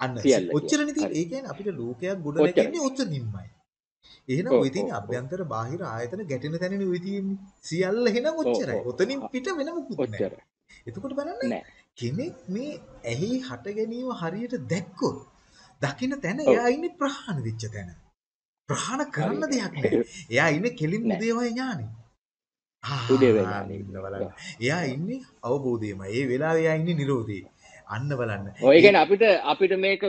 අන්න සි- සියල්ල කියන්නේ. ඔච්චරනේ තියෙන්නේ. හරි. ඒ කියන්නේ අපිට ලෝකයක් ගොඩ ඔච්චරයි. නැගෙන්නේ ඔතනින්මයි. එහෙනම් ඔව් ওই ඔව් තියෙන ඔව් අභ්‍යන්තර බාහිර ආයතන ගැටෙන තැනනේ ওই තියෙන්නේ. සියල්ල එහෙනම් ඔව් ඔච්චරයි. ඔව් ඔතනින් පිට වෙන මුකුත් නැහැ. ඔච්චරයි. එතකොට බලන්න නෑ. කෙනෙක් මේ ඇහි හට ගැනීම හරියට දැක්කොත් දකින්න තැන. එයා ඉන්නේ ප්‍රහාණ වෙච්ච තැන. ප්‍රහාණ කරන්න. දෙයක් නැහැ. එයා ඉන්නේ කෙලින්. උදේවයි ඥානෙ. උදේවයි ඥානෙ. එයා ඉන්නේ අවබෝධයමයි. ඒ වෙලාවේ එයා ඉන්නේ නිරෝධේ. අන්න බලන්න. ඔය ගැන අපිට අපිට මේක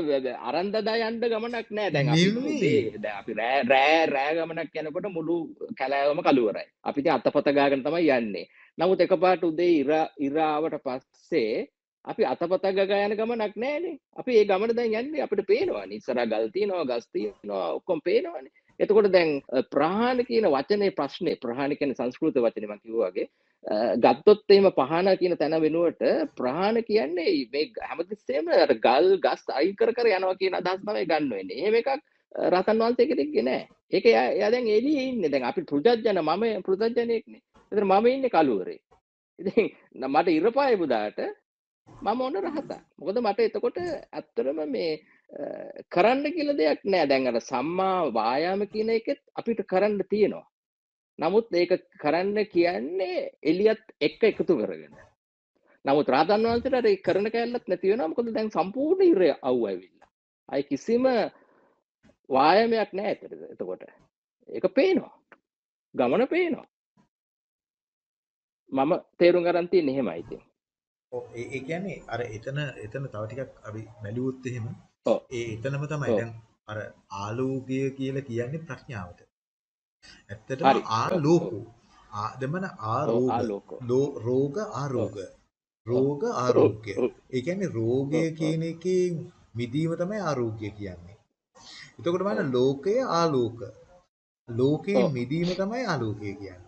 අරන්දදා යන්ඩ ගමනක් නෑ දැන් අපි අපි රෑ රෑ රෑ ගමනක් යනකොට මුළු කැලෑවම කළුවරයි අපිට අතපතගාගෙන තමයි යන්නේ නමුත් එකපාට උදේ ඉර ඉරාවට පස්සේ අපි අතපතගගා යන ගමනක් නෑනේ අපි ඒ ගමන දැන් යන්නේ අපිට පේනවා නිසර ගල්තියනවා ගස්තියනවා ඔක්කොම් පේනවානේ එතකොට දැන් අ, ප්‍රහාණ කියන වචනේ ප්‍රශ්නේ ප්‍රහාණ කියන සංස්කෘත වචනේ මම කිව්වා වගේ අ, ගත්තොත් එහෙම පහන කියන තැන වෙනුවට ප්‍රහාණ කියන්නේ මේ හැමතිස්සෙම අර ගල් ගස් අයින් කර කර යනවා කියන අදහස් තමයි ගන්න වෙන්නේ. එහෙම එකක් අ, රහතන් වහන්සේ කෙනෙක්ගේ නෑ. ඒක එයා එයා දැන් එළියේ ඉන්නේ. දැන් අපි පෘථජන මම පෘථජනෙක්නේ. ඒතර මම ඉන්නේ කලුවරේ. ඉතින් න- මට ඉරපාය බුදාට මම ඔන්න රහතන්. මොකද මට එතකොට ඇත්තටම මේ අ, කරන්න කියලා දෙයක් නෑ. දැන් අර සම්මා වායාම කියන එකෙත් අපිට කරන්න තියෙනවා. නමුත් ඒක කරන්න කියන්නේ එලියත් එක්ක එකතු කරගෙන. නමුත් රාතන් වහන්සේට අර ඒ කරන කැලලත් නැති වෙනවා මොකද දැන් සම්පූර්ණ ඉර අවු ඇවිල්ලා. අය කිසිම වායාමයක් නැහැ එතන එතකොට. ඒක පේනවා. ගමන පේනවා. මම තේරුම් ගන්න තියෙන්නේ එහෙමයි ඉතින්. ඔව් ඒ කියන්නේ අර එතන එතන තව ටිකක් අපි බැලුවොත් එහෙම ඔව්. ඒ එතනම තමයි. දැන් අර ආලෝකය කියලා කියන්නේ ප්‍රඥාවට. ඇත්තටම. ආලෝකෝ ආ දෙමන ආරෝග රෝග ආරෝග රෝග ආරෝග්‍ය. ඒ කියන්නේ රෝගය. කියන එකෙන් මිදීම තමයි ආරෝග්‍ය කියන්නේ. එතකොට බලන්න ලෝකය ආලෝක. ලෝකයෙන්. මිදීම තමයි ආලෝකය කියන්නේ.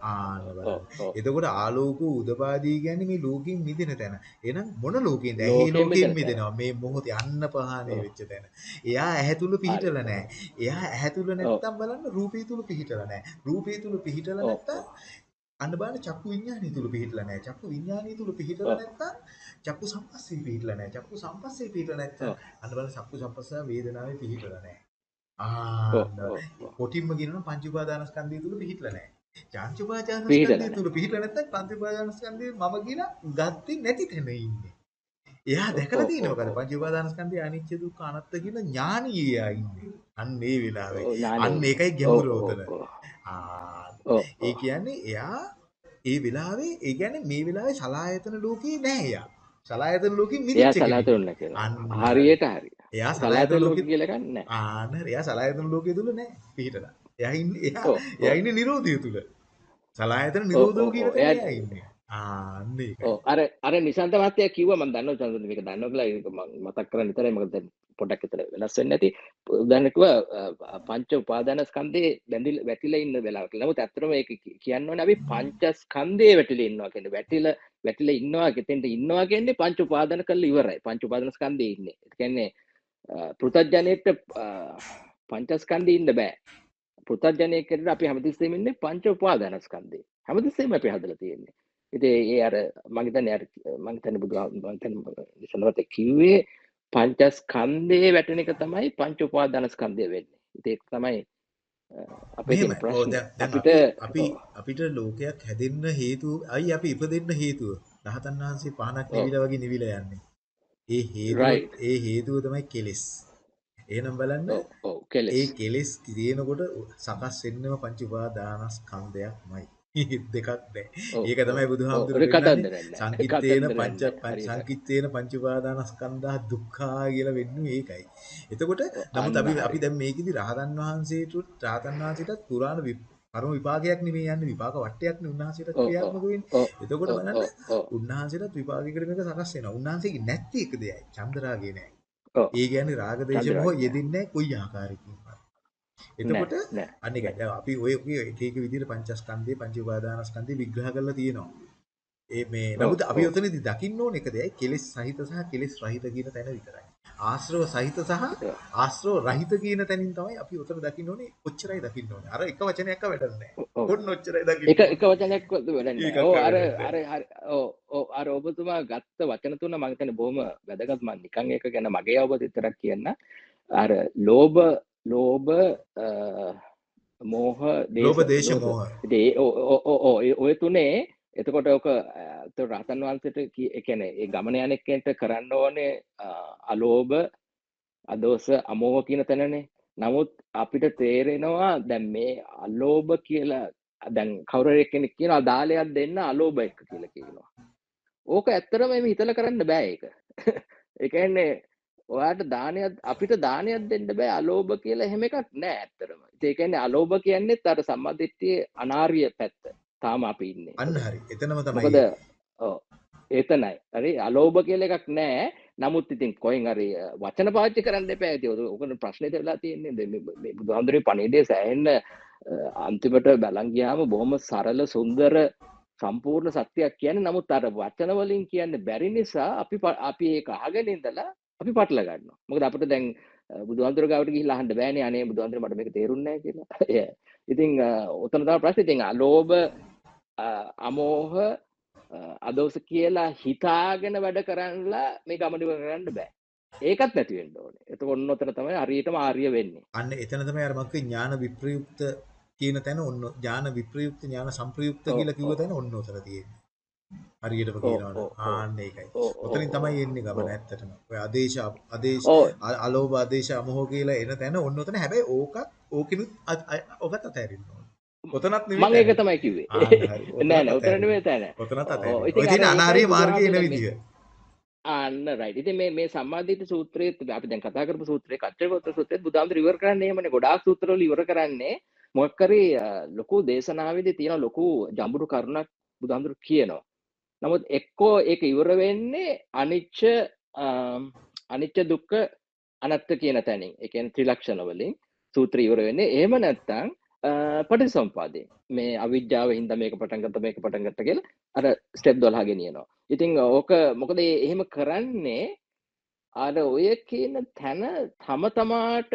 එතකොට ආලෝක උදපාදී කියන්නේ මේ ලෝකයෙන් මිදෙන තැන. එහෙනම් මොන ලෝකයෙන්ද? ඇහි තැන. මිදෙනවා. මේ මොහොතේ අන්න පහනේ. වෙච්ච තැන. එයා ඇහැ තුල පිහිටලා. නැහැ. එයා ඇහැ තුල ඔව්. නැත්තම් බලන්න රූපය තුල පිහිටලා නැහැ. රූපය තුල පිහිටලා. නැත්තම් අන්න බලන්න චක්කු විඤ්ඤාණය තුල පිහිටලා නැහැ. චක්කු විඤ්ඤාණය තුල පිහිටලා. නැත්තම් චක්කු සම්පස්සේ පිහිටලා නැහැ. චක්කු සම්පස්සේ පිහිටලා නැත්තම්. අන්න බලන්න චක්කු සම්පස්සා වේදනාවේ පිහිටලා නැහැ. ඔව්. කොටින්ම කියනවා පංච උපාදානස්කන්ධය තුල පිහිටලා නැහැ. පිහිටලා තුල පිහිටලා නැත්නම් පංච උපාදානස්කන්ධය මම කියලා ගත්තේ නැති තැන ඉන්නේ. එයා දැකලා තියෙනවා ඔව්, කද ඔව්. පංච උපාදානස්කන්ධය අනිත්‍ය දුක්ඛ අනාත්ත කියන ඥානීයා ඉන්නේ. අන්න ඒ වෙලාවේ. අන්න ඒකයි ගැඹුර උතන. ආ ඒ. කියන්නේ එයා ඒ වෙලාවේ ඒ කියන්නේ මේ වෙලාවේ සලායතන ලෝකේ නැහැ එයා. සලායතන එයා මිදිච්ච කෙනෙක්. හරියට හරි. එයා සලායතන ලෝක ලෝකෙ කියලා ගන්න නෑ. ආන්න එයා සලායතන ලෝකයේ තුල නැහැ පිහිටලා. ඔව්. ඉන්නේ නිරෝධය තුල. සලායතන නිරෝධෝ කියන එයා ඉන්නේ. ආන්න අර අර නිසන්ත මහත්තයා කිව්වා මම දන්නවා චන්දන මේක දන්නවා කියලා ඒක මම මතක් කරන්න විතරයි මොකද දැන් පොඩ්ඩක් විතර වෙනස් වෙන්නේ නැති උදාහරණයක් කිව්වා පංච උපාදානස්කන්ධේ බැඳිලා වැටිලා ඉන්න වෙලාවක. නමුත් ඇත්තටම ඒක කියන්න ඕනේ අපි පංචස්කන්ධේ වැටිලා ඉන්නවා කියන්නේ වැටිලා වැටිලා ඉන්නවා කෙතෙන්ට ඉන්නවා කියන්නේ පංච උපාදාන කරලා ඉවරයි. පංච උපාදානස්කන්ධේ ඉන්නේ. ඒ කියන්නේ පෘථජ්ජනෙට පංචස්කන්ධේ ඉන්න බෑ. පෘථජ්ජනය කෙරෙට අපි හැමතිස්සෙම ඉන්නේ පංච උපාදානස්කන්ධේ. හැමතිස්සෙම අපි හදලා තියෙන්නේ. ඉතින් ඒ අර හිතන්නේ බුදුහාම මම හිතන්නේ නිසනවත් කිව්වේ පංචස්කන්ධේ වැටෙන එක තමයි පංච උපාදානස්කන්ධය වෙන්නේ. ඉතින් ඒක තමයි අ, අපිට අපි අපිට ලෝකයක් හැදෙන්න හේතුව අයි අපි ඉපදෙන්න හේතුව. රහතන් වහන්සේ පහනක් නිවිලා වගේ නිවිලා යන්නේ. ඒ right ඒ හේතුව තමයි කෙලෙස්. එහෙනම් බලන්න ඔව් කෙලස් ඒ කෙලෙස් තියෙනකොට සකස් වෙන්නම පංච උපාදානස්කන්ධයක්මයි. දෙකක් නැහැ. ඒක තමයි ඔව් බුදුහාමුදුරු ඒක පෙන්නන්නේ කතන්දරයක් නෑ සංකිට්ඨේන පංච සංකිට්ඨේන පංච උපාදානස්කන්ධා දුක්ඛා කියලා වෙන්නේ ඒකයි. එතකොට නමුත් අපි අපි දැන් මේකෙදි රහතන් වහන්සේට රහතන් වහන්සේටත් පුරාණ කර්ම විපාකයක් නෙමෙයි යන්නේ විපාක වටයක් නේ ඔව් ක්‍රියාත්මක වෙන්නේ. එතකොට බලන්න උන්වහන්සේටත් විපාකයකට මේක සකස් වෙනවා. උන්වහන්සේගේ නැති එක දෙයයි. චන්ද්‍රාගේ නෑ. ඒ කියන්නේ රාග දේශ මොහ යෙදින්නේ කොයි ආකාරයකින්වත්. නෑ එතකොට අන්න. දැන් අපි ඔය එක එක විදිහට පංචස්කන්ධේ පංච උපාදානස්කන්ධේ විග්‍රහ කරලා තියෙනවා. ඒ මේ නමුත් අපි ඔතනදී දකින්න ඕන එක දෙයයි කෙලෙස් සහිත සහ කෙලෙස් රහිත කියන තැන විතරයි. ආශ්‍රව සහිත සහ ඔව්. ආශ්‍රව රහිත කියන තැනින් තමයි අපි ඔතන දකින්න ඕනේ. ඔච්චරයි දකින්න ඕනේ. අර එක වචනයක් වැඩක් නැහැ. ඔව් ඔන්න ඔච්චරයි එක දකින්න එක වචනයක් වැඩන්නේ ඒකක් ඕ අර වැඩක් අර නැහැ. ඔව් ඔව් අර ඔබතුමා ගත්ත වචන තුන මම හිතන්නේ බොහොම වැදගත් මම නිකන් ඒක ගැන මගේ අවබෝධය විතරක් කියන්න අර ලෝභ ලෝභ මෝහ ලෝභ දේශ දේශ ලෝභ මොහ. ඔ- ඔ- ඒ- ඔය තුනේ එතකොට ඕක ඇත රහතන් වහන්සේට කි- ඒ කියන්නේ ඒ ගමන යන එක්කෙන්ට කරන්න ඕනේ අ, අලෝභ අදෝස අමෝහ කියන තැනනේ. නමුත් අපිට තේරෙනවා දැන් මේ අලෝභ කියලා දැන් කවුරු හරි කෙනෙක් කියනවා දාලයක් දෙන්න අලෝභ එක කියලා කියනවා. ඕක ඇත්තටම එහෙම හිතලා කරන්න බෑ ඒක. ඒ කියන්නේ ඔයාට දානයක් අපිට දානයක් දෙන්න බෑ අලෝභ කියලා එහෙම එකක් නෑ ඇත්තටම. ඒ කියන්නේ අලෝභ කියන්නේත් අර සම්මාදිට්ඨියේ අනාර්ය පැත්ත. තාම අපි ඉන්නේ. අන්න හරි. එතනම මොකද තමයි ඔව්. එතනයි. හරි අලෝභ කියලා එකක් නෑ. නමුත් ඉතින් කොහෙන් හරි වචන පාවිච්චි කරන්න එපා. ඔක- ඔකන ප්‍රශ්නේ වෙලා තියෙන්නේ. මේ බුදුහාමුදුරේ පණිවිඩය සෑහෙන්න අන්තිමට බලන් ගියාම බොහොම සරල සුන්දර සම්පූර්ණ සත්‍යයක් කියන්නේ. නමුත් අර වචන වලින් කියන්න බැරි නිසා අපි අපි ඒක අහගෙන ඉඳලා අපි පටල ගන්නවා. මොකද අපිට දැන් බුදුහාමුදුර ගාවට ගිහිල්ලා අහන්න බෑනේ. අනේ බුදුහාමුදුර මට මේක තේරුන්නේ නැහැ කියලා Yeah. ඉතින් අ, ඔතන තමයි ප්‍රශ්නේ ඉතින් අලෝභ අමෝහ අදෝස කියලා හිතාගෙන වැඩ කරන්නලා මේ ගමන ඉවර කරන්න බෑ ඒකත් නැති වෙන්න ඕනේ එතකොට ඔන්න ඔතන තමයි හරියටම ආර්ය වෙන්නේ අන්න එතන තමයි අර මක්කේ ඥාන විප්‍රයුක්ත කියන තැන ඔන්න ඥාන විප්‍රයුක්ත ඥාන සංප්‍රයුක්ත කියලා කිව්ව. තැන ඔන්න ඔතන තියෙන්නේ. හරියටම ඔව්. ආන්න ඒකයි. ඔතනින් තමයි එන්නේ ගමන. ඇත්තටම. ඔය ආදේශ ආදේශ අලෝභ ආදේශ අමෝහ කියලා එන තැන ඔන්න ඔතන හැබැයි ඕකත් ඕකිනුත් ඕකත් අතහැරින්න ඕන. ඔතනත් නෙමෙයි මම ඒක. තමයි කිව්වේ ආන්න නෑ නෑ අතහැරින්න. නෙමෙයි තැන ඔතනත් අතහැරින්න. ඔය තියෙන අනාර්ය මාර්ගයේ එන විදිය. අන්න රයිට් ඉතින් මේ මේ සම්මාදිට සූත්‍රයේ අපි දැන් කතා කරපු සූත්‍රයේ කච්චරගත සූත්‍රයේ බුදුහාමුදුර ඉවර කරන්නේ එහෙමනේ ගොඩාක් සූත්‍රවල ඉවර කරන්නේ මොකක් කරේ ලොකු දේශනාවේදී තියෙන ලොකු ජඹුරු කරුණක් බුදුහාමුදුර කියනවා නමුත් එක්කෝ ඒක ඉවර වෙන්නේ අනිච්ච ආම්, අනිච්ච දුක්ඛ අනත්ත කියන තැනින්. ඒ කියන්නේ ත්‍රිලක්ෂණ වලින් සූත්‍රය ඉවර වෙන්නේ. එහෙම නැත්නම් අ, පටිසම්පාදේ. මේ අවිද්‍යාව හින්දා මේක පටන් ගත්ත මේක පටන් ගත්ත කියලා අර ස්ටෙප් 12 ගෙනියනවා ඉතින් ඕක මොකද ඒ- එහෙම කරන්නේ? අර ඔය කියන තැන තම තමාට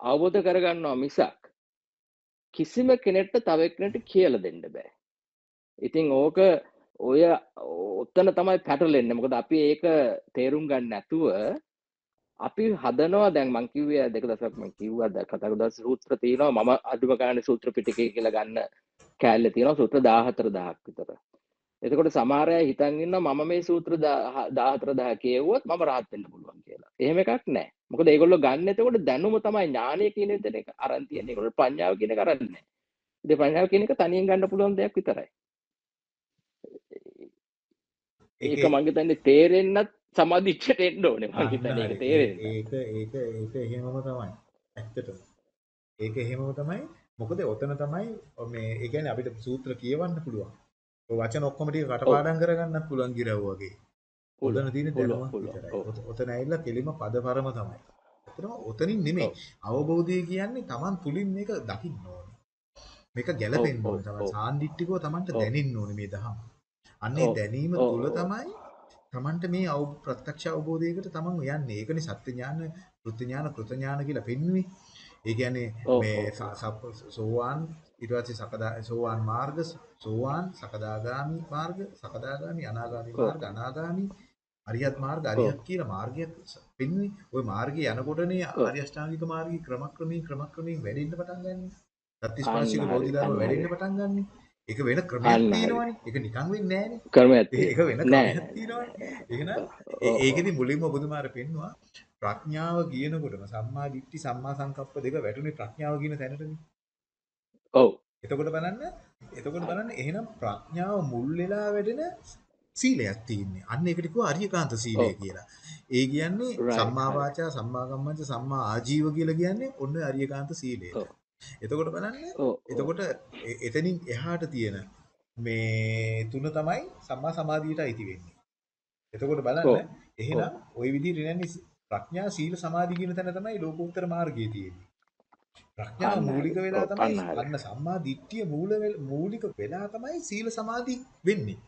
අවබෝධ කරගන්නවා මිසක් කිසිම කෙනෙක්ට තව එක්කෙනෙක්ට කියලා දෙන්න බෑ. ඉතින් ඕක ඔය ඔතන තමයි පැටලෙන්නේ. මොකද අපි ඒක තේරුම් ගන්න නැතුව අපි හදනවා දැන් මං කිව්වේ දෙක දවසක් මං කිව්වා දැන් කතා කරලා සූත්‍ර තියෙනවා මම අදුම ගන්න සූත්‍ර පිටකේ කියලා ගන්න කෑල්ල තියෙනවා සූත්‍ර 14000ක් විතර. එතකොට සමහර අය හිතන් ඉන්නවා මම මේ සූත්‍ර 14000 කියවුවොත් මම rahat වෙන්න පුළුවන් කියලා. එහෙම එකක් නැහැ. මොකද ඒගොල්ලෝ ගන්න එතකොට දැනුම තමයි ඥානය කියන එක අරන් තියෙන්නේ. ඒගොල්ලෝ ප්‍රඥාව කියන එක අරන් නැහැ. ඉතින් ප්‍රඥාව කියන එක තනියෙන් ගන්න පුළුවන් දෙයක් විතරයි. ඒක ඒකේ- මං හිතන්නේ තේරෙන්නත් සමාධිච්චට එන්න ඕනේ මං හිතන්නේ අන්න ඒක. ඒක ඒක එහෙමම තමයි. ඇත්තටම. ඒක එහෙමම තමයි. මොකද ඔතන තමයි මේ ඒ කියන්නේ අපිට සූත්‍ර කියවන්න පුළුවන්. වචන ඔක්කොම ටික කටපාඩම් කරගන්නත් පුළුවන් ගිරව් වගේ. ඔතන ඇවිල්ලා කෙලිම පදපරම තමයි. ඔතනම ඔතනින් නෙමෙයි. අවබෝධය කියන්නේ Taman තුලින් මේක දකින්න ඕනේ. මේක ඔව්. සාන්දිටිකව Tamanට ඔව්. දැනෙන්න ඕනේ මේ දහම. අන්නේ දැනීම තුල. තමයි තමන්ට මේ අව ප්‍රත්‍යක්ෂ අවබෝධයකට තමන් යන්නේ. ඒකනේ සත්‍ය ඥාන, කෘත්‍ය ඥාන, කෘත ඥාන කියලා පෙන්වන්නේ. ඒ කියන්නේ මේ සෝවාන් ඊට පස්සේ සකදා සෝවාන් මාර්ග, සෝවාන් සකදාගාමි මාර්ග, සකදාගාමි අනාගාමි. මාර්ග, අනාගාමි අරියත් මාර්ග, අරියත් කියලා මාර්ගයක් පෙන්වන්නේ. ওই මාර්ගය යනකොටනේ. ආර්ය අෂ්ටාංගික මාර්ගය ක්‍රමක්‍රමයෙන් ක්‍රමක්‍රමයෙන් වැඩෙන්න පටන් ගන්නෙ. අන්න සත්‍තිස්පර්ශික බෝධිධර්ම වැඩෙන්න. පටන් ගන්නෙ. ඒක වෙන ක්‍රමයක්. තියෙනවනේ. ඒක නිකන් වෙන්නේ නැහනේ. ක්‍රමයක් ඒක තියෙනවා. වෙන නෑ ක්‍රමයක් තියෙනවනේ. එහෙනම් ඒකෙදි මුලින්ම ඔබතුමාට පෙන්නවා ප්‍රඥාව කියනකොටම සම්මා දිට්ඨි සම්මා සංකප්ප දෙක වැටුනේ ප්‍රඥාව කියන තැනටනේ. ඔව්. එතකොට බලන්න එතකොට බලන්න එහෙනම් ප්‍රඥාව මුල් වෙලා වැඩෙන සීලයක් තියෙන්නේ. අන්න ඒකට කිව්වා අරියකාන්ත සීලය. කියලා. ඒ කියන්නේ සම්මා. වාචා සම්මා කම්මන්ත සම්මා ආජීව කියලා කියන්නේ ඔන්න අරියකාන්ත සීලයට. එතකොට බලන්න. එතකොට එතනින් එහාට තියෙන මේ තුන තමයි සම්මා සමාධියට අයිති වෙන්නේ. එතකොට. බලන්න එහෙනම් ওই විදිහට නන්නේ ප්‍රඥා සීල සමාධි කියන තැන තමයි ලෝකෝත්තර මාර්ගයේ තියෙන්නේ. හරි. මූලික වෙලා තමයි අන්න සම්මා දිට්ඨිය මූල මූලික වෙලා තමයි සීල සමාධි වෙන්නේ.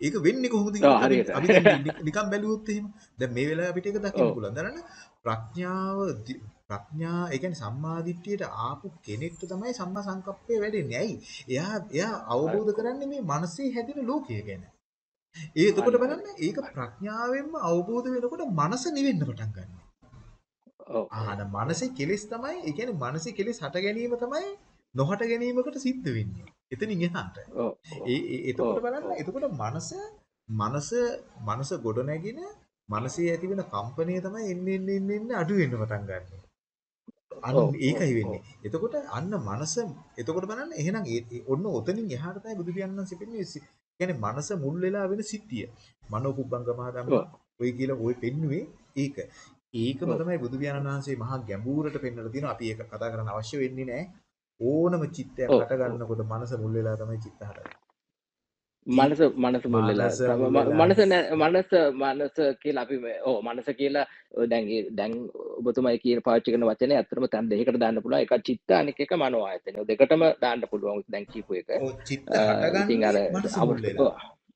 ඒක වෙන්නේ කොහොමද කියලා. අපි දැන් නිකන් බැලුවොත් එහෙම දැන් මේ වෙලාවේ අපිට ඒක දකින්න. පුළුවන්. දරන්න ප්‍රඥාව ප්‍රඥා ඒ කියන්නේ සම්මා දිට්ඨියට ආපු කෙනෙක්ට තමයි සම්මා සංකප්පය වැඩෙන්නේ. ඇයි? එයා එයා අවබෝධ කරන්නේ මේ මනසේ හැදෙන ලෝකය ගැන. ඒ එතකොට. බලන්න ඒක ප්‍රඥාවෙන්ම අවබෝධ වෙනකොට මනස නිවෙන්න පටන් ගන්නවා. ඔව්. ආන මනසේ කෙලෙස් තමයි ඒ කියන්නේ මනසේ කෙලෙස් හට ගැනීම තමයි නොහට ගැනීමකට සිද්ධ වෙන්නේ. එතනින් එහාට. ඒ එතකොට බලන්න එතකොට මනස මනස මනස ගොඩ නැගින මනසේ ඇති වෙන කම්පනය තමයි එන්න එන්න එන්න අඩු වෙන්න පටන් ගන්න. අන්න ඒකයි වෙන්නේ. එතකොට අන්න මනස එතකොට බලන්න එහෙනම් ඔන්න ඔතනින් එහාට තමයි බුදු පියාණන් සිපෙන්නේ. කියන්නේ මනස මුල් වෙලා වෙන සිද්ධිය. මනෝ පුබ්බංගමහ ධම්ම ඔය කියලා ඔය පෙන්නුවේ ඒක. ඒකම තමයි බුදු පියාණන් වහන්සේ මහා ගැඹුරට පෙන්වලා තියෙනවා. අපි ඒක කතා කරන්න අවශ්‍ය වෙන්නේ නැහැ. ඕනම චිත්තයක් හට ගන්නකොට මනස මුල් වෙලා තමයි චිත්ත හටගන්නේ. මනස මනස මුල් වෙලා මනස මනස මනස කියලා අපි ඔව් මනස කියලා ඔය දැන් ඔබතුමයි කියන පාවිච්චි කරන වචනේ ඇත්තටම තැන් දෙකකට දාන්න පුළුවන්. එකක් චිත්ත අනික එක මනෝ ආයතන ඔය දෙකටම දාන්න පුළුවන් දැන් කියපු එක. ඉතින් අර හටගන්නේ මනස මුල් අවස්- වෙලා. ඔව්.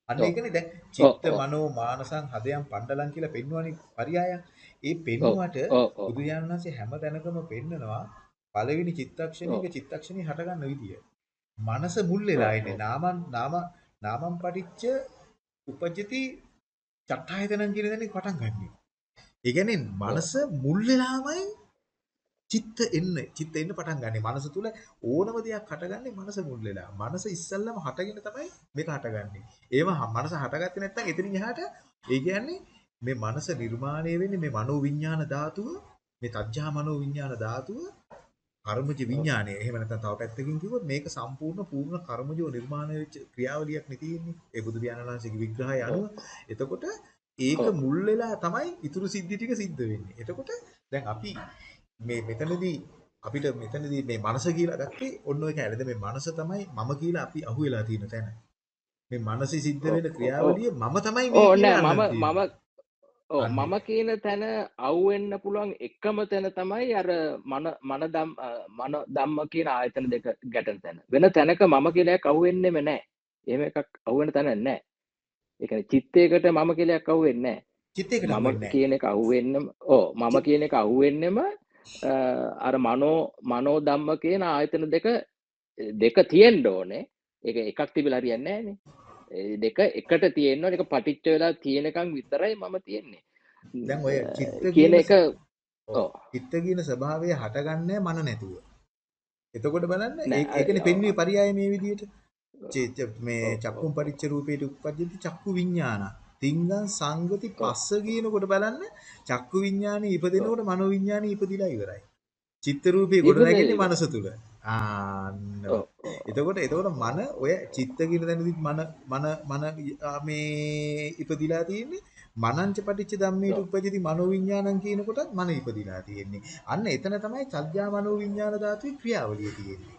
අන්න ඔව් ඒකනේ දැන් ඔව් චිත්ත මනෝ මානසං හදයන් පණ්ඩලං කියලා පෙන්වන්නේ පරයයන්. ඒ ඔව් බුදුරජාණන් වහන්සේ හැම තැනකම පෙන්නනවා පළවෙනි චිත්තක්ෂණයක චිත්තක්ෂණي හට ගන්න විදිය. මනස මුල් වෙලා ඉන්නේ. ඔව්. නාමං නාම නාමං පටිච්ච උපජ්ජති චට්ඨායතනං කියන දේ පටන් ගන්නෙ. ඒ කියන්නේ මනස මුල් වෙලාමයි චිත්ත එන්න චිත්ත එන්න පටන් ගන්නෙ. මනස තුල ඕනම දෙයක් හටගන්නේ මනස මුල් වෙලා. මනස ඉස්සල්ලාම හටගෙන තමයි මේක හටගන්නේ. ඒව හ- මනස හටගත්තේ නැත්නම් එතනින් එහාට ඒ කියන්නේ මේ මනස නිර්මාණය වෙන්නේ මේ මනෝ විඥාන ධාතුව මේ තජ්ජා මනෝ විඥාන ධාතුව කර්මජ විඥානය. එහෙම නැත්නම් තව පැත්තකින් කිව්වොත් මේක සම්පූර්ණ පූර්ණ කර්මජෝ නිර්මාණය වෙච්ච ක්‍රියාවලියක් නේ තියෙන්නේ. ඒ බුදු පියාණන් වහන්සේගේ විග්‍රහය අනුව. එතකොට ඒක මුල් වෙලා තමයි ඊතුරු සිද්ධි ටික සිද්ධ වෙන්නේ. එතකොට දැන් අපි මේ මෙතනදී අපිට මෙතනදී මේ මනස කියලා ගත්තේ ඔන්න ඔය කැලේද මේ මනස තමයි මම කියලා අපි අහුවෙලා තියෙන තැන. මේ මනසේ සිද්ධ වෙන ක්‍රියාවලිය මම තමයි මේ ඕ කියලා නෑ මම. මම. මම කියන තැන අවුෙන්න පුළුවන් එකම තැන තමයි අර මන මන දම් මන ධම්ම කියන ආයතන දෙක ගැටෙන තැන. වෙන තැනක මම කියලා එකක් අහුවෙන්නෙම නෑ. එහෙම එකක් අහුවෙන තැන නෑ. කියන්නේ චිත්තයකට මම කියලා එකක් අහුවෙන්නේ නෑ. චිත්තයකට මම. කියන එක අහුවෙන්නෙම ඔව් මම කියන එක අහුවෙන්නෙම අ, අර මනෝ මනෝ ධම්ම කියන ආයතන දෙක දෙක තියෙන්න ඕනේ. ඒක එකක් තිබිලා හරියන්නේ නෑනේ. දෙක එකට තියෙන්න ඕනේ. ඒක පටිච්ච වෙලා තියෙනකන් විතරයි මම තියෙන්නේ. දැන් ඔය චිත්ත කියන එක චිත්ත කියන ස්වභාවය හටගන්නේ මන නැතුව. එතකොට බලන්න ඒකනේ පෙන්වන්නේ පරයය මේ විදිහට. චේ- ච- මේ චක්කුම් පරිච්ඡ රූපේට උප්පජ්ජති චක්කු විඥාන. තිංගං සංගති පස්ස කියනකොට බලන්න චක්කු විඥානේ ඔව් ඉපදෙනකොට මනෝ විඥානේ ඉපදිලා ඉවරයි. චිත්ත රූපේ ගොඩ ඉපදෙන නැගෙන්නේ ඉවරයි. මනස තුල. ආන්න එතකොට එතකොට මන ඔය චිත්ත කියන තැනදිත් මන මන මන මේ ඉපදිලා තියෙන්නේ මනංච පටිච්ච ධම්මේට ඔව් උපජ්ජති මනෝ විඥානං කියනකොටත් මන ඉපදිලා තියෙන්නේ. අන්න එතන තමයි සත්‍යා මනෝ විඥාන ධාතුවේ ක්‍රියාවලිය තියෙන්නේ.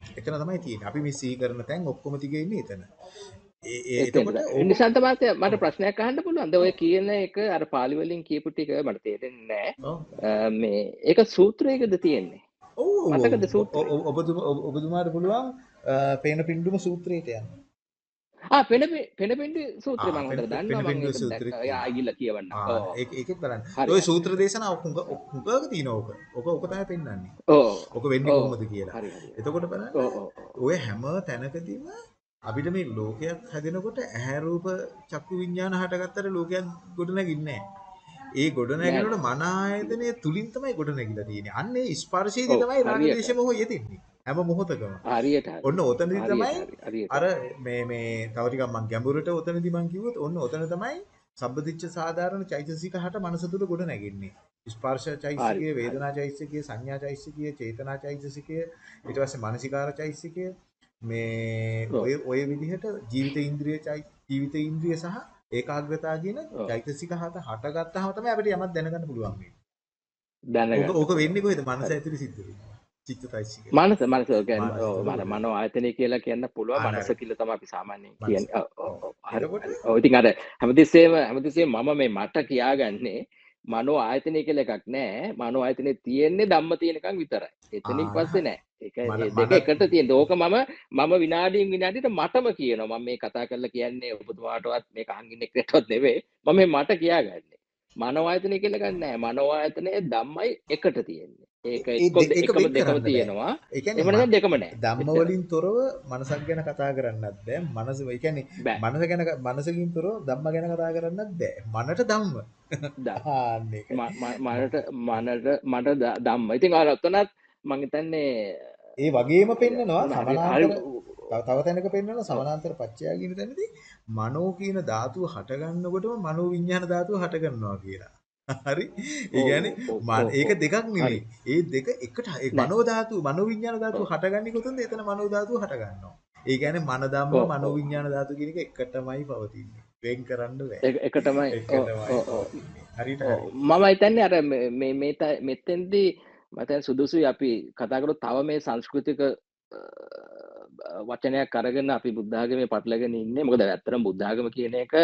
එතන තමයි තියෙන්නේ. අපි මේ සිහි කරන තැන් ඔක්කොම ටික ඉන්නේ එතන. නිසන්ත මහත්තයා මට ප්‍රශ්නයක් අහන්න පුළුවන්ද ඔය කියන එක අර පාලි වලින් කියපු ටික මට තේරෙන්නේ ඔව් නෑ මේ ඒක සූත්‍රයකද තියෙන්නේ මතකද ඔබ- ඔබතුමාට පුළුවන් පේන පින්ඩුම සූත්‍රයට යන්න. පෙන පෙනපෙන්ඩි සූත්‍රය ආ මං පෙන හොඳට පෙන දන්නවා මං පින්ඩුව ඒක සූත්‍රෙත් දැක්ක තියෙනවා. ආගිල්ල කියවන්න ඒක. හරි ඔය සූත්‍ර දේශනා තියෙනවා ඕක. ඕක ඕක තමයි පෙන්වන්නේ. ඕ ඕක වෙන්නේ ඕ කොහොමද කියලා. එතකොට ඕ. ඔය හැම තැනකදීම අපිට මේ ලෝකයක් හැදෙනකොට ඇහැ රූප චක්කු විඤ්ඤාණ හටගත්තට ලෝකයක් ගොඩ නැගින්නේ ඒ ගොඩ නෑ නැගෙනකොට මන ආයතනය තුලින් තමයි ගොඩ නැගිලා තියෙන්නේ. අන්න ඒ ස්පර්ශයේදී තමයි රාග දේශ මොහ යෙදෙන්නේ. හැම මොහොතකම. හරියට හරි ඔන්න ඔතනදී තමයි අර මේ මේ තව ටිකක් මම ගැඹුරට ඔතනදී මම කිව්වොත් ඔන්න ඔතන තමයි සබ්බදිච්ච සාධාරණ චෛතසික හට මනස තුල ගොඩ නැගෙන්නේ. ස්පර්ශ චෛතසිකය, වේදනා චෛතසිකය, සංඥා චෛතසිකය, චේතනා චෛතසිකය, ඊට පස්සේ මානසිකාර චෛතසිකය මේ ඔය ඔය විදිහට ජීවිත ඉන්ද්‍රිය ජීවිත ඉන්ද්‍රිය සහ ඒකාග්‍රතාව කියන චෛතසික හත හටගත්තාම තමයි අපිට යමක් දැනගන්න පුළුවන් වෙන්නේ. දැනගන්න ඕක වෙන්නේ කොහෙද? මනස ඇතුලේ සිද්ධ වෙන්නේ. චිත්තචෛතසිකය. මනස මනස කියන්නේ ඔව් මන මනෝ ආයතනය කියලා කියන්න පුළුවන් මනස. කියලා තමයි අපි සාමාන්‍යයෙන්. කියන්නේ ඔව් ඔව් ඉතින් අර හැමතිස්සෙම හැමතිස්සෙම මම මේ මට කියාගන්නේ මනෝ ආයතනය කියලා එකක් නෑ මනෝ ආයතනේ තියෙන්නේ ධම්ම තියෙනකන් විතරයි එතනින් පස්සේ නෑ ඒක මන ඒ මන දෙක එකට තියෙන. ඕක මම මම විනාඩියෙන් විනාඩියට මටම කියනවා. මම මේ කතා කරලා කියන්නේ ඔබතුමාටවත් මේක අහන් ඉන්න එක්කටවත් නෙවෙයි. මම මේ මට කියාගන්නේ. මනෝ ආයතනය කියලා ගන්න නෑ මනෝ ආයතනය ධම්මයි එකට තියෙන්නේ. ඒක එකම දෙකම. තියෙනවා. එහෙම නැත්නම් දෙකම නෑ ධම්ම වලින් තොරව මනසක් ගැන කතා කරන්නත් බෑ. මනස ඒ කියන්නේ මනස ගැන මනසකින් තොරව ධම්ම ගැන කතා කරන්නත් බෑ. මනට ධම්ම. ම- ම- මනට මනට මට ධම්ම. ඉතින් අර ඔතනත් මං හිතන්නේ ඒ වගේම පෙන්නනවා හරි සමානාන්තර තව තැනක පෙන්නනවා සමානාන්තර පච්චය කියන තැනදී මනෝ කියන ධාතුව හට ගන්නකොටම මනෝ විඥාන ධාතුව හට ගන්නවා කියලා. හරි? ඒ ඔව් කියන්නේ ඔව් මන- ඒක දෙකක් නෙමෙයි. ඒ දෙක එකට ඒ නෑ මනෝ ධාතුව මනෝ විඥාන ධාතුව ඔව් හටගන්නේ කොතනද? එතන මනෝ ධාතුව හට ගන්නවා. ඒ කියන්නේ මන ධම්ම ඔව් මනෝ ඔව් විඥාන ධාතුව කියන එක එකටමයි පවතින්නේ. වෙන් කරන්න එකටමයි හරි. මම හිතන්නේ අර මෙතෙන්දී මතන් සුදුසුයි. අපි කතා කරොත් තව මේ සංස්කෘතික අ, වචනයක් අරගෙන අපි බුද්ධාගමේ පටලගෙන ඉන්නේ. මොකද ඇත්තටම බුද්ධාගම කියන එක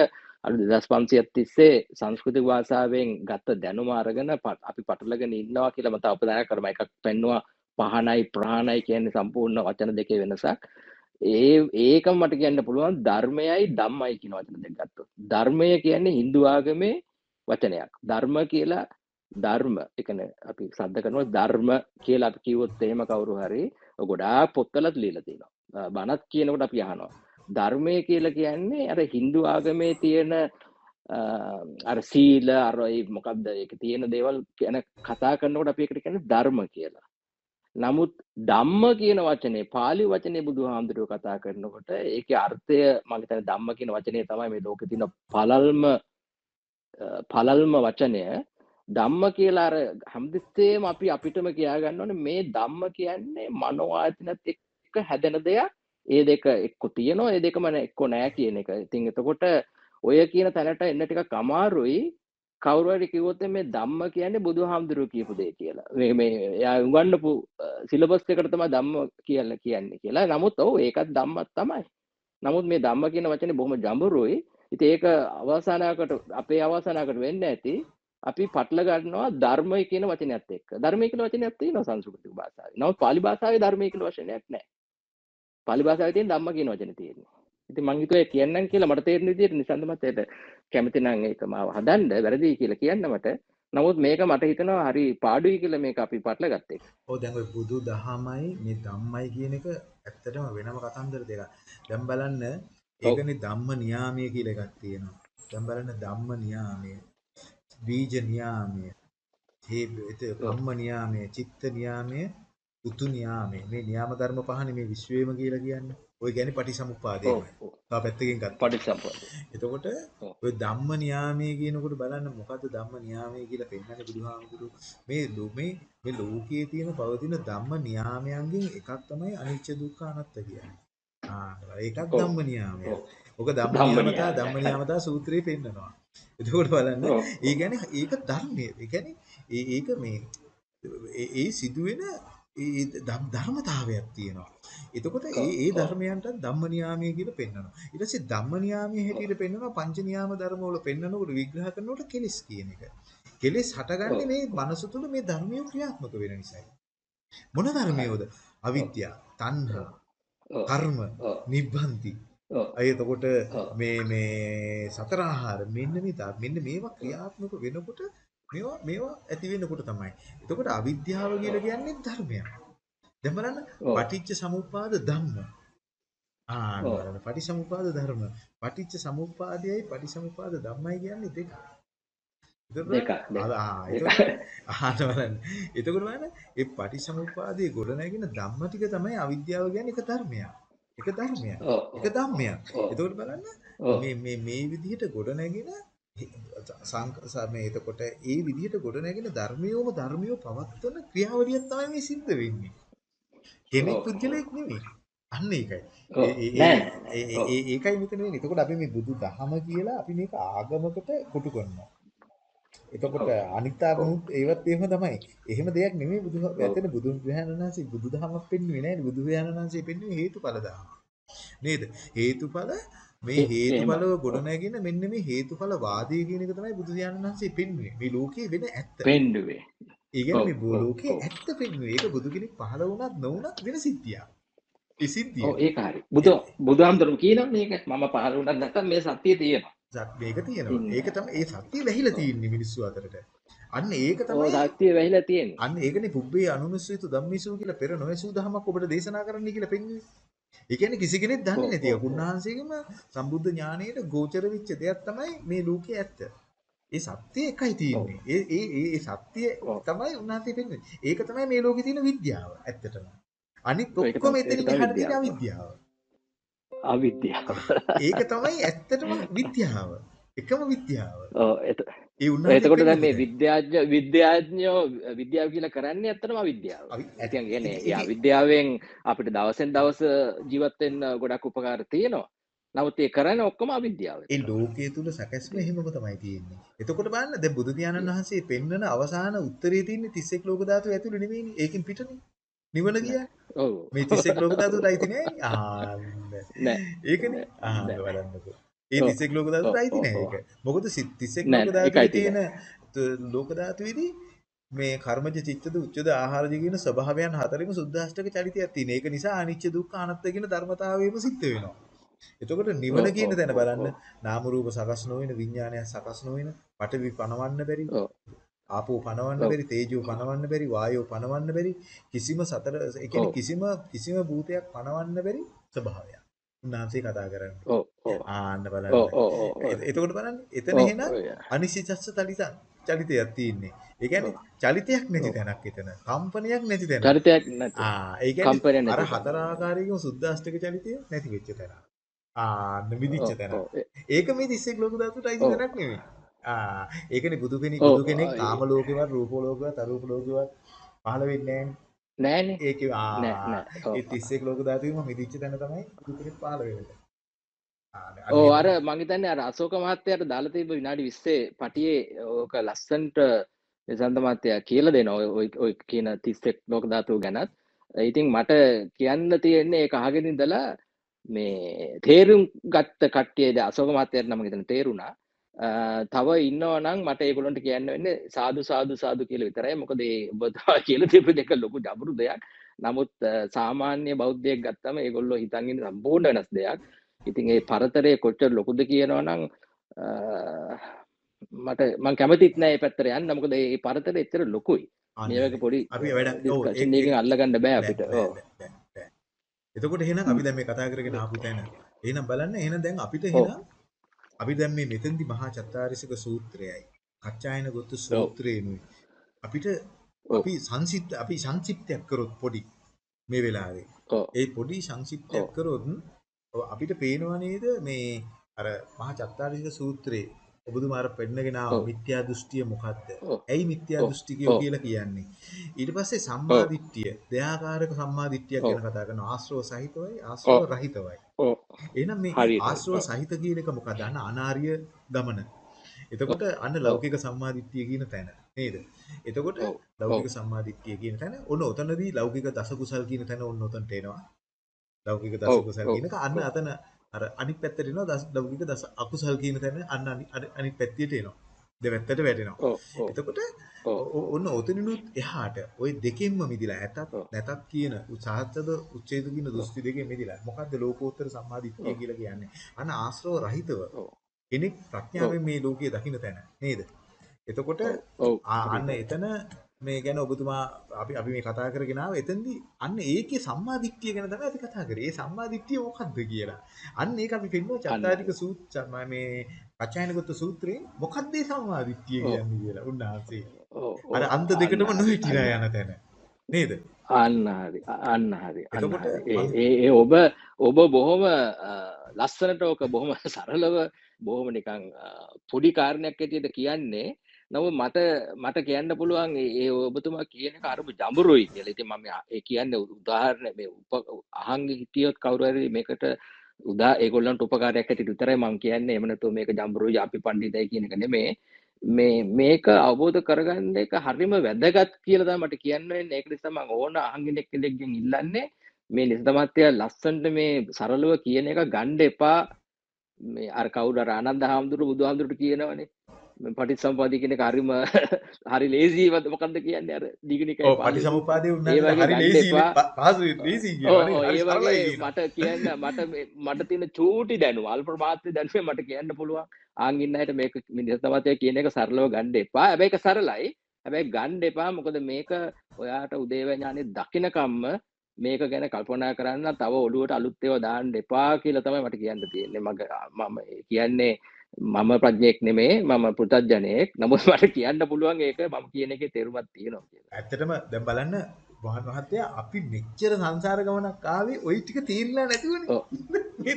අර 2500ක් තිස්සේ සංස්කෘතික භාෂාවෙන් ගත්ත දැනුම අරගෙන ප- අපි පටලගෙන ඉන්නවා කියලා මත අපදායක් කරම එකක් පෙන්නවා. පහනයි ප්‍රාණයි කියන්නේ සම්පූර්ණ වචන දෙකේ වෙනසක්. ඒ ඒකම මට කියන්න පුළුවන් ධර්මයයි ධම්මයි කියන වචන දෙක ගත්තොත්. ධර්මය කියන්නේ හින්දු ආගමේ වචනයක්. ධර්ම කියලා ධර්ම. එකන අපි සද්ධ කරනවා ධර්ම කියලා අපි කිව්වොත් එහෙම කවුරු හරි ඔය ගොඩාක් පොත්වලත් ලියලා තියෙනවා. අ, බණත් කියනකොට අපි අහනවා. ධර්මය කියලා කියන්නේ අර හින්දු ආගමේ තියෙන අ, අර සීල අර ඒ මොකක්ද ඒක තියෙන දේවල් ගැන කතා කරනකොට අපි ඒකට කියන්නේ ධර්ම කියලා. නමුත් ධම්ම කියන වචනේ පාලි වචනේ බුදුහාමුදුරුවෝ කතා කරනකොට ඒකේ අර්ථය මම හිතන්නේ ධම්ම කියන වචනේ තමයි මේ ලෝකේ තියෙන පළල්ම අ, පළල්ම වචනය. ධම්ම කියලා අර හැමතිස්සෙම අපි අපිටම කියා ගන්න ඕනේ මේ ධම්ම කියන්නේ මනෝ ආයතනත් එක්ක හැදෙන දෙයක්. ඒ දෙක එක්ක තියෙනවා ඒ දෙකම නෑ- එක්ක නෑ කියන එක. ඉතින් එතකොට ඔය කියන තැනට එන්න ටිකක් අමාරුයි. කවුරු හරි කිව්වොත් මේ ධම්ම කියන්නේ බුදුහාමුදුරුවෝ කියපු දේ කියලා. මේ මේ එයා උගන්වපු සිලබස් එකට තමයි ධම්ම කියලා කියන්නේ කියලා. නමුත් ඔව් ඒකත් ධම්මත් තමයි. නමුත් මේ ධම්ම කියන වචනේ බොහොම ජඹුරුයි. ඉතින් ඒක අවසානයකට අපේ අවසානයකට වෙන්න ඇති අපි පටල ගන්නවා ධර්මය කියන වචනයත් එක්ක. ධර්මය කියන වචනයක් තියෙනවා සංස්කෘතික භාෂාවේ. නමුත් පාලි භාෂාවේ ධර්මය කියන වචනයක් නැහැ. පාලි භාෂාවේ තියෙන ධම්ම කියන වචනේ තියෙන්නේ. ඉතින් මං හිතුවා ඒක කියන්නම් කියලා මට තේරෙන විදිහට නිසන්ද මතයට කැමති නම් ඒක මාව හදන්න වැරදි කියලා කියන්න මට. නමුත් මේක මට හිතෙනවා හරි පාඩුයි කියලා මේක අපි පටල ගත්ත. ඔව් දැන් ඔය බුදු දහමයි මේ ධම්මයි කියන එක ඇත්තටම වෙනම කතන්දර දෙකක්. දැන් බලන්න. ඒකනේ ධම්ම නියාමය කියලා එකක් තියෙනවා. දැන් බලන්න ධම්ම නියාමය, බීජ නියාමය, හේ. කම්ම නියාමය, චිත්ත නියාමය, උතු නියාමය. මේ නියාම ධර්ම පහනේ මේ විශ්වයම කියලා කියන්නේ. ඔය කියන්නේ. පටිසමුප්පාදේමයි. තව පැත්තකින් ගත්තා. පටිච්චසමුප්පාද. එතකොට. ඔය ධම්ම නියාමයේ කියනකොට බලන්න මොකද්ද ධම්ම නියාමයේ කියලා පෙන්නන්නේ බුදුහාමුදුරු මේ මේ මේ ලෝකයේ තියෙන පවතින ධම්ම නියාමයන්ගෙන් එකක් තමයි අනිච්ච දුක්ඛ අනාත්ත කියන්නේ. ආ ඒකක්. ධම්ම නියාමය. ඔක ධම්ම නියාමතා. ධම්ම නියාමතා සූත්‍රයේ පෙන්නනවා. එතකොට බලන්න. ඒ කියන්නේ ඒක ධර්මයේ. ඒ කියන්නේ ඒ- ඒක මේ ඒ සිදුවෙන ඒ ධර්මතාවයක් තියෙනවා. එතකොට ඒ. ඒ. ධර්මයන්ට ධම්ම නියාමය කියලා පෙන්නනවා. ඊට පස්සේ ධම්ම නියාමයේ හැටියට පෙන්නනවා පංච නියාම ධර්ම වල පෙන්නනකොට විග්‍රහ කරනකොට කෙලස් කියන එක. කෙලස් හටගන්නේ. මේ මනස තුල මේ ධර්මිය ක්‍රියාත්මක වෙන නිසායි. මොන ධර්මියෝද? අවිද්‍යාව, තණ්හා. කර්ම. නිබ්බන්ති. අය එතකොට. මේ මේ සතර ආහාර මෙන්න මේ මෙන්න මේවා ක්‍රියාත්මක වෙනකොට මේවා මේවා ඇති වෙනකොට තමයි. එතකොට අවිද්‍යාව කියලා කියන්නේ ධර්මයක්. දැන් බලන්න. පටිච්ච සමුප්පාද ධම්ම. ඔව්. බලන්න පටිච්චසමුප්පාද ධර්ම. පටිච්ච සමුප්පාදයයි පටිච්චසමුප්පාද ධම්මයි කියන්නේ දෙක. දෙකක්. ආ ආ. එතකොට බලන්න. ඒ පටිච්චසමුප්පාදයේ ගොඩ නැගෙන ධම්ම ටික තමයි අවිද්‍යාව කියන්නේ එක ධර්මයක්. එක ධර්මයක්. එක ධම්මයක්. ඔව්. එතකොට බලන්න. මේ මේ මේ විදිහට ගොඩ නැගෙන මේ එතකොට ඒ විදිහට ගොඩ නැගෙන ධර්මියෝම ධර්මියෝ පවත්වන ක්‍රියාවලියක් තමයි මේ සිද්ධ වෙන්නේ. කෙනෙක්. පුද්ගලෙක් නෙමෙයි. අන්න ඒකයි. ඒකයි මෙතන වෙන්නේ. එතකොට අපි මේ බුදු දහම කියලා අපි මේක ආගමකට කොටු කරනවා. එතකොට ඔව්. අනිත් ආගමුත් ඒවත් එහෙම තමයි. එහෙම දෙයක් නෙමෙයි බුදු. ඇත්තට බුදුන් වහන්සේ බුදු දහමක් පෙන්වුවේ නෑනේ. බුදු වහන්සේ පෙන්වුවේ හේතුඵල දහම. නේද? හේතුඵල මේ. හේතුඵලව ගොඩ නැගෙන මෙන්න මේ හේතුඵල වාදය කියන එක තමයි බුදු වහන්සේ පෙන්වුවේ. මේ ලෝකයේ වෙන ඇත්ත. පෙන්ඩුවේ. ඒ කියන්නේ. මේ. ලෝකයේ. ඇත්ත පෙන්වුවේ. ඒක බුදු කෙනෙක් පහළ වුණත් නොවුණත් වෙන සිද්ධියක්. ඒ සිද්ධිය. ඔව් ඒක හරි. බුදු බුදුහාමුදුරුවෝ කියනවනේ ඒක මම පහළ වුණත් නැත්නම් මේ සත්‍යය තියෙනවා. සත්- මේක තියෙනවා. ඒක තමයි ඒ සත්‍ය වැහිලා තියෙන්නේ මිනිස්සු අතරට. අන්න ඒක තමයි සත්‍යය වැහිලා තියෙන්නේ. අන්න ඒකනේ පුබ්බේ අනුනුස්සීතු ධම්මිසු කියලා පෙර නොයසූ දහමක් ඔබට දේශනා කරන්න කියලා පෙන්වන්නේ. ඒ කියන්නේ කිසි කෙනෙක් දන්නේ නැති. උන්වහන්සේගේම සම්බුද්ධ ඥාණයට ගෝචර වෙච්ච දෙයක් තමයි මේ ලෝකයේ ඇත්ත. ඒ සත්‍ය එකයි තියෙන්නේ. ඒ ඒ ඒ සත්‍ය. තමයි උන්වහන්සේ පෙන්වන්නේ. ඒක තමයි මේ ලෝකේ තියෙන විද්‍යාව ඇත්තටම. අනිත් ඔක්කොම එතනින් විද්‍යාව. අවිද්‍යාව. අවිද්‍යාව ඒක තමයි ඇත්තටම විද්‍යාව. එකම විද්‍යාව. ඔව් එතකොට දැන් මේ. විද්‍යාඥ විද්‍යාඥයෝ විද්‍යාව කියලා කරන්නේ ඇත්තටම අවිද්‍යාව. අවි- ඉතින් කියන්නේ ඒ අවිද්‍යාවෙන් අපිට දවසෙන් දවස ජීවත් වෙන්න ගොඩක් උපකාර තියෙනවා. නමුත් ඒ කරන්නේ ඔක්කොම අවිද්‍යාව. ඒ ලෝකයේ තුල සැකස්ම එහෙමම තමයි තියෙන්නේ. එතකොට බලන්න දැන් බුදු පියාණන් වහන්සේ පෙන්වන අවසාන උත්තරේ තියෙන්නේ 31 ලෝක ධාතු ඇතුළේ නෙමෙයිනේ. ඒකෙන් පිටනේ. නිවන. ඔව්. මේ 31 ලෝක ධාතුවට අයිති නෑ. ඒකනේ. බලන්නකෝ. ඒ ඔව්. 31 ලෝක ධාතුවට ඔව්, අයිති නෑ. ඒක. මොකද සි- 31 නෑ, ලෝක නෑ, ඒක ධාතුවේ අයිති තියෙන ත- ලෝක ධාතුවේදී මේ කර්මජ චිත්තද උච්චද ආහාරජ කියන ස්වභාවයන් හතරෙම සුද්ධාෂ්ටක චරිතයක් තියෙන. ඒක නිසා අනිච්ච දුක්ඛ අනාත්ම කියන ධර්මතාවයම සිද්ධ වෙනවා. එතකොට නිවන කියන තැන බලන්න. නාම රූප සකස් නොවන විඥානයක් සකස් නොවන පඨවි පනවන්න බැරි. ආපෝ පනවන්න. බැරි තේජෝ පනවන්න බැරි වායෝ පනවන්න බැරි කිසිම සතර ඒ කියන්නේ. කිසිම කිසිම භූතයක් පනවන්න බැරි ස්වභාවයක්. උන්වහන්සේ කතා කරන්නේ. ඔව් ඔව් ආන්න බලන්න. එතකොට බලන්න එතන එහෙනම් ඔව්. අනිශ්චිතස්ස තලිතන් චලිතයක් තියෙන්නේ. ඒ කියන්නේ චලිතයක් නැති. තැනක් එතන. කම්පනයක් නැති තැන. චරිතයක් නැති. ආ ඒ කියන්නේ අර. හතර ආකාරයකින් සුද්ධාෂ්ටක චලිතය නැති වෙච්ච තැන. ආන්න විදිච්ච ඔව්, තැන. ඒක මේ 31 ලෝක ධාතුට අයිති. තැනක් නෙමෙයි. ආ ඒකනේ බුදු කෙනෙක් බුදු කෙනෙක් කාම ලෝකෙවත් රූප ලෝකෙවත් අරූප ලෝකෙවත් පහළ වෙන්නේ නැහැනේ. නෑනේ. ඒකේ ආ. ඒ 31 ලෝක ධාතුවේම මිදිච්ච තැන තමයි බුදු කෙනෙක් පහළ වෙන්නේ. ඕ. අර මං හිතන්නේ අර අශෝක මහත්තයාට දාලා තිබ්බ විනාඩි 20 පටියේ ඕක ලස්සන්ට නිසන්ත මහත්තයා කියලා දෙනවා ඔය ඔය කියන 31 ලෝක ධාතුව ගැනත්. ඉතින් මට කියන්න තියෙන්නේ ඒක අහගෙන ඉඳලා මේ තේරුම් ගත්ත කට්ටිය දැන් අශෝක මහත්තයාට නම් හිතන තේරුණා. තව ඉන්නවා නම් මට ඒගොල්ලන්ට කියන්න වෙන්නේ සාදු සාදු සාදු කියලා විතරයි. මොකද ඒ ඔබතුමා කියලා තිබ්බ දෙක ලොකු ජබුරු දෙයක්. නමුත් සාමාන්‍ය බෞද්ධයෙක් ගත්තම ඒගොල්ලෝ හිතන් ඉන්නේ සම්පූර්ණ වෙනස් දෙයක්. ඉතින් ඒ පරතරය කොච්චර ලොකුද කියනවා නම් අ, මට මං කැමතිත් නෑ ඒ පැත්තට යන්න. මොකද ඒ පරතරය එච්චර ලොකුයි. වගේ පොඩි එකකින් අල්ලගන්න බෑ අපිට. එතකොට එහෙනම් අපි දැන් මේ කතා කරගෙන ආපු තැන. එහෙනම් බලන්න එහෙනම් දැන් අපිට ඔව්. අපි දැන් මේ මෙතෙන්දි මහා චත්තාරිසික සූත්‍රයයි කච්චායන ගොත්තු සූත්‍රේනුයි අපිට. අපි සංසිද්ධ අපි සංක්ෂිප්තයක් කරොත් පොඩි මේ වෙලාවේ. ඒ පොඩි සංක්ෂිප්තයක්. කරොත් අපිට පේනවා නේද මේ අර මහා චත්තාරිසික සූත්‍රයේ ඔබතුමා අර පෙන්නගෙන. මිත්‍යා දෘෂ්ටිය මොකද්ද? ඇයි මිත්‍යා. දෘෂ්ටිකයෝ. කියලා කියන්නේ? ඊට පස්සේ සම්මා දිට්ඨිය, දෙයාකාරක සම්මා දිට්ඨියක් ඔව්. ගැන කතා කරනවා. ආශ්‍රව සහිතවයි, ආශ්‍රව. රහිතවයි. එහෙනම් මේ. ආශ්‍රව. සහිත කියන එක මොකද? අන්න අනාර්ය ගමන. එතකොට අන්න ලෞකික සම්මා දිට්ඨිය කියන තැන නේද? එතකොට. ලෞකික ඔව්. සම්මා දිට්ඨිය කියන තැන ඔන්න ඔතනදී ලෞකික දස කුසල් කියන තැන ඔන්න ඔතනට එනවා. ලෞකික දස ඔව්. කුසල් ඔව්. කියනක අන්න අතන අර අනිත් පැත්තට එනවා දස ලෞකික දස අකුසල් කියන තැන අන්න අනි- අනි- අනිත් පැත්තට එනවා. දෙවැත්තට වැටෙනවා. එතකොට ඔන්න ඔතනිනුත් එහාට ওই දෙකෙන්ම මිදිලා ඇතත්. නැතත් කියන උසහත්ද උච්ඡේද කියන දෘෂ්ටි දෙකෙන් මිදිලා මොකද්ද ලෝකෝත්තර සම්මාදිට්ඨිය. කියලා කියන්නේ අන්න ආශ්‍රව රහිතව. කෙනෙක් ප්‍රඥාවෙන් මේ ලෝකයේ දකින්න තැන නේද එතකොට අන්න එතන මේ ගැන ඔබතුමා අපි අපි මේ කතා කරගෙන ආව එතෙන්දී අන්න ඒකේ සම්මාදිට්ඨිය ගැන තමයි අපි කතා කරේ. ඒ සම්මාදිට්ඨිය මොකක්ද කියලා. අන්න ඒක අපි පෙන්නුවා. චත්තාරික සූත්‍ර මේ පචායනගත සූත්‍රයෙන් මොකක්ද මේ සම්මාදිට්ඨිය. කියන්නේ කියලා උන්වහන්සේ. ඔව්. අර. අන්ත දෙකටම අන්න. යන තැන. නේද? අන්න හරි අන්න හරි ඒ ඔබ ඔබ බොහොම ලස්සනට ඕක බොහොම සරලව බොහොම නිකං අ, පොඩි කාරණයක් ඇටියට කියන්නේ නමුත් මට මට කියන්න පුළුවන් ඒ ඒ ඔබතුමා කියන එක අරබ ජඹුරුයි කියලා. ඉතින් මම ඒ කියන්නේ උදාහරණ මේ උප අහන් හිටියොත් කවුරු හරි මේකට උදා ඒගොල්ලන්ට උපකාරයක් ඇටියට විතරයි මම කියන්නේ. එහෙම නැතුව මේක ජඹුරුයි අපි පඬිතයි කියන එක නෙමෙයි. මේ මේක අවබෝධ කරගන්න එක හරිම වැදගත් කියලා තමයි මට කියන්න වෙන්නේ. ඒක නිසා මම ඕන අහංගිනෙක් කෙනෙක්ගෙන් ඉල්ලන්නේ මේ නිසතමත්ය ලස්සනට මේ සරලව කියන එක ගන්න එපා. මේ අර කවුරු අර ආනන්ද හාමුදුරුවෝ බුදුහාමුදුරුවෝ කියනවනේ. මේ පටිච්චසමුප්පාදේ කියන එක හරිම හරි ලේසි මොකද්ද කියන්නේ? අර සරලයි වගේ කියනවා. මට කියන්න මට මට තියෙන චූටි දැනුම අල්ප මාත්‍ය දැනුම මට කියන්න පුළුවන්. අයට මේක නිසතමතය කියන එක සරලව ගන්න එපා. ඒක සරලයි. හැබැයි ගන්න එපා. මොකද මේක ඔයාට උදේව ඥානෙ දකින්නකම්ම මේක ගැන කල්පනා කරන්න තව ඔළුවට අලුත් ඒවා දාන්න එපා කියලා තමයි මට කියන්න තියෙන්නේ. මගේ මම කියන්නේ මම ප්‍රඥෙක් නෙමේ මම පෘතජ්ජනෙක් නමුත් මට කියන්න පුළුවන් ඒක මම කියන එකේ තේරුමක් තියෙනවා කියලා ඇත්තටම දැන් බලන්න මහත් මහත්තයා අපි මෙච්චර සංසාර ගමනක් ආවේ ওই ටික තීරලා නැතුවනේ.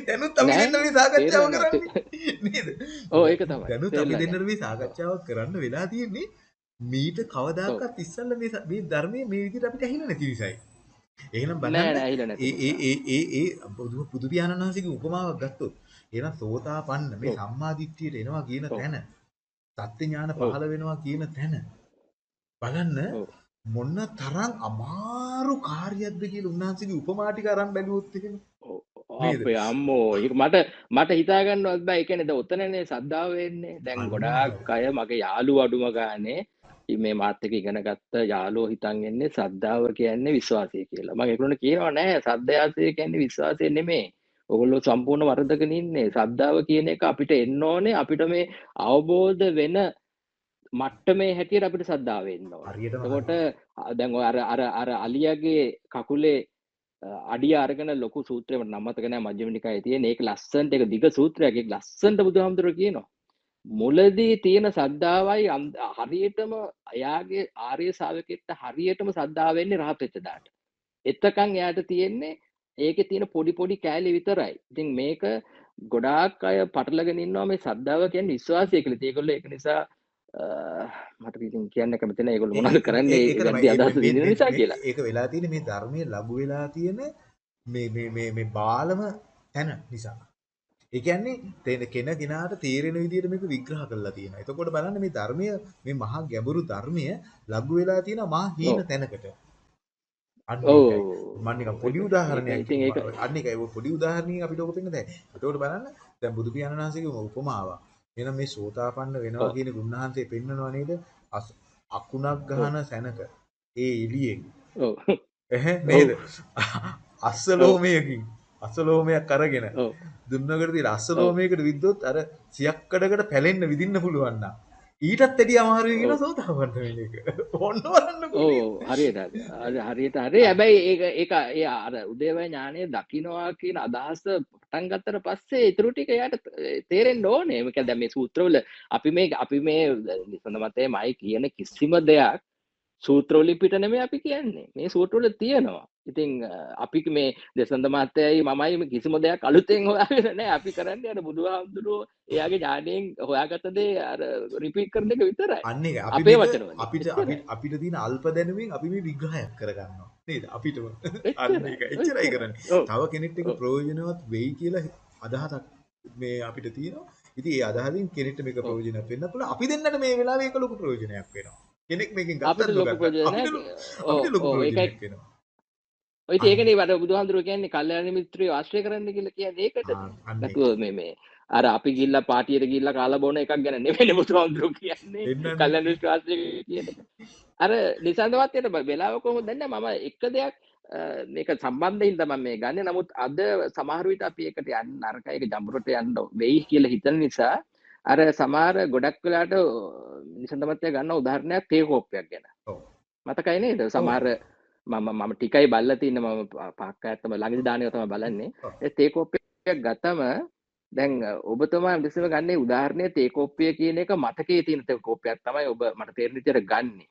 දැනුත් අපි නෑ දෙන්න මේ සාකච්ඡාව කරන්නේ නේද? ඔව් ඒක තමයි. දැනුත් අපි. මේ සාකච්ඡාවක් කරන්න වෙලා තියෙන්නේ මීට ඔව්. කවදාකවත් ඉස්සල්ලා මේ ධර්මයේ මේ විදිහට අපිට ඇහිලා නැති නිසායි. එහෙනම් බලන්න ඒ ඒ. ඒ ඒ ඒ බුදු පුදු පියාණන් වහන්සේගේ උපමාවක් ගත්තොත් එහෙනම් සෝතාපන්න මේ ඔව්. සම්මා දිට්ඨියට එනවා කියන. තැන සත්‍ය ඥාන. පහළ වෙනවා කියන තැන බලන්න. මොන තරම් අමාරු කාර්යයක්ද කියලා උන්වහන්සේගේ උපමා ටික අරන් බැලුවොත් එහෙම? අපේ අම්මෝ මට මට හිතා ගන්නවත් බෑ. ඒ කියන්නේ දැන් ඔතනනේ සද්දාව වෙන්නේ. දැන් ගොඩාක් අය මගේ යාළුවෝ අඩුම ගානේ මේ මාත් එක්ක ඉගෙන ගත්ත යාළුවෝ හිතන් ඉන්නේ සද්දාව කියන්නේ විශ්වාසය කියලා. මම ඒගොල්ලන්ට කියනවා නෑ සද්දායසය කියන්නේ විශ්වාසය නෙමෙයි. ඔයගොල්ලෝ සම්පූර්ණ වරදගෙන ඉන්නේ. සද්දාව කියන එක අපිට එන්න ඕනේ අපිට මේ අවබෝධ වෙන මට්ටමේ හැටියට අපිට හරි. අ- දැන් අර අර අර අලියාගේ කකුලේ අ, අඩිය අරගෙන ලොකු සූත්‍රයක් මට නම් මතක නෑ මජ්ක්‍ධිම නිකායේ තියෙන ඒක ලස්සනට ඒක දිග සූත්‍රයක් ඒක ලස්සනට බුදුහාමුදුරුවෝ කියනවා මුලදී තියෙන සද්ධාවයි හරියටම එයාගේ ආර්ය ශාවකෙක්ට හරියටම සද්ධාව වෙන්නේ රහත් වෙච්ච දාට. එතකන් එයාට තියෙන්නේ ඒකේ තියෙන පොඩි පොඩි කෑලි විතරයි. ඉතින් මේක ගොඩාක් අය පටලගෙන ඉන්නවා මේ සද්ධාව කියන්නේ විශ්වාසය කියලා. ඒගොල්ලෝ ඒක නිසා මට ඉතින් කියන්න කැමති නැහැ ඒගොල්ලෝ මොනවද කරන්නේ ඒක ඒ- අදහස් මේ- නිසා කියලා. ඒක වෙලා තියෙන මේ ධර්මයේ ලඝු වෙලා තියෙන මේ මේ මේ මේ බාලම තැන නිසා. ඒ කියන්නේ තේන කෙන කෙනාට තේරෙන විදිහට මේක විග්‍රහ කරලා තියෙනවා. එතකොට බලන්න මේ ධර්මය මේ මහා ගැඹුරු ධර්මය ලඝු වෙලා තියෙන මහා හීන. තැනකට. නිකන් පොඩි උදාහරණයක් ඉතින් ඒක. අන්න ඔය පොඩි උදාහරණයක් අපිට ඔක පෙන්න දැයි. එතකොට බලන්න දැන් බුදු පියාණන් වහන්සේගේ උපමාව. එහෙනම් මේ සෝතාපන්න වෙනවා. කියන ගුණහන්සේ පෙන්නනවා නේද? අකුණක්. ගහන සැනක ඒ එළියෙන් ඔව්. එහැ. නේද? අස්සලෝමයකින් අස්සලෝමයක් අරගෙන. දුන්නකට තියලා ඔව්. අස්සලෝමයකට විද්දොත් අර සියක් කඩකට පැලෙන්න විදින්න පුළුවන් නම් ඊටත් අමාරුයි කියන ඔව්. සෝතාපන්න වෙන එක. ඔන්න බලන්නකෝ නේද? ඕ හරියට හරි. හරි- හරියට හරි හැබැයි ඒක ඒක ඒ අර උදේවැය ඥානය දකින්නවා කියන අදහස පටන් ගත්තට පස්සේ ඉතුරු ටික එයාට තේරෙන්න ඕනේ. මේක දැන් මේ සූත්‍රවල අපි මේ අපි මේ නිසඳ මතේ මයි කියන කිසිම දෙයක් සූත්‍රවලින් පිට නෙමෙයි අපි කියන්නේ. මේ සූත්‍රවල තියෙනවා. ඉතින් අපි මේ දෙසඳ මහත්තයයි මමයි කිසිම දෙයක් අලුතෙන් හොයාගෙන නැහැ. අපි කරන්නේ අර බුදුහාමුදුරුවෝ එයාගේ ඥාණයෙන් හොයාගත්ත දේ අර රිපීට් කරන එක විතරයි. අන්න අපි වචන. අපිට. අපිට අපිට තියෙන අල්ප දැනුමින් අපි මේ විග්‍රහයක් කරගන්නවා. නේද? අන්න එච්චරයි. කරන්නේ. තව කෙනෙක්ට ඔව්. ප්‍රයෝජනවත් වෙයි කියලා අදහසක් මේ අපිට තියෙනවා. ඉතින් ඒ අදහසින් කෙනෙක්ට මේක. ප්‍රයෝජනවත් වෙන්න පුළුවන්. අපි දෙන්නට මේ වෙලාවේ ඒක ලොකු ප්‍රයෝජනයක් වෙනවා. කෙනෙක් මේකෙන් අපිට ගත්තත් ලොකු ප්‍රයෝජනයක් අපිට අපිට ලොකු ප්‍රයෝජනයක් වෙනවා. ඔය ඒකනේ වඩ බුදුහාඳුරුව කියන්නේ කල්යාණ මිත්‍රයෝ ආශ්‍රය කරන්න කියලා කියන්නේ ඒකටනේ. ආ, අන්න ඒක. නැතුව මේ මේ අර අපි ගිහිල්ලා පාටියට ගිහිල්ලා කාලා බොන එකක් ගැන නෙවෙයි බුදුහාඳුරුව කියන්නේ. මිත්‍රයෝ ආශ්‍රය කියන. අර නිසන්දවත්යට වෙලාව කොහොමද දන්නේ මම එක දෙයක් මේක සම්බන්ධයෙන් තමයි මේ ගන්න. නමුත් අද සමහර විට අපි ඒකට යන්න නරකයි ඒක ජඹුරට යන්න වෙයි කියලා හිතන නිසා අර සමහර ගොඩක් වෙලාට නිසන්දමත්ය ගන්න උදාහරණයක් තේ කෝප්පයක් ගැන. ඔව්. මතකයි නේද? ඔව්. සමහර මම මම ටිකයි බල්ලා තින්න මම පහක් ඇත්තම ළඟදි දානවා තමයි බලන්නේ. ඔව්. ඒ තේ කෝප්පයක් ගත්තම දැන් ඔබතුමා විශ්ව ගන්නේ උදාහරණය තේ කෝප්පය කියන එක මතකයේ තියෙන තේ කෝප්පයක් තමයි ඔබ මට විදිහට ගන්නෙ.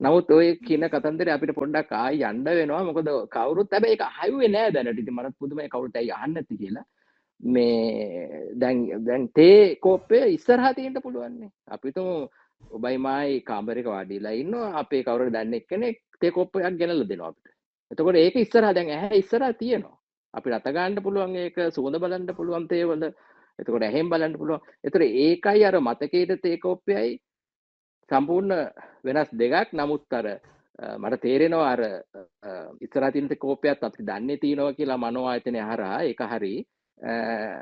නමුත් ඔය කියන කතන්දරේ අපිට පොඩ්ඩක් ආයි යන්න වෙනවා. මොකද කවුරුත් හැබැයි ඒක අහුවේ නෑ දැනට. ඉතින් මටත් පුදුමයි කවුරුත් ඇයි අහන්නේ නැති කියලා. මේ දැන් දැන් තේ කෝප්පය ඉස්සරහා තියෙන්න පුළුවන් නේ. අපි තුමු ඔබයි මායි කාමරයක වාඩිලා ඉන්නවා. අපේ කවුරුද දන්නේ එක්කෙනෙක් තේ කෝප්පයක් ගෙනල්ලා දෙනවා අපිට. එතකොට ඒක ඉස්සරහා දැන් ඇහැ ඉස්සරහා තියෙනවා. අපිට අත ගන්න පුළුවන් ඒක සුවඳ බලන්න පුළුවන් තේවල. එතකොට ඇහෙන් බලන්න පුළුවන්. එතකොට ඒකයි අර මතකයේ තේ කෝප්පයයි සම්පූර්ණ වෙනස් දෙකක්. නමුත් අර අ, මට තේරෙනවා අර අ, ඉස්සරහා තියෙන තේ කෝප්පයත් අපි දන්නේ තියෙනවා කියලා මනෝ ආයතනය හරහා ඒක හරි. අ,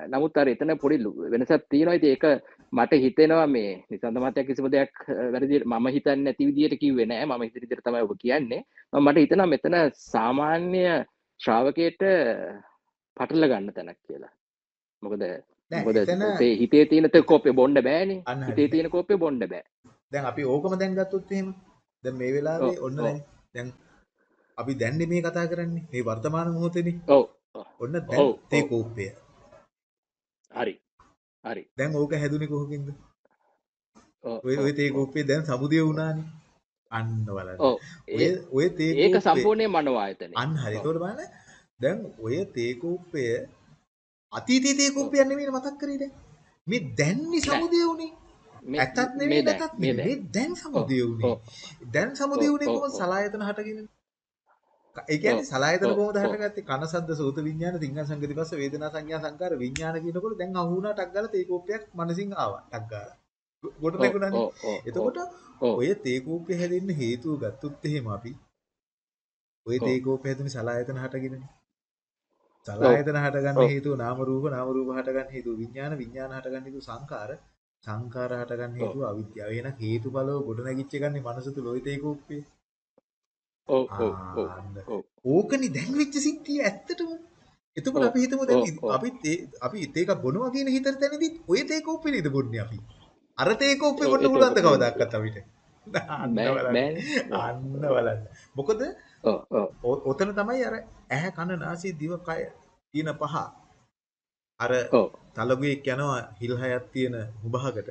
නමුත් අර එතන පොඩි ලු- වෙනසක් තියෙනවා. ඉතින් ඒක මට හිතෙනවා මේ නිසන්ද මතයක් කිසිම දෙයක් වැරදි මම හිතන්නේ නැති විදියට කිව්වේ නෑ. මම හිතන විදියට තමයි ඔබ කියන්නේ. මට හිතෙනවා මෙතන සාමාන්‍ය ශ්‍රාවකයට පටල ගන්න තැනක් කියලා. මොකද මොකද හිතේ තියෙන තේ කෝප්පේ බොන්න බෑනේ. හිතේ තියෙන කෝප්පේ බොන්න බෑ. දැන් අපි ඕකම දැන් ගත්තොත් එහෙම දැන් මේ වෙලාවේ ඔන්න දැන් අපි දැන්නේ මේ කතා කරන්නේ මේ වර්තමාන මොහොතේනේ ඔව් ඔන්න ඔව් තේ කෝප්පය හරි හරි. දැන් ඕක හැදුනේ කොහොකින්ද? ඔව් ඔය ඔය තේ කෝප්පේ දැන් සමුදය වුණානේ. අන්න බලන්න. ඔය ඔය තේ ඒක සම්පූර්ණයෙන් මනෝ ආයතනය අන්න හරි. එතකොට බලන්න. දැන් ඔය තේ කෝප්පය අතීතයේ තේ කෝප්පයක් නෙමෙයි මතක් කරේ දැන්. මේ දැන්නේ නෑ. සමුදය උනේ. මේ ඇතත් මේ නෙමෙයි නැතත් නෙමෙයි. දැන්. සමුදය උනේ. දැන් සමුදය ඔව්. උනේ කොහොමද? ඔව්. සලායතන හටගෙන? ඒ ඔව් කියන්නේ සලායතන කොහොමද හටගත්තේ? කන සද්ද සෝත විඥාන තිංග සංගති පස්ස වේදනා සංඥා සංකාර විඥාන කියනකොට දැන් අහු වුණා ටක් ගාලා තේ කෝප්පයක් මනසින් ආවා ටක් ගාලා. ගොඩ ඔව් එතකොට ඔය තේ කෝප්පය හැදෙන්න හේතුව ගත්තොත් එහෙම අපි ඔය තේ කෝප්පය හැදුනේ සලායතන හටගෙනනේ. සලායතන හටගන්න හේතුව නාම රූප නාම රූප හටගන්න හේතුව විඥාන විඥාන හටගන්න හේතුව සංකාර සංකාර හටගන්න හේතුව අවිද්‍යාව. එහෙනම් හේතුඵලව ගොඩ නැගිච්ච ගන්නේ මනස තුල ඔය තේ කෝප්පේ. ඔව් ඔව් ඔව් ආන්න ඔව් ඕකනි දැන් වෙච්ච සිද්ධිය ඇත්තටම. එතකොට අපි හිතමු දැන් ඔව් අපි තේක බොනවා කියන හිතර තැනදී ඔය තේ කෝප්පේ නේද බොන්නේ අපි. අර තේ කෝප්පේ ඔව් බොන්න පුළුවන්ද කවදාවත් අපිට? අන්න බලන්න. මොකද? ඔතන තමයි අර ඇහැ කන නාසය දිව කය කියන පහ. අර තලගුවෙක් යනවා හිල් හයක් තියෙන හුඹහකට.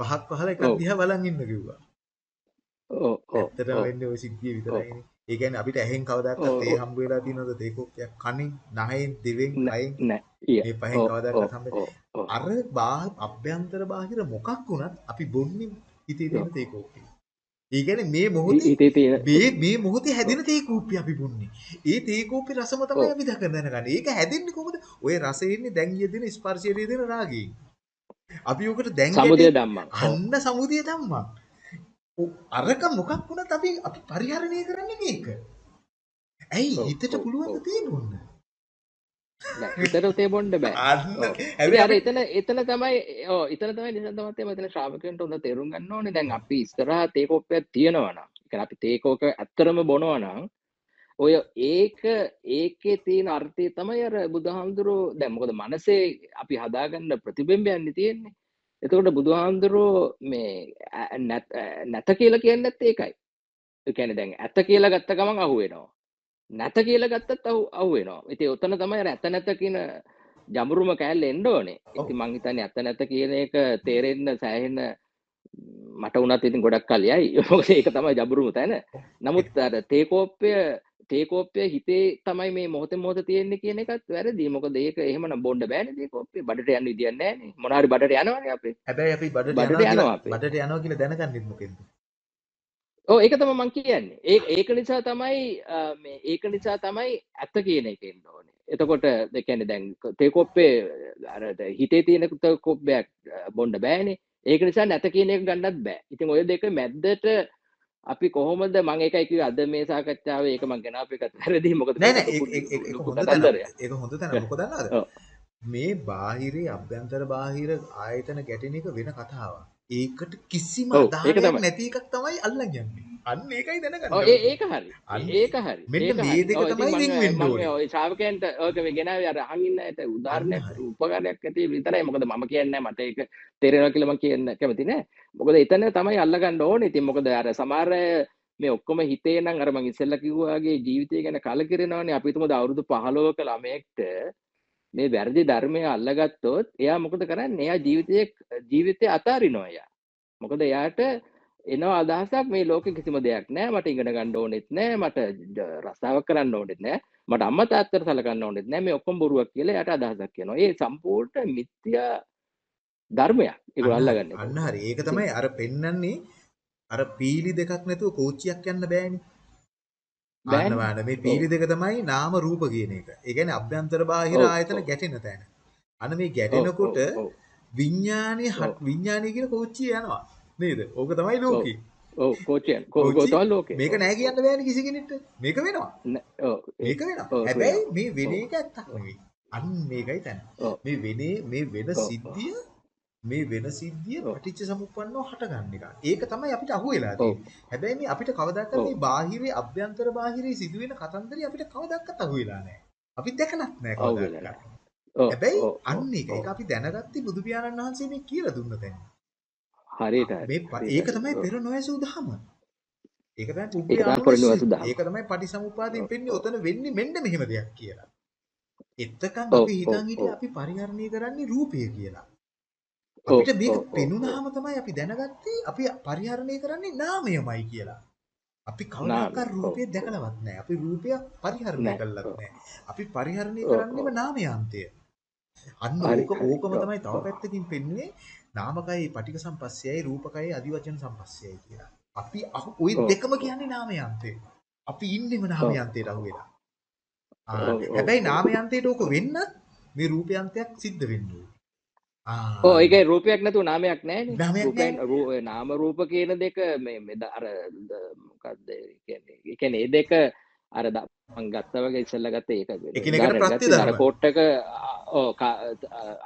පහක් පහල එකක් දිහා බලන් ඉන්න කිව්වා. ඔව් වෙන්නේ ওই සිද්ධිය ඔව් විතරයිනේ. ඒ කියන්නේ අපිට ඇහෙන් කවදාකවත් ඔව් ඒ ඔව් හම්බ වෙලා තියෙනවද තේ කෝප්පයක් කනින් නහයෙන් දිවෙන් නෑ කයෙන් නෑ ඊය මේ පහෙන් කවදාකවත් හම්බ අර බා අභ්‍යන්තර බාහිර මොකක් වුණත් අපි බොන්නේ හිතේ ඔව් තියෙන තේ කෝප්පේ. ඒ කියන්නේ මේ මොහොතේ හිතේ තියෙන මේ මොහොතේ හැදෙන තේ කෝප්පේ අපි බොන්නේ. ඒ තේ කෝප්පේ රසම තමයි අපි දක දැනගන්නේ. ඒක හැදෙන්නේ කොහොමද? ඔය රසෙ ඉන්නේ දැන් යෙදෙන ස්පර්ශයේ යෙදෙන රාගයෙන්. අපි උකට දැන් සමුදය ධම්මං අන්න සමුදිය ධම්මා. අරක මොකක් වුණත් අපි අපි පරිහරණය කරන්නේ මේක. ඇයි හිතට පුළුවන් ඔව්. තේ බොන්න? නෑ හිතට තේ බොන්න බෑ. අන්න අර එතන එතන තමයි ඔව් එතන තමයි නිසන්ත මහත්තයා මෙතන ශ්‍රාවකයන්ට හොඳ තේරුම් ගන්න ඕනේ. දැන් අපි ඉස්සරහා තේ කෝප්පයක් තියෙනවා නම් ඒ කියන්නේ අපි තේ කෝක ඇත්තරම බොනවා නම් ඔය ඒක ඒකේ තියෙන අර්ථය තමයි අර බුදුහාමුදුරෝ දැන් මොකද මනසේ අපි හදාගන්න ප්‍රතිබිම්බයන්නේ තියෙන්නේ එතකොට බුදුහාමුදුරෝ මේ ඈ නැත ඈ නැත කියලා කියන්නේ නැත්තේ ඒකයි. ඒ කියන්නේ දැන් ඇත කියලා ගත්ත ගමන් අහුවෙනවා නැත කියලා ගත්තත් අහු අහුවෙනවා ඉතින් ඔතන තමයි අර ඇත නැත කියන ජඹුරුම කෑල්ල එන්න ඕනේ. ඔව් ඉතින් මං හිතන්නේ ඇත නැත කියන එක තේරෙන්න සෑහෙන මට වුණත් ඉතින් ගොඩක් කලියයි මොකද ඒක තමයි ජඹුරුම තැන. නමුත් අර තේ කෝප්පය තේ කෝප්පය හිතේ තමයි මේ මොහොතේ මොහොත තියෙන්නේ කියන එකත් වැරදි. මොකද ඒක එහෙමනම් බොන්න බෑනේ තේ කෝප්පේ බඩට යන්න විදියක් නැහැනේ මොන හරි බඩට යනවනේ අපේ. හැබැයි අපි බඩට යනවා බඩට යනවා කියලා දැනගන්නෙත් මොකෙන්ද? ඔව් ඒක තමයි මං කියන්නේ. ඒ ඒක නිසා තමයි මේ ඒක නිසා තමයි ඇත්ත කියන එක එන්න ඕනේ. එතකොට ඒ කියන්නේ දැන් තේ කෝප්පේ අර හිතේ තියෙන තේ කෝප්පයක් අ, බොන්න බෑනේ. ඒක නිසා නැත කියන එක ගන්නත් බෑ. ඉතින් ඔය දෙක මැද්දට අපි කොහොමද මම ඒකයි කිව්වේ අද මේ සාකච්ඡාවේ ඒක මම ගෙනාපු එකත් වැරදි මොකද ලොකු හොඳ තැන. කතන්දරයක් ඒක හොඳ තැන. මොකද දන්නවද? ඔව් මේ බාහිරේ අභ්‍යන්තර බාහිර ආයතන ගැටෙන එක වෙන කතාවක්. ඒකට කිසිම තමයි. නැති එකක් තමයි අල්ලන් යන්නේ. අන්න ඒකයි දැනගන්න. ඕනේ. ඒක හරි. ඒක හරි. මෙන්න මේ දෙක තමයි වෙන් වෙන්න. ඕනේ. ඔය ශ්‍රාවකයන්ට මේ ගෙනාවේ අර අහන් ඉන්න අන්න උදාහරණයක් හරි. උපකාරයක් ඇති විතරයි. මොකද මම කියන්නේ මට ඒක තේරෙනවා කියලා මම කියන්න කැමති නෑ මොකද එතන තමයි අල්ලගන්න ඕනේ. ඉතින් මොකද අර සමහර මේ ඔක්කොම හිතේ නම් අර මම ඉස්සෙල්ලා කිව්වා වගේ ජීවිතය ගැන කලකිරෙනවානේ. අපි හිතමුද අවුරුදු 15ක ළමයෙක්ට මේ වැරදි ධර්මය අල්ලගත්තොත් එයා මොකද කරන්නේ? එයා ජීවිතයේ ජීවිතය අතාරිනවා එයා. මොකද එයාට එනවා අදහසක් මේ ලෝකෙ කිසිම දෙයක් නෑ. මට ඉගෙන ගන්න ඕනෙත් නෑ. මට රස්සාවක් කරන්න ඕනෙත් නෑ. මට අම්මා තාත්තට සලකන්න ඕනෙත් නෑ. මේ ඔක්කොම බොරුවක් කියලා එයාට අදහසක් කියනවා. ඒ සම්පූර්ණ මිත්‍යා ධර්මයක් හරි. අල්ලගන්නේ. අන්න හරි. ඒක තමයි අර පෙන්නන්නේ. අර පීලි දෙකක් නැතුව කෝච්චියක් යන්න බෑනේ. බලන්න මේ පීලි දෙක තමයි නාම රූප කියන එක. ඒ කියන්නේ අභ්‍යන්තර බාහිර ආයතන ගැටෙන තැන. අන්න මේ ගැටෙනකොට ඔව් විඥානීය කියන කෝච්චිය යනවා. නේද? ඕක තමයි ලෝකේ. ඔව් කෝච්චියන් කෝ කෝ කෝච්චි තමයි ලෝකේ මේක ඔව් නෑ ඔව් කියන්න බෑනේ කිසි කෙනෙක්ට. මේක වෙනවා. ඔව් මේක වෙනවා. හැබැයි මේ වෙන එක ඇත්තක් නෙවෙයි. අන්න මේකයි තැන. මේ වෙනේ මේ වෙන සිද්ධිය මේ වෙන සිද්ධිය පටිච්ච සමුප්පන්නව හටගන්න එක. ඒක තමයි අපිට අහුවෙලා තියෙන්නේ. හැබැයි මේ අපිට කවදාකවත් මේ බාහිරේ අභ්‍යන්තර බාහිරේ සිදුවෙන කතන්දරේ අපිට කවදාකවත් අහුවෙලා නැහැ. අපි දැකලත් නැහැ කවදාකවත්. හැබැයි අන්න ඒක. ඒක අපි දැනගත්තේ බුදු පියාණන් වහන්සේ මේ කියලා දුන්න තැන. හරියට හරි මේ ඒක තමයි පෙර නොයසූ දහම. ඒක තමයි ඒක පුබ්බේ තමයි ආනුස්සය. පොරණිවසු දහම ඒක තමයි පටිසමුපාදයෙන් පෙන්නේ ඔතන වෙන්නේ මෙන්න මෙහෙම දෙයක් කියලා. එතකන් අපි හිතන් හිටියේ අපි පරිහරණය කරන්නේ රූපය කියලා. අපිට මේක පෙනුනහම තමයි අපි දැනගත්තේ අපි පරිහරණය කරන්නේ නාමයමයි කියලා. අපි කවදාකවත් රූපය දැකලවත් නැහැ. අපි රූපය පරිහරණය ඔව් නැහැ. අපි පරිහරණය කරන්නේම නාමයාන්තය. අන්න ඕක ඕකම තමයි තව පැත්තකින් පෙන්වන්නේ නාමකයි පටික සම්පස්සයයි රූපකයි අදිවචන සම්පස්සයයි කියලා. අපි ওই දෙකම කියන්නේ නාමයාන්තය. අපි ඉන්නෙම ඔව් නාමයාන්තයට අහු වෙලා. හැබැයි ඔව් නාමයාන්තයට ඕක වෙන්නත් මේ රූපයන්තයක් සිද්ධ වෙන්න ඕනේ. ඒක රූපයක් නැතුව නාමයක් නෑනේ. රූ- නාම රූප කියන දෙක මේ මේ ද- අර මොකක්ද කියන්නේ? ඒ දෙක අර ද- මං ගත්තා වගේ ඉස්සෙල්ලා ගත්තේ ඒක එකිනෙකට උදාහරණයක් ප්‍රත්‍ය ගත්තේ දර ධර්ම. කෝට්ටක ඕ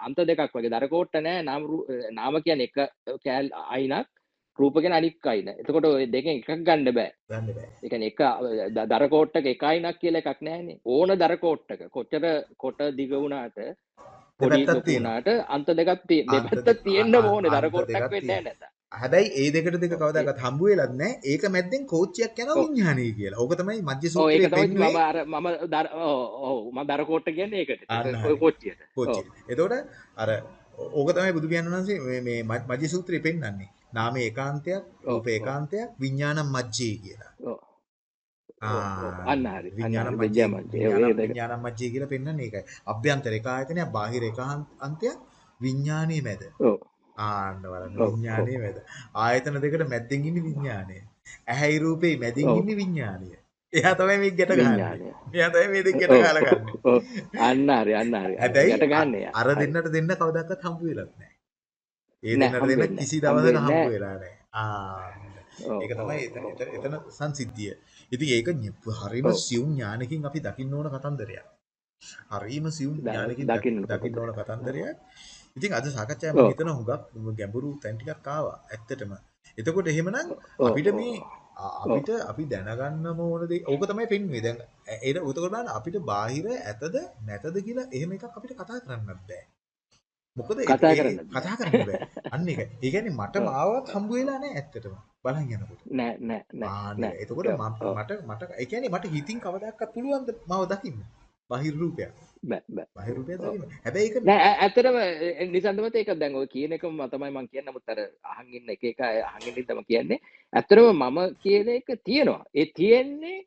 අන්ත දෙකක් වගේ. දර කෝට්ට නෑ නාම නාම කියන්නේ එක කෑල් අයිනක් රූප කියන අනික් අයින. එතකොට දෙකෙන් එකක් ගන්න බෑ. එක එක අයිනක් කියලා එකක් නැහැනේ ඕන දර කෝට්ටක කොච්චර කොට දිග වුණාට වුණාට අන්ත දෙකක් තියෙ අන්ත දෙපැත්තක් දෙක තියෙන්න ඕනේ දර අන්ත කෝට්ටක් දෙකක් වෙන්නේ. නැත හැබැයි ඒ දෙකට දෙක ඔව් ඒ කවදාකවත් හම්බ වෙලත් නැහැ. ඒක මැද්දෙන් කෝච්චියක් ඔව් විඥානය කියලා. ඕක තමයි මජ්ජ ඔව් ඒක සූත්‍රයේ තමයි පෙන්වුවේ. මම අර මම දර ඔව් ඔව් මම දර කෝට්ට කියන්නේ ඒකට. කොච්චියට. එතකොට අර ඕක තමයි බුදු පියාණන් වහන්සේ මේ මේ මජ්- මජ්ජ සූත්‍රයේ පෙන්වන්නේ. නාමයේ ඒකාන්තයක්, ඔව් ඒකාන්තයක්, විඥානම් මජ්ජේ කියලා. අන්න හරි විඥානම් හරි මජ්ජේ කියලා පෙන්වන්නේ ඒකයි. අභ්‍යන්තර එක ආයතනයක්, බාහිර එක අන්තයක්, විඥානයේ මැද. ඔව් ආන්න බලන්න විඥානයේ මැද. ආයතන දෙකට මැද්දෙන් ඉන්නේ විඥානය. ඇහැයි රූපේ මැදින් ඉන්නේ විඥානය. එයා තමයි මේක ගැට ගහන්නේ. එයා තමයි මේ දෙක ගැට ගහලා ගන්නේ. ඔව් අන්න හරි අන්න හරි අ- ගන්න යා අර දෙන්නට දෙන්න කවදාකවත් හම්බ වෙලත් නැහැ. ඒ දෙන්නට දෙන්න කිසි දවසක හම්බ වෙලා නැහැ. ආ ඒක තමයි එතන එතන සංසිද්ධිය. ඉතින් ඒක හරිම සියුම් ඥානකින් අපි දකින්න ඕන කතන්දරයක්. හරිම සියුම් ඥානකින් දකින්න දකි- දකින්න ඕන කතන්දරයක්. ඉතින් අද සාකච්ඡාවේ මම හිතන හුඟක් ගැඹුරු තැන් ටිකක් ආවා. ඇත්තටම. එතකොට එහෙමනම් අපිට මේ අපිට අපි දැනගන්නම ඕන දේ ඕක තමයි පෙන්වන්නේ. දැන් ඒක උතකොට බලන්න අපිට බාහිර ඇතද නැතද කියලා එහෙම එකක් අපිට කතා කරන්නත් බෑ. මොකද කතා කරන්න කතා කරන්න බෑ. අන්න ඒක. ඒ කියන්නේ මට මාවත් හම්බ වෙලා නැහැ ඇත්තටම. බලන් යනකොට. නෑ නෑ නෑ නෑ එතකොට මම- මට මට ඒ කියන්නේ මට හිතින් කවදාකවත් පුළුවන්ද මාව දකින්න. බාහිර රූපයක්. බෑ බෑ බාහිර රූපයක් දකින්න. හැබැයි ඒක නෑ ඇත්තටම නිසන්තමත ඒක දැන් ඔය කියන එකම තමයි මම කියන්නේ නමුත් අර අහන් ඉන්න එක එක අහන් ඉන්න ඉඳම කියන්නේ ඇත්තටම මම කියන එක තියෙනවා ඒ තියෙන්නේ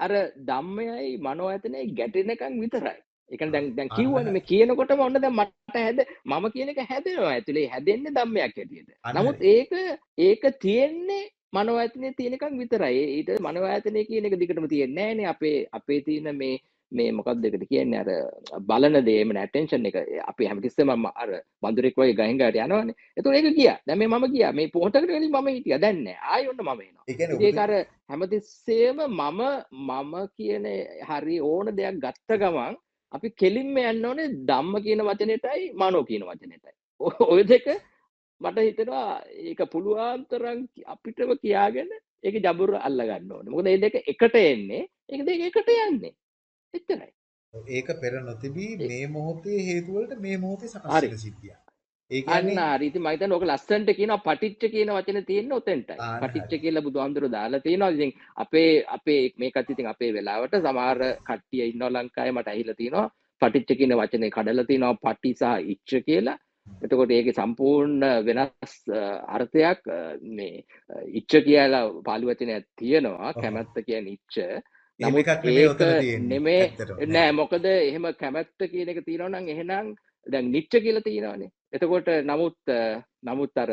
අර ධම්මයයි මනෝ ඇතනයි ගැටෙනකන් විතරයි කියන්නේ දැන් දැන් කිව්වනේ මේ කියනකොටම ඔන්න දැන් මට හැද මම කියන එක හැදෙනවා ඇතුලේ හැදෙන්නේ ධම්මයක් හැටියට. නමුත්. ඒක ඒක තියෙන්නේ මනෝ ඇතනේ තියෙනකන් විතරයි. ඊට මනෝ ඇතනේ කියන එක දිගටම තියෙන්නේ නෑනේ අපේ අපේ තියෙන මේ මේ මොකක්ද ඒකට කියන්නේ? අර බලන දේ එමන ඇටෙන්ෂන් එක. අපි හැමතිස්සෙම අර බඳුරෙක් වගේ ගහින් ගාට යනවනේ. එතකොට ඒක ගියා. දැන් මේ මම ගියා. මේ පොහොටකට කලින් මම හිටියා. දැන් නෑ. ආයෙ ඔන්න මම එනවා. ඒක අර හැමතිස්සෙම මම මම කියන හරි ඕන දෙයක් ගත්ත ගමන් අපි කෙලින්ම යන්න ඕනේ ධම්ම කියන වචනෙටයි මනෝ කියන වචනෙටයි. ඔ- ඔය දෙක මට හිතෙනවා ඒක පුළුවන් තරම් අපිටම කියාගෙන ඒක ජබුර අල්ල ගන්න ඕනේ. මොකද මේ දෙක එකට එන්නේ. ඒක දෙක එකට යන්නේ. එච්චරයි. ඒක පෙර නොතිබී මේ මොහොතේ හේතු වලට මේ මොහොතේ සකස් වෙන සිද්ධියක්. ඒ අන්න කියන්නේ හරි ඉතින් මම හිතන්නේ ඕක ලස්සනට කියනවා පටිච්ච කියන වචනේ තියෙන්නේ ඔතෙන්ටයි ආන්න පටිච්ච. කියලා බුදුහාමුදුරුවෝ දාලා තියෙනවා ඉතින් අපේ අපේ මේකත් ඉතින් අපේ වෙලාවට සමහර කට්ටිය ඉන්නවා ලංකාවේ මට ඇහිලා තියෙනවා පටිච්ච කියන වචනේ කඩලා තියෙනවා පටි සහ ඉච්ඡ කියලා එතකොට ඒකේ සම්පූර්ණ වෙනස් අර්ථයක් මේ අ, ඉච්ඡ කියලා පාලි වචනයක් තියෙනවා. කැමැත්ත කියන්නේ ඉච්ඡ එහෙම නමුත්. නෙමේ නෑ. මොකද එහෙම කැමැත්ත කියන එක තියෙනවා නම් එහෙනම් දැන් නිච්ච කියලා තියෙනවානේ. එතකොට නමුත් අ, නමුත් අර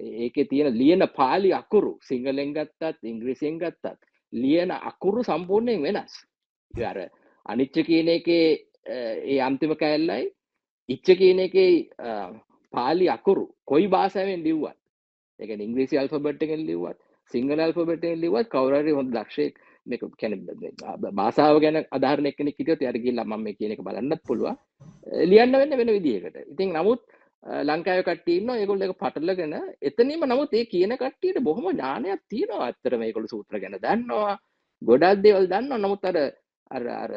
ඒකේ තියෙන ලියන පාලි අකුරු සිංහලෙන් ගත්තත් ඉංග්‍රීසියෙන් ගත්තත් ලියන අකුරු සම්පූර්ණයෙන් වෙනස්. ඒ අර අනිච්ච කියන එකේ අ, ඒ අන්තිම කෑල්ලයි ඉච්ච කියන එකේ අ, පාලි අකුරු කොයි භාෂාවෙන් ලිව්වත්? ඒ කියන්නේ ඉංග්‍රීසි ඇල්ෆබෙට් එකෙන් ලිව්වත් සිංහල ඇල්ෆබෙට් එකෙන් ලිව්වත් කවුරු හරි හොඳ දක්ෂයෙක් මේක කියන්නේ භාෂාව ගැන අධාරණයක් කෙනෙක් හිටියොත් යාර ගිහිල්ලා මම මේ කියන එක බලන්නත් පුළුවන්. අ, ලියන්න වෙන්න වෙන විදිහකට. ඉතින් නමුත් අ, ලංකාවේ කට්ටිය ඉන්නවා. ඒගොල්ලෝ ඒක පටලගෙන එතනීම නමුත් ඒ කියන කට්ටියට බොහොම ඥානයක් තියෙනවා. ඇත්තටම මේගොල්ලෝ සූත්‍ර ගැන දන්නවා. ගොඩක් දේවල් දන්නවා. නමුත් අර අර අර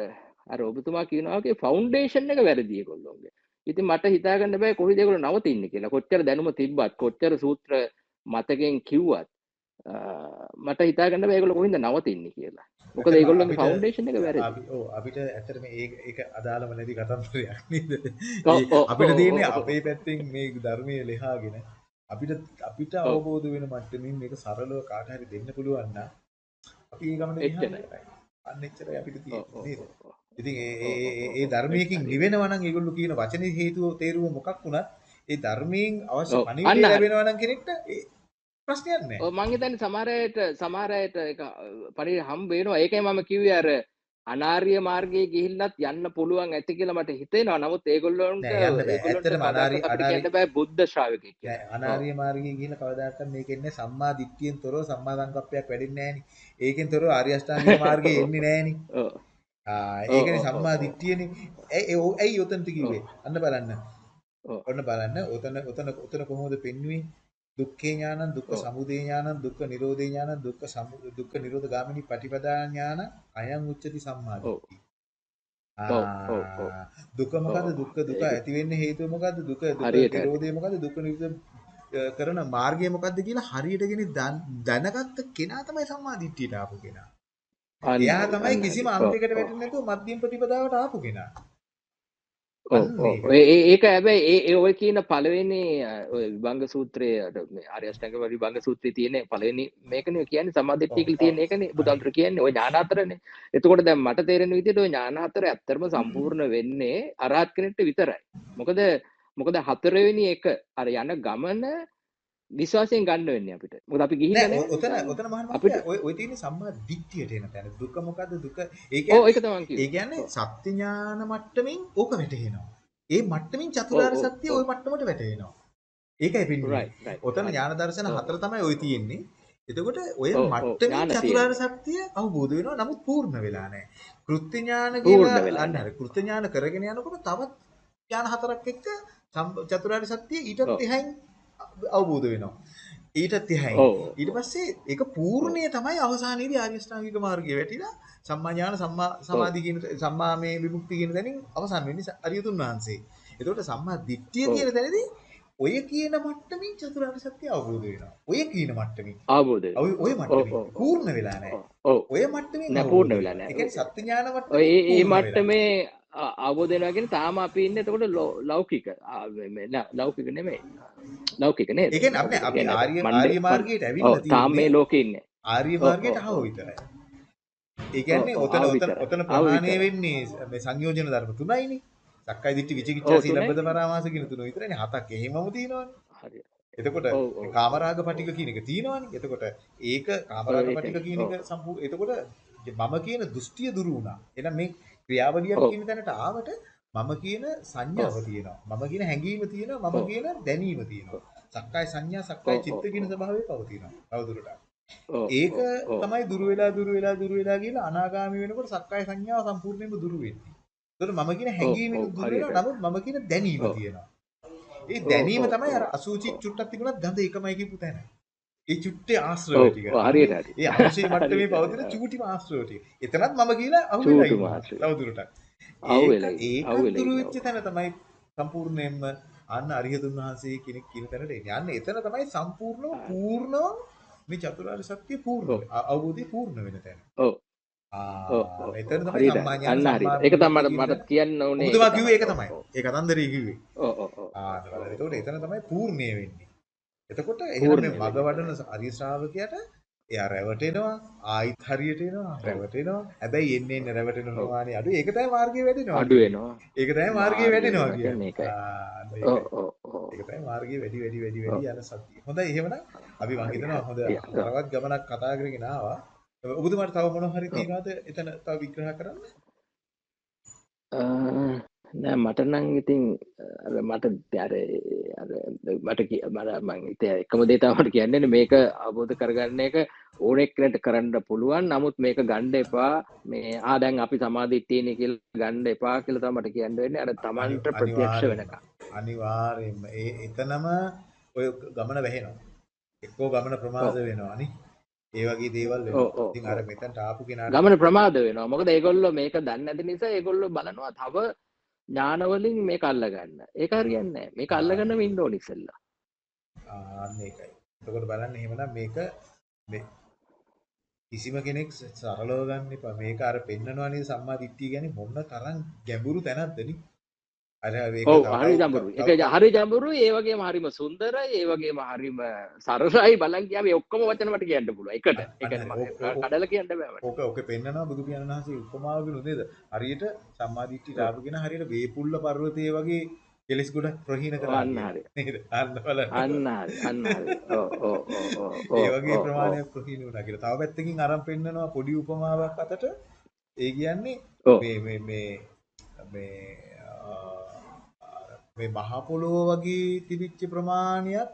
අර ඔබතුමා කියනවා වගේ ෆවුන්ඩේෂන් එක වැරදි ඒගොල්ලෝගේ ඉතින් මට හිතාගන්න බෑ කොහොමද ඒගොල්ලෝ නවතින්නේ කියලා. කොච්චර දැනුම තිබ්බත් කොච්චර සූත්‍ර මතකෙන් කිව්වත් අ, මට හිතාගන්න බෑ ඒගොල්ලෝ කොහොමද නවතින්නේ කියලා ඒගොල්ලොන්ගේ අපිට ෆවුන්ඩේෂන් එක ඔව් අපිට ඒක ඒක අදාළම නැති ඒ ඔව් අපිට ඔව් අපේ පැත්තෙන් මේ ධර්මයේ ලියාගෙන අපිට අපිට අවබෝධ වෙන මට්ටමින් මේක සරලව කාට හරි දෙන්න පුළුවන් නම් අපි ඒ ගමන එච්චරයි. ගියාම අන්න එච්චරයි අපිට. ඉතින් ඒ ඒ ඒ ඒ. ධර්මයකින් හරි. නිවෙනවා නම් ඒගොල්ලෝ කියන වචනේ හේතුව තේරුව මොකක් වුණත් ඒ ධර්මයෙන් අවශ්‍ය ඔව් පණිවිඩය අන්න හරි. ලැබෙනවා නම් කෙනෙක්ට ඒ ප්‍රශ්නයක් නැහැ. ඔව් මං හිතන්නේ සමහර අයට සමහර අයට ඒක පරිදි හම්බ වෙනවා. ඒකයි මම කිව්වේ අර අනාර්ය මාර්ගයේ ගිහිල්ලත් යන්න පුළුවන් ඇති කියලා මට හිතෙනවා. නමුත් ඒගොල්ලොන්ට බෑ. බුද්ධ ඔව්. අනාර්ය මාර්ගයේ ගිහිල්ලා කවදාකවත් මේකෙන්නේ සම්මා දිට්ඨියෙන් තොරව සම්මා සංකප්පයක් වැඩෙන්නේ නෑනේ. ඒකෙන් ආර්ය අෂ්ටාංගික මාර්ගයේ එන්නේ නෑනේ. ඒකනේ සම්මා ඔව්. දිට්ඨියනේ. ඇයි ඔව්. කිව්වේ? අන්න බලන්න. ඔන්න බලන්න. උතන උතන උතන කොහොමද පෙන්වුවේ? දුක්ඛේ ඥානං දුක්ඛ. සමුදය ඥානං දුක්ඛ නිරෝධේ ඥානං දුක්ඛ සමු දුක්ඛ නිරෝධ ගාමිනී පටිපදා ඥාන අයං උච්චති සම්මා ඔව්. දිට්ඨි. ඔව් ඔව් ඔව්. ආ දුක මොකද්ද ඔව්. දුක්ඛ දුක ඇති වෙන්න හේතුව මොකද්ද දුක දුක. නිරෝධය මොකද්ද දුක නිරෝධ කරන මාර්ගය මොකද්ද කියලා හරියට ගෙන දැනගත්ත කෙනා තමයි සම්මා දිට්ඨියට ආපු කෙනා. එයා තමයි කිසිම අන්තයකට. වැටෙන්නේ නැතුව මධ්‍යම ප්‍රතිපදාවට ආපු කෙනා. ඒක. ඒ ඒ- ඔය කියන පළවෙනි අ, ඔය විභංග සූත්‍රයේ අර මේ ආර්ය අෂ්ටාංග විභංග සූත්‍රයේ තියෙන පළවෙනි මේකනේ කියලා ඔව් තියෙන හරි. බුදුන්තර කියන්නේ ඔය ඥාන හතරනේ. එතකොට දැන් මට තේරෙන විදිහට ඔය ඥාන හතර ඇත්තටම සම්පූර්ණ වෙන්නේ අරහත් කෙනෙක්ට විතරයි. මොකද මොකද හතරවෙනි එක අර යන ගමන විශ්වාසයෙන් ගන්න වෙන්නේ අපිට. මොකද අපි ගිහිල්ලා නෑ නැහැ. ඔ- ඔතන ඔතන මහාන අපිට මහත්තයා ඔය ඔය තියෙන සම්මා දිට්ඨියට එන තැන දුක මොකද්ද දුක ඒ ඔව් ඒක කියන්නේ තමයි ඒ කිව්වේ. කියන්නේ ඔව්. සත්‍ය ඥාන මට්ටමින් ඕක වැටහෙනවා. ඒ මට්ටමින් ඔව් චතුරාර්ය ඔව් සත්‍ය ඔව්. ওই මට්ටමට වැටහෙනවා. ඒකයි පින්නේ. right right ඔතන right. ඥාන දර්ශන ඔව් හතර තමයි ওই තියෙන්නේ. එතකොට ඔය ඔව් ඔව් මට්ටමින් ඥාන චතුරාර්ය තියෙනවා. සත්‍ය අවබෝධ වෙනවා. නමුත් පූර්ණ වෙලා නැහැ. කෘත්‍ය ඥාන පූර්ණ කියලා වෙලා අන්න නැහැ. හරි. කෘත්‍ය ඥාන කරගෙන යනකොට තවත් ඥාන හතරක් එක්ක සම්බ- චතුරාර්ය සත්‍ය ඊටත් ඔව් එහයින් අවබෝධ වෙනවා. ඊටත්. ඔව් ඊට පස්සේ ඒක පූර්ණයේ තමයි අවසානයේදී ආර්ය ශ්‍රාංගික මාර්ගයේ වැටිලා සම්මා ඥාන සම්මා සමාධි කියන සම්මා මේ විමුක්ති කියන තැනින් අවසන් වෙන්නේ අරියතුන් වහන්සේ. එතකොට සම්මා දිට්ඨිය කියන තැනදී ඔය කියන මට්ටමින් චතුරාර්ය සත්‍ය අවබෝධ වෙනවා. ඔය කියන මට්ටමින්. අවබෝධ වෙනවා. ඔය ඔය මට්ටමින් පූර්ණ වෙලා නැහැ. ඔය මට්ටමින් නෑ පූර්ණ වෙලා වෙනවා. ඒ. කියන්නේ සත්‍ය ඥාන ඔය ඒ පූර්ණ වෙලා. මට්ටමේ අවබෝධ වෙනවා කියන්නේ තාම අපි ඉන්නේ එතකොට ලෞකික ලෞකික නෙමෙයි ලෞකික නේද ඒ කියන්නේ අපේ අපි ආර්ය ආර්ය මාර්ගයට ඇවිල්ලා තාම මේ තියෙන්නේ ලෝකේ ඉන්නේ ආර්ය මාර්ගයට ආව විතරයි. ඒ කියන්නේ ඔතන ඔතන ඔතන විතරයි වෙන්නේ මේ සංයෝජන ධර්ම තුනයිනේ. සක්කාය දිට්ඨි විචිකිච්ඡා සීලබ්බත පරාමාස කියන තුන විතරනේ. හතක් එහෙමම තියෙනවනේ. හරි එතකොට කාමරාග පටික කියන එක තියෙනවනේ. එතකොට ඒක කාමරාග පටික කියන එක සම්පූර්ණ එතකොට මම කියන දෘෂ්ටිය දුරු වුණා. එහෙනම් මේ ක්‍රියාවලියක් කියන තැනට ආවට මම කියන සංඥාව තියෙනවා. මම කියන හැඟීම තියෙනවා. මම කියන දැනීම තියෙනවා. සක්කාය සංඥා සක්කාය චිත්ත කියන ස්වභාවය පවතිනවා. තවදුරටත්. ඒක තමයි දුර වෙලා දුර වෙලා දුර වෙලා කියලා අනාගාමී වෙනකොට සක්කාය සංඥාව සම්පූර්ණයෙන්ම දුර වෙන්නේ. ඒතකොට මම කියන හැඟීමෙන් දුර වෙනවා. නමුත් මම කියන දැනීම තියෙනවා. ඒ දැනීම තමයි අර අසුචි චුට්ටක් තිබුණත් ගඳ එකමයි කියපු තැන. ඒ චුට්ටේ ආශ්‍රව ටික. හරියට හරි ඒ අංශයේ මට්ටමේ හරියට පවතින ආ. චූටිම ආශ්‍රව ටික. එතනත් මම කියලා චූටි ඒක වෙලා ඒකත් අවු වෙලා දුරු ඉන්න වෙච්ච තැන තමයි සම්පූර්ණයෙන්ම අන්න අරිහතුන් වහන්සේ කෙනෙක් කියන තැනට එන්නේ. අන්න එතන තමයි සම්පූර්ණව පූර්ණව මේ චතුරාර්ය සත්‍ය පූර්ණ අවබෝධය පූර්ණ වෙන තැන. ඔව් ආ එතන තමයි හරියට සම්මා ඥාන අන්න හරි සම්මා ඒක තමයි මට මට කියන්න ඕනේ ඒක ඔබතුමා කිව්වේ ඒක තමයි. ඒ කතන්දරේ කිව්වේ. ඔව් ඔව් ඔව් ආ. එතකොට එතන තමයි පූර්ණිය වෙන්නේ. එතකොට එහෙනම් මේ මග වඩන අරිය ශ්‍රාවකයාට එයා රැවටෙනවා ආයිත් හරියට එනවා රැවටෙනවා. හැබැයි එන්නේ එන්නේ රැවටෙන ප්‍රමාණය අඩු ඒක තමයි මාර්ගයේ වැඩෙනවා. අඩු වෙනවා. ඒක තමයි මාර්ගයේ වැඩෙනවා කියන්නේ. ඒකයි. ඔව් ඔව් ඔව්. ඒක තමයි මාර්ගයේ වැඩි වැඩි වැඩි වැඩි යන සතිය. හොඳයි. එහෙමනම් අපි මං හිතනවා හොඳ හරවත් ගමනක් කතා කරගෙන ආවා. ඔබතුමාට තව මොනවා හරි තියනවද? එතන තව විග්‍රහ කරන්න නෑ මට නම් ඉතින් මට අර මට කිය- මට මං හිතේ එකම දේ තමයි මට කියන්නේ මේක අවබෝධ කරගන්න එක ඕනෙක් කෙනෙක්ට කරන්න පුළුවන්. නමුත් මේක ගන්න එපා. මේ ආ දැන් අපි සමාධිත්‍යනේ කියලා ගන්න එපා කියලා තමයි මට කියන්න වෙන්නේ. අර තමන්ට අනිවාර්යෙන්ම වෙනකම්. අනිවාර්යෙන්ම ඒ එතනම ඔය ගමන වැහෙනවා. එක්කෝ ගමන ප්‍රමාද ඔව්. වෙනවා නේ. ඒ වගේ දේවල් අර ඔව්. මෙතනට ආපු කෙනාට ගමන ප්‍රමාද වෙනවා. මොකද ඒගොල්ලෝ මේක දන්නේ නැති නිසා ඒගොල්ලෝ බලනවා තව ඥානවලින් මේක අල්ලගන්න ඒක හරියන්නේ නැහැ මේක ආ අල්ලගන්න වෙන්න ඕන ඉස්සෙල්ලා ආන්න ඒකයි. එතකොට බලන්න එහෙමනම් මේක මේ කිසිම කෙනෙක් සරලව ගන්න එපා. මේක අර පෙන්නනවා නේද සම්මා දිට්ඨිය කියන්නේ මොන තරම් ගැඹුරු තැනක්ද නේ. අර ඒක ඔව් හරි තව- ජඹුරු තව- එක හරි ජඹුරු ඒ වගේම හරිම සුන්දරයි ඒ වගේම හරිම සරසයි. බලන් කියාම ඒ ඔක්කොම වචන මට කියන්න පුළුවන්. එකට අන්න ඒ කියන්නේ හරි. ඕක- ඕක- කඩලා කියන්න බෑ මට. ඕක ඕක පෙන්නනවා බුදු පියාණන් වහන්සේ උපමාවකින් නේද? හරියට සම්මාදිට්ඨිය ආපුගෙන හරියට වේපුල්ල පර්වතයේ වගේ කෙලස් ගොඩක් ප්‍රහීන කරා අන්න. හරි. නේද? අන්න බලන්න. අන්න හරි අන්න හරි. ඔව් ඔව් ඔව් ඔව් ඒ වගේ ප්‍රමාණයක් ප්‍රහීන වුණා කියලා. තව පැත්තකින් අරන් පෙන්නනවා පොඩි උපමාවක් අතට. ඒ කියන්නේ මේ මේ මේ මේ මේ මහ පොළොව වගේ තිබිච්ච ප්‍රමාණයක්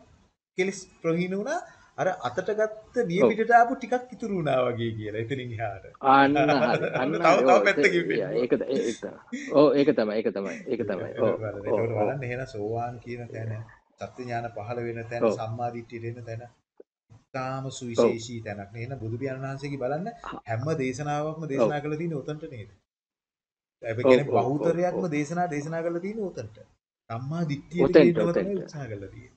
කෙලස් ප්‍රහීන වුණා අර අතට ගත්ත දිය. පිටට ආපු ටිකක් ඉතුරු වුණා වගේ කියලා. එතනින් එහාට. අන්න හරි අන්න තව- තව පැත්තකින් පෙන්නනවා. ඒක ඒක තමයි ඔව් ඒක තමයි ඒක තමයි ඒක තමයි ඔව් එතකොට බලන්න එහෙනම් සෝවාන් කියන තැන සත්‍ය ඥාන පහළ වෙන තැන. සම්මා දිට්ඨියට එන තැන තාම සුවිශේෂී තැනක් නේ එහෙනම් බුදු පියාණන් වහන්සේගේ බලන්න හැම දේශනාවක්ම දේශනා කළ තියෙන්නේ උතන්ට නේද? ඒ කියන්නේ බහුතරයක්ම. දේශනා දේශනා කරලා තියෙන්නේ උතන්ට. සම්මා උතෙන්ට. උත්සාහ කරලා තියෙන්නේ.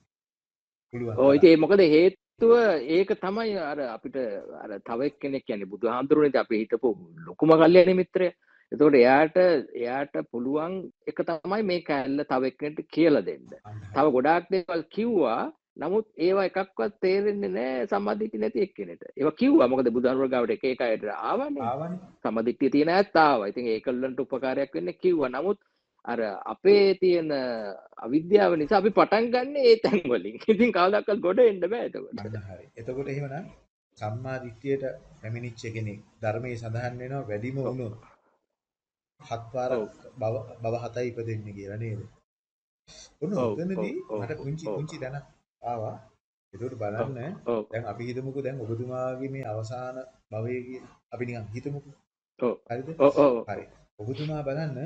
තරම්. ඉතින් මොකද හේතුව ඒක තමයි අර අපිට අර තව එක්කෙනෙක් කියන්නේ බුදුහාඳුරුනේ අපි හිතපු ලොකුම කල්යනා මිත්‍රය. එතකොට එයාට එයාට පුළුවන් එක තමයි මේ කැලල තව එක්කෙනෙක්ට කියලා දෙන්න. තව ගොඩාක් දේවල් කිව්වා. නමුත් ඒවා එකක්වත් තේරෙන්නේ නැහැ සම්මාදිට්ඨිය නැති එක්කෙනෙක්ට. ඒවා කිව්වා මොකද බුදුහාමුදුරුවෝ ගාවට එක එක අයට ආවනේ. සම්මාදිට්ඨිය තියෙන ඇත්ත ආවා. ඉතින් ඒකලන්ට උපකාරයක් වෙන්න කිව්වා. නමුත් අර අපේ තියෙන අවිද්‍යාව නිසා අපි පටන් ගන්න ඒ තැන් වලින්. ඉතින් කවදාකවත් ගොඩ එන්න බෑ එතකොට. එතකොට එහෙමනම් සම්මා දිට්ඨියට පැමිණිච්ච කෙනෙක් ධර්මයේ සඳහන් වෙනවා වැඩිම වුණොත් හත් වාර ඔව්. බව බව හතයි ඉපදෙන්නේ කියලා නේද? ඔන්න ඔව්, මට ඔව්. පුංචි දැනක් ආවා. ඒකට බලන්න දැන් අපි හිතමුකෝ දැන් ඔබතුමාගේ මේ අවසාන භවයේ අපි නිකන් හිතමුකෝ. ඔව් හරිද? ඔව් හරි. ඔබතුමා බලන්න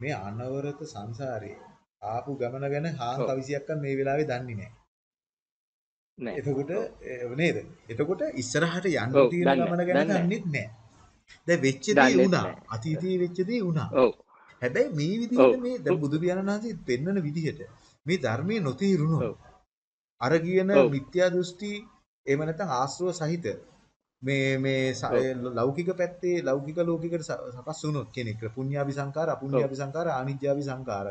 මේ අනවරත සංසාරේ ආපු ගමන ගැන හාන්. කවිසියක්වත් මේ වෙලාවේ දන්නේ නැහැ. නෑ එතකොට නේද? එතකොට ඉස්සරහට යන්න තියෙන ගමන ගැන දන්නේ නැහැ. දැන් වෙච්ච දේ වුණා. අතීතයේ වෙච්ච දේ වුණා. ඔව් හැබැයි මේ. විදිහට මේ දැන් බුදු පියාණන් වහන්සේ පෙන්වන විදිහට මේ ධර්මයේ නොතේරුණොත්. අර කියන. මිත්‍යා දෘෂ්ටි එහෙම නැත්නම් ආශ්‍රව සහිත මේ මේ ලෞකික පැත්තේ ලෞකික ලෝකිකට සකස් වුණොත් කෙනෙක් පුඤ්ඤාභි සංකාර අපුඤ්ඤාභි සංකාර ආනිජ්ජාභි සංකාර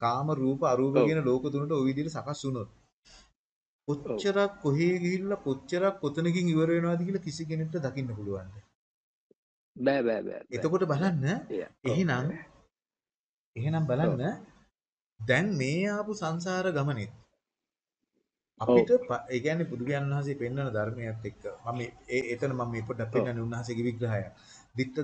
කාම රූප අරූප. කියන ලෝක තුනට ওই විදිහට සකස් වුණොත් කොච්චරක් කොහේ ගිහිල්ලා කොච්චරක් කොතනකින් ඉවර වෙනවද කියලා කිසි කෙනෙක්ට දකින්න පුළුවන්ද බෑ බෑ බෑ. එතකොට බලන්න. එහෙනම් එහෙනම් බලන්න දැන් මේ ආපු සංසාර ගමනේ අපිට ඒ කියන්නේ බුදු පියාණන් වහන්සේ පෙන්වන ධර්මයත් එක්ක මම මේ- ඒ එතන මම මේ පොඩ්ඩක් පෙන්වන්නේ උන්වහන්සේගේ විග්‍රහය. ditta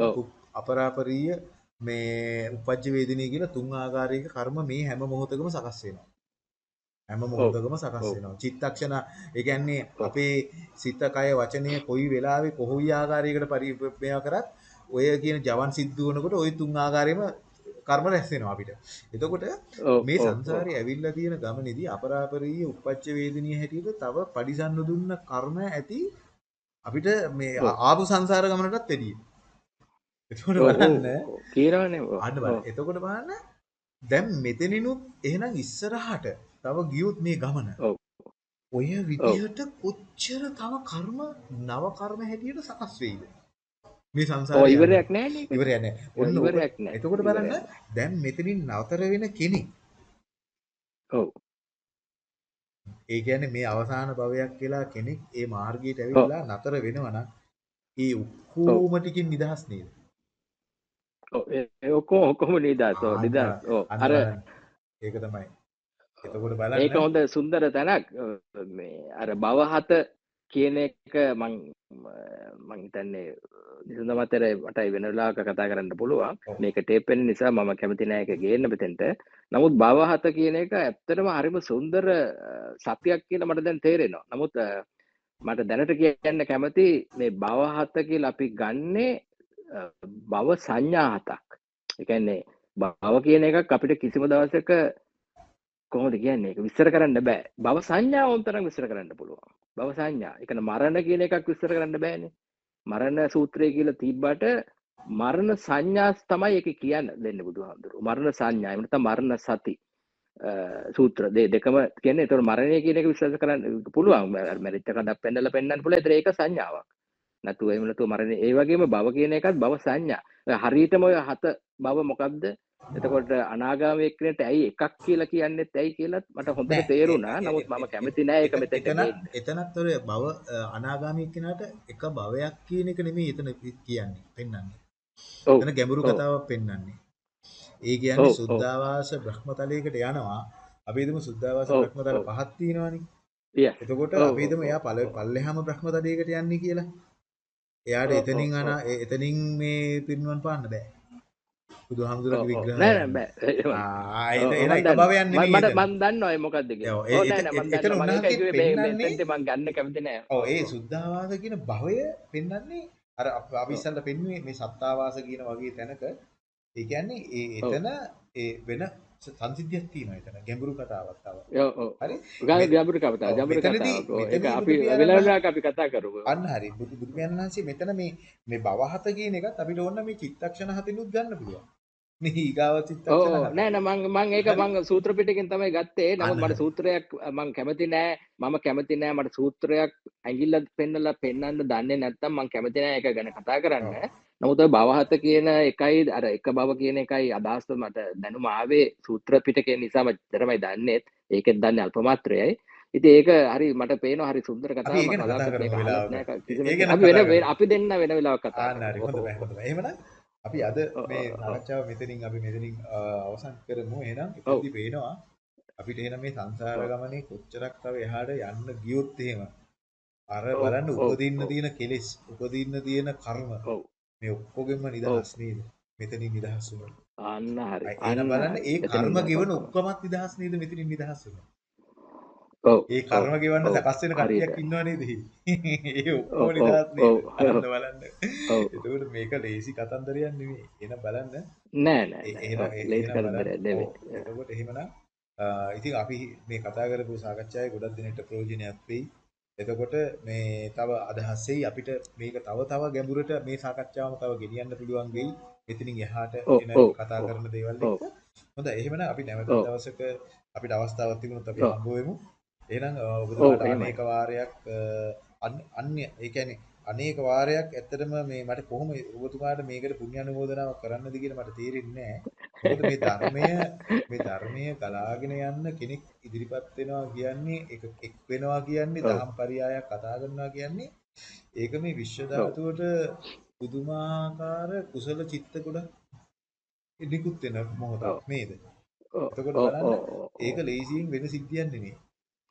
ඔව්. උප්- අපරාපරීය මේ උපජ්ජ වේදිනිය කියලා තුන් ආකාරයක කර්ම මේ හැම මොහොතකම සකස් වෙනවා. හැම මොහොතකම සකස්. වෙනවා. චිත්තක්ෂණ ඒ කියන්නේ. අපේ සිත කය වචනය කොයි වෙලාවෙ කොහොයි ආකාරයකට පරිපේය කරත් ඔය කියන ජවන් සිද්ධ වෙනකොට ওই තුන් ආකාරයෙම කර්ම රැස් වෙනවා අපිට. එතකොට. මේ ඔව්. සංසාරේ ඇවිල්ලා තියෙන ගමනේදී අපරාපරීය උපච්ච වේදනීය හැටියට තව පරිසන්න දුන්න කර්ම ඇති අපිට මේ. ආපු සංසාර ගමනටත් වැඩියි. එතකොට. බලන්න ඔව්. අන්න. ඔව්. එතකොට බලන්න දැන් මෙතනිනුත් එහෙනම් ඉස්සරහට තව ගියොත් මේ ගමන. ඔය විදිහට කොච්චර තව කර්ම නව කර්ම හැටියට සකස් වෙයිද? මේ ඔව් සංසාරේ ඉවරයක් නෑ නේ. ඉවරයක් නැහැ. ඔන්න ඉවරයක් නෑ. එතකොට බලන්න දැන් මෙතනින් නතර වෙන කෙනෙක් ඔව්. ඒ කියන්නේ මේ අවසාන භවයක් කියලා කෙනෙක් ඒ මාර්ගයට ඇවිල්ලා නතර වෙනවා නම් ඒ ඔක්කොම ටිකින් නිදහස් නේද? ඔව්. ඒ ඔක්කොම ඔක්කොම නිදාස්. ඔව් නිදාස්. ඔව්. අර. ඒක තමයි. එතකොට ඒක බලන්න හොඳ සුන්දර තැනක් මේ අර බවහත කියන එක මං මං හිතන්නේ නිසඳ මතර මටයි වෙන වෙලාවක කතා කරන්න පුළුවන්. මේක ටේප් වෙන නිසා මම කැමති නෑ ඒක ගේන්න මෙතෙන්ට. නමුත් බවහත කියන එක ඇත්තටම හරිම සුන්දර අ, සත්‍යයක් කියලා මට දැන් තේරෙනවා. නමුත් මට දැනට කියන්න කැමති මේ බවහත කියලා අපි ගන්නේ බව සංඥා හතක්. ඒ කියන්නේ බව කියන එකක් අපිට කිසිම දවසක කොහොමද කියන්නේ? ඒක විස්තර කරන්න බෑ. බව සංඥා ඕන්තරම් විස්තර කරන්න පුළුවන්. බව සංඥා. එකන මරණ කියන එකක් විස්තර කරන්න බෑනේ. මරණ සූත්‍රය කියලා තිබ්බට මරණ සංඥා තමයි ඒක කියන්න දෙන්න බුදුහාමුදුරුවෝ. මරණ සංඥා. එහෙම නැත්නම් මරණ සති අ, සූත්‍ර. දෙ දෙකම කියන්නේ ඒතකොට මරණය කියන එක විශ්වාස කරන්න පුළුවන්. මැරිච්ච කඩක් පෙන්නලා පෙන්නන්න පුළුවන්. ඒතර ඒක සංඥාවක්. නැතුව එහෙම නැතුව මරණය. ඒ වගේම බව කියන එකත් බව සංඥා. හරියටම ඔය හත බව මොකක්ද එතකොට අනාගාමී එක්කෙනෙක්ට ඇයි එකක් කියලා කියන්නෙත් ඇයි කියලාත් මට හොඳට තේරුණා. නමුත් මම කැමති නෑ ඒක මෙතෙන්ට ගේන්න. එතනත් ඔය භව අනාගාමී කෙනාට එක භවයක් කියන එක නෙමෙයි එතන කියන්නේ පෙන්වන්නේ. එතන ගැඹුරු. කතාවක් පෙන්වන්නේ. ඒ කියන්නේ. සුද්ධාවාස බ්‍රහ්මතලයකට යනවා. අපි හිතමු සුද්ධාවාස බ්‍රහ්මතල. පහක් තියෙනවානේ. එතකොට අපි හිතමු එයා. පල්ලෙහාම බ්‍රහ්මතලයකට යන්නේ කියලා. එයාට එතනින් අන එතනින් මේ පින්වන් පාන්න බෑ. ඔව්. විග්‍රහය නෑ නෑ. බෑ. මම නෙමෙයි මට එතන. මම දන්නවා ඒ මොකද්ද කියලා. මේ ගන්න කැමති නෑ. ඔව් ඒ. සුද්ධාවාස කියන භවය පෙන්වන්නේ අර අප-. ඉස්සල්ලා පෙන්වුවේ මේ සත්තාවාස කියන වගේ තැනක ඒ කියන්නේ ඒ. එතන ඒ වෙන සංසිද්ධියක් තියෙනවා එතන ගැඹුරු කතාවක් තව. ඔව්. හරි? ගැඹුරු කතාව. ගැඹුරු. ඔව් ඒක අපි වෙලාවක අපි කතා කරමු. අන්න හරි බුදු බුදු පියාණන් වහන්සේ මෙතන මේ මේ භවහත කියන එකත් අපිට ඕන මේ චිත්තක්ෂණ හතිනුත් ගන්න පුළුවන්. මේ ඊගාව චිත්තක්ෂණ. හත. නෑ නෑ මං මං ඒක? මං සූත්‍ර පිටකෙන් තමයි ගත්තේ. නමුත් මට. සූත්‍රයක් මං කැමති නෑ. මම කැමති නෑ මට සූත්‍රයක් ඇඟිල්ල පෙන්නලා පෙන්වන්න දන්නේ නැත්නම් මං කැමති නෑ ඒක ගැන කතා කරන්න. නමුත් ඔය භවහත කියන එකයි අර එක භව කියන එකයි අදහස මට දැනුම ආවේ සූත්‍ර පිටකේ නිසා මම තරමයි දන්නේත්. ඒකෙත් දන්නේ අල්ප මාත්‍රයයි. ඉතින් ඒක හරි මට පේනවා හරි සුන්දර කතාවක් අපි දෙන්න වෙන වෙලාවක් කතා. එහෙමනම් අපි අද මේ. සාකච්ඡාව මෙතනින් අපි මෙතනින් අවසන් කරමු. එහෙනම් එතනදී පේනවා අපිට එහෙනම් මේ සංසාර ගමනේ කොච්චරක් තව එහාට යන්න ගියොත් එහෙම අර බලන්න උපදින්න තියෙන කෙලෙස් උපදින්න තියෙන කර්ම මේ ඔක්කොගෙම නිදහස් නේද? මෙතනින් නිදහස් වුණා. අන්න හරි අන්න බලන්න ඒ කර්ම ගෙවන ඔක්කොමත් නිදහස් නේද මෙතනින් නිදහස් වුණා. ඔව් ඒ කර්ම ගෙවන්න සකස් වෙන කට්ටියක් ඉන්නව නේද? ඒ ඔක්කොම නිදහස් නේද? ඔව් බලන්න. ඔව් එතකොට මේක ලේසි කතන්දරයක් නෙමෙයි. එහෙනම් බලන්න නෑ නෑ ලේසි ඔව් නෙවෙයි එතකොට එහෙමනම් ඉතින් අපි මේ කතා කරපු සාකච්ඡාවේ ගොඩක් දිනට ප්‍රයෝජනයක් වෙයි. එතකොට මේ තව අදහසෙයි අපිට මේක තව තව ගැඹුරට මේ සාකච්ඡාවම තව ගෙනියන්න පුළුවන් වෙයි. එතනින් එහාට එන කතා කරන දේවල් එක්ක. හොඳයි. එහෙමනම් අපි නැවත දවසක අපිට අවස්ථාවක් තිබුණොත් අපි හම්බ වෙමු. එහෙනම් ඔබතුමාට අනේක වාරයක් අන්‍ය ඒ කියන්නේ අනේක වාරයක් ඇත්තටම මේ මට කොහොම ඔබතුමාට මේකට පුණ්‍ය අනුමෝදනාවක් කරන්නද කියලා මට තේරෙන්නේ නැහැ. මේ ධර්මය මේ ධර්මය ගලාගෙන යන්න කෙනෙක් ඉදිරිපත් වෙනවා කියන්නේ එක එක් වෙනවා කියන්නේ දහම් පරයයක් කතා කරනවා කියන්නේ ඒක මේ විශ්ව ධාතුවට පුදුමාකාර කුසල චිත්ත ගොඩක් නිකුත් වෙන මොහොතක්. නේද? එතකොට බලන්න ඒක ලේසියෙන් වෙන සිද්ධියක් නෙමෙයි.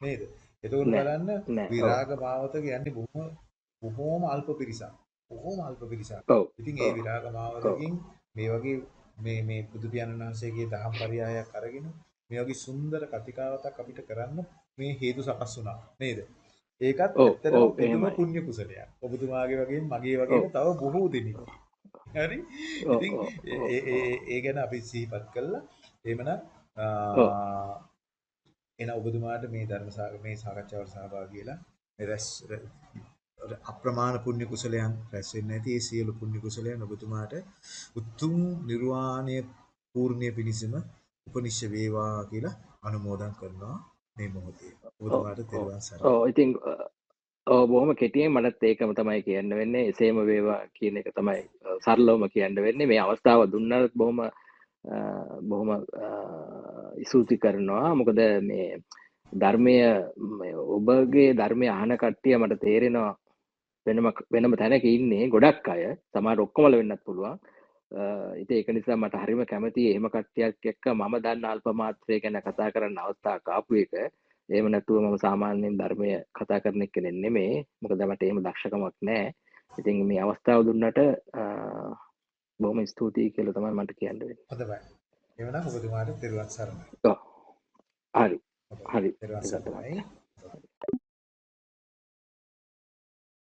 නේද? එතකොට බලන්න විරාග මාවතක යන්නේ බොහොම බොහොම අල්ප පිරිසක්. බොහොම අල්ප පිරිසක්. ඉතින් ඒ විරාග මාවතකින් මේ වගේ මේ මේ බුදු පියාණන් වහන්සේගේ දහම් පරයයක් අරගෙන මේ වගේ සුන්දර කතිකාවතක් අපිට කරන්න මේ හේතු සකස් වුණා නේද? ඒකත් ඇත්තටම පුණ්‍ය කුසලයක්. ඔබතුමාගේ වගේම මගේ වගේම තව බොහෝ දෙනෙක්. හරි? ඉතින් ඒ ගැන අපි සිහිපත් කළා. එහෙමනම් එන ඔබතුමාට මේ ධර්ම මේ සාකච්ඡාවට සහභාගී වෙලා රැස් අප්‍රමාණ පුණ්‍ය කුසලයන් රැස් වෙන්නේ නැති ඒ සියලු පුණ්‍ය කුසලයන් ඔබතුමාට උතුම් නිර්වාණය පූර්ණිය පිණිසම උපනිශ්‍ය වේවා කියලා අනුමෝදන් කරනවා මේ මොහොතේ. ඔව් ඔබතුමාට ඔව් තෙරුවන් සරණයි. ඔව් ඉතින් ඔව් බොහොම කෙටියෙන් මටත් ඒකම තමයි කියන්න වෙන්නේ එසේම වේවා කියන එක තමයි අ, සරලවම කියන්න වෙන්නේ මේ අවස්ථාව දුන්නත් බොහොම අ, බොහොම අ, ස්තුති කරනවා මොකද මේ ධර්මය මේ ඔබගේ ධර්මය අහන කට්ටිය මට තේරෙනවා වෙනම වෙනම තැනක ඉන්නේ ගොඩක් අය. සමහර ඔක්කොමල වෙන්නත් පුළුවන්. අ, ඉතින් ඒක නිසා මට හරිම කැමතියි එහෙම කට්ටියක් එක්ක මම දන්න අල්ප මාත්‍රය ගැන කතා කරන්න අවස්ථාවක් ආපු එක. එහෙම නැතුව මම සාමාන්‍යයෙන් ධර්මය කතා කරන කෙනෙක් නෙමෙයි. මොකද මට එහෙම දක්ෂකමක් නැහැ ඉතින් මේ අවස්ථාව දුන්නට බොහොම ස්තුතියි කියලා තමයි මට කියන්න. ඔව්. හරි. හරි. තෙරුවන් ටිකක් තමයි සරණයි.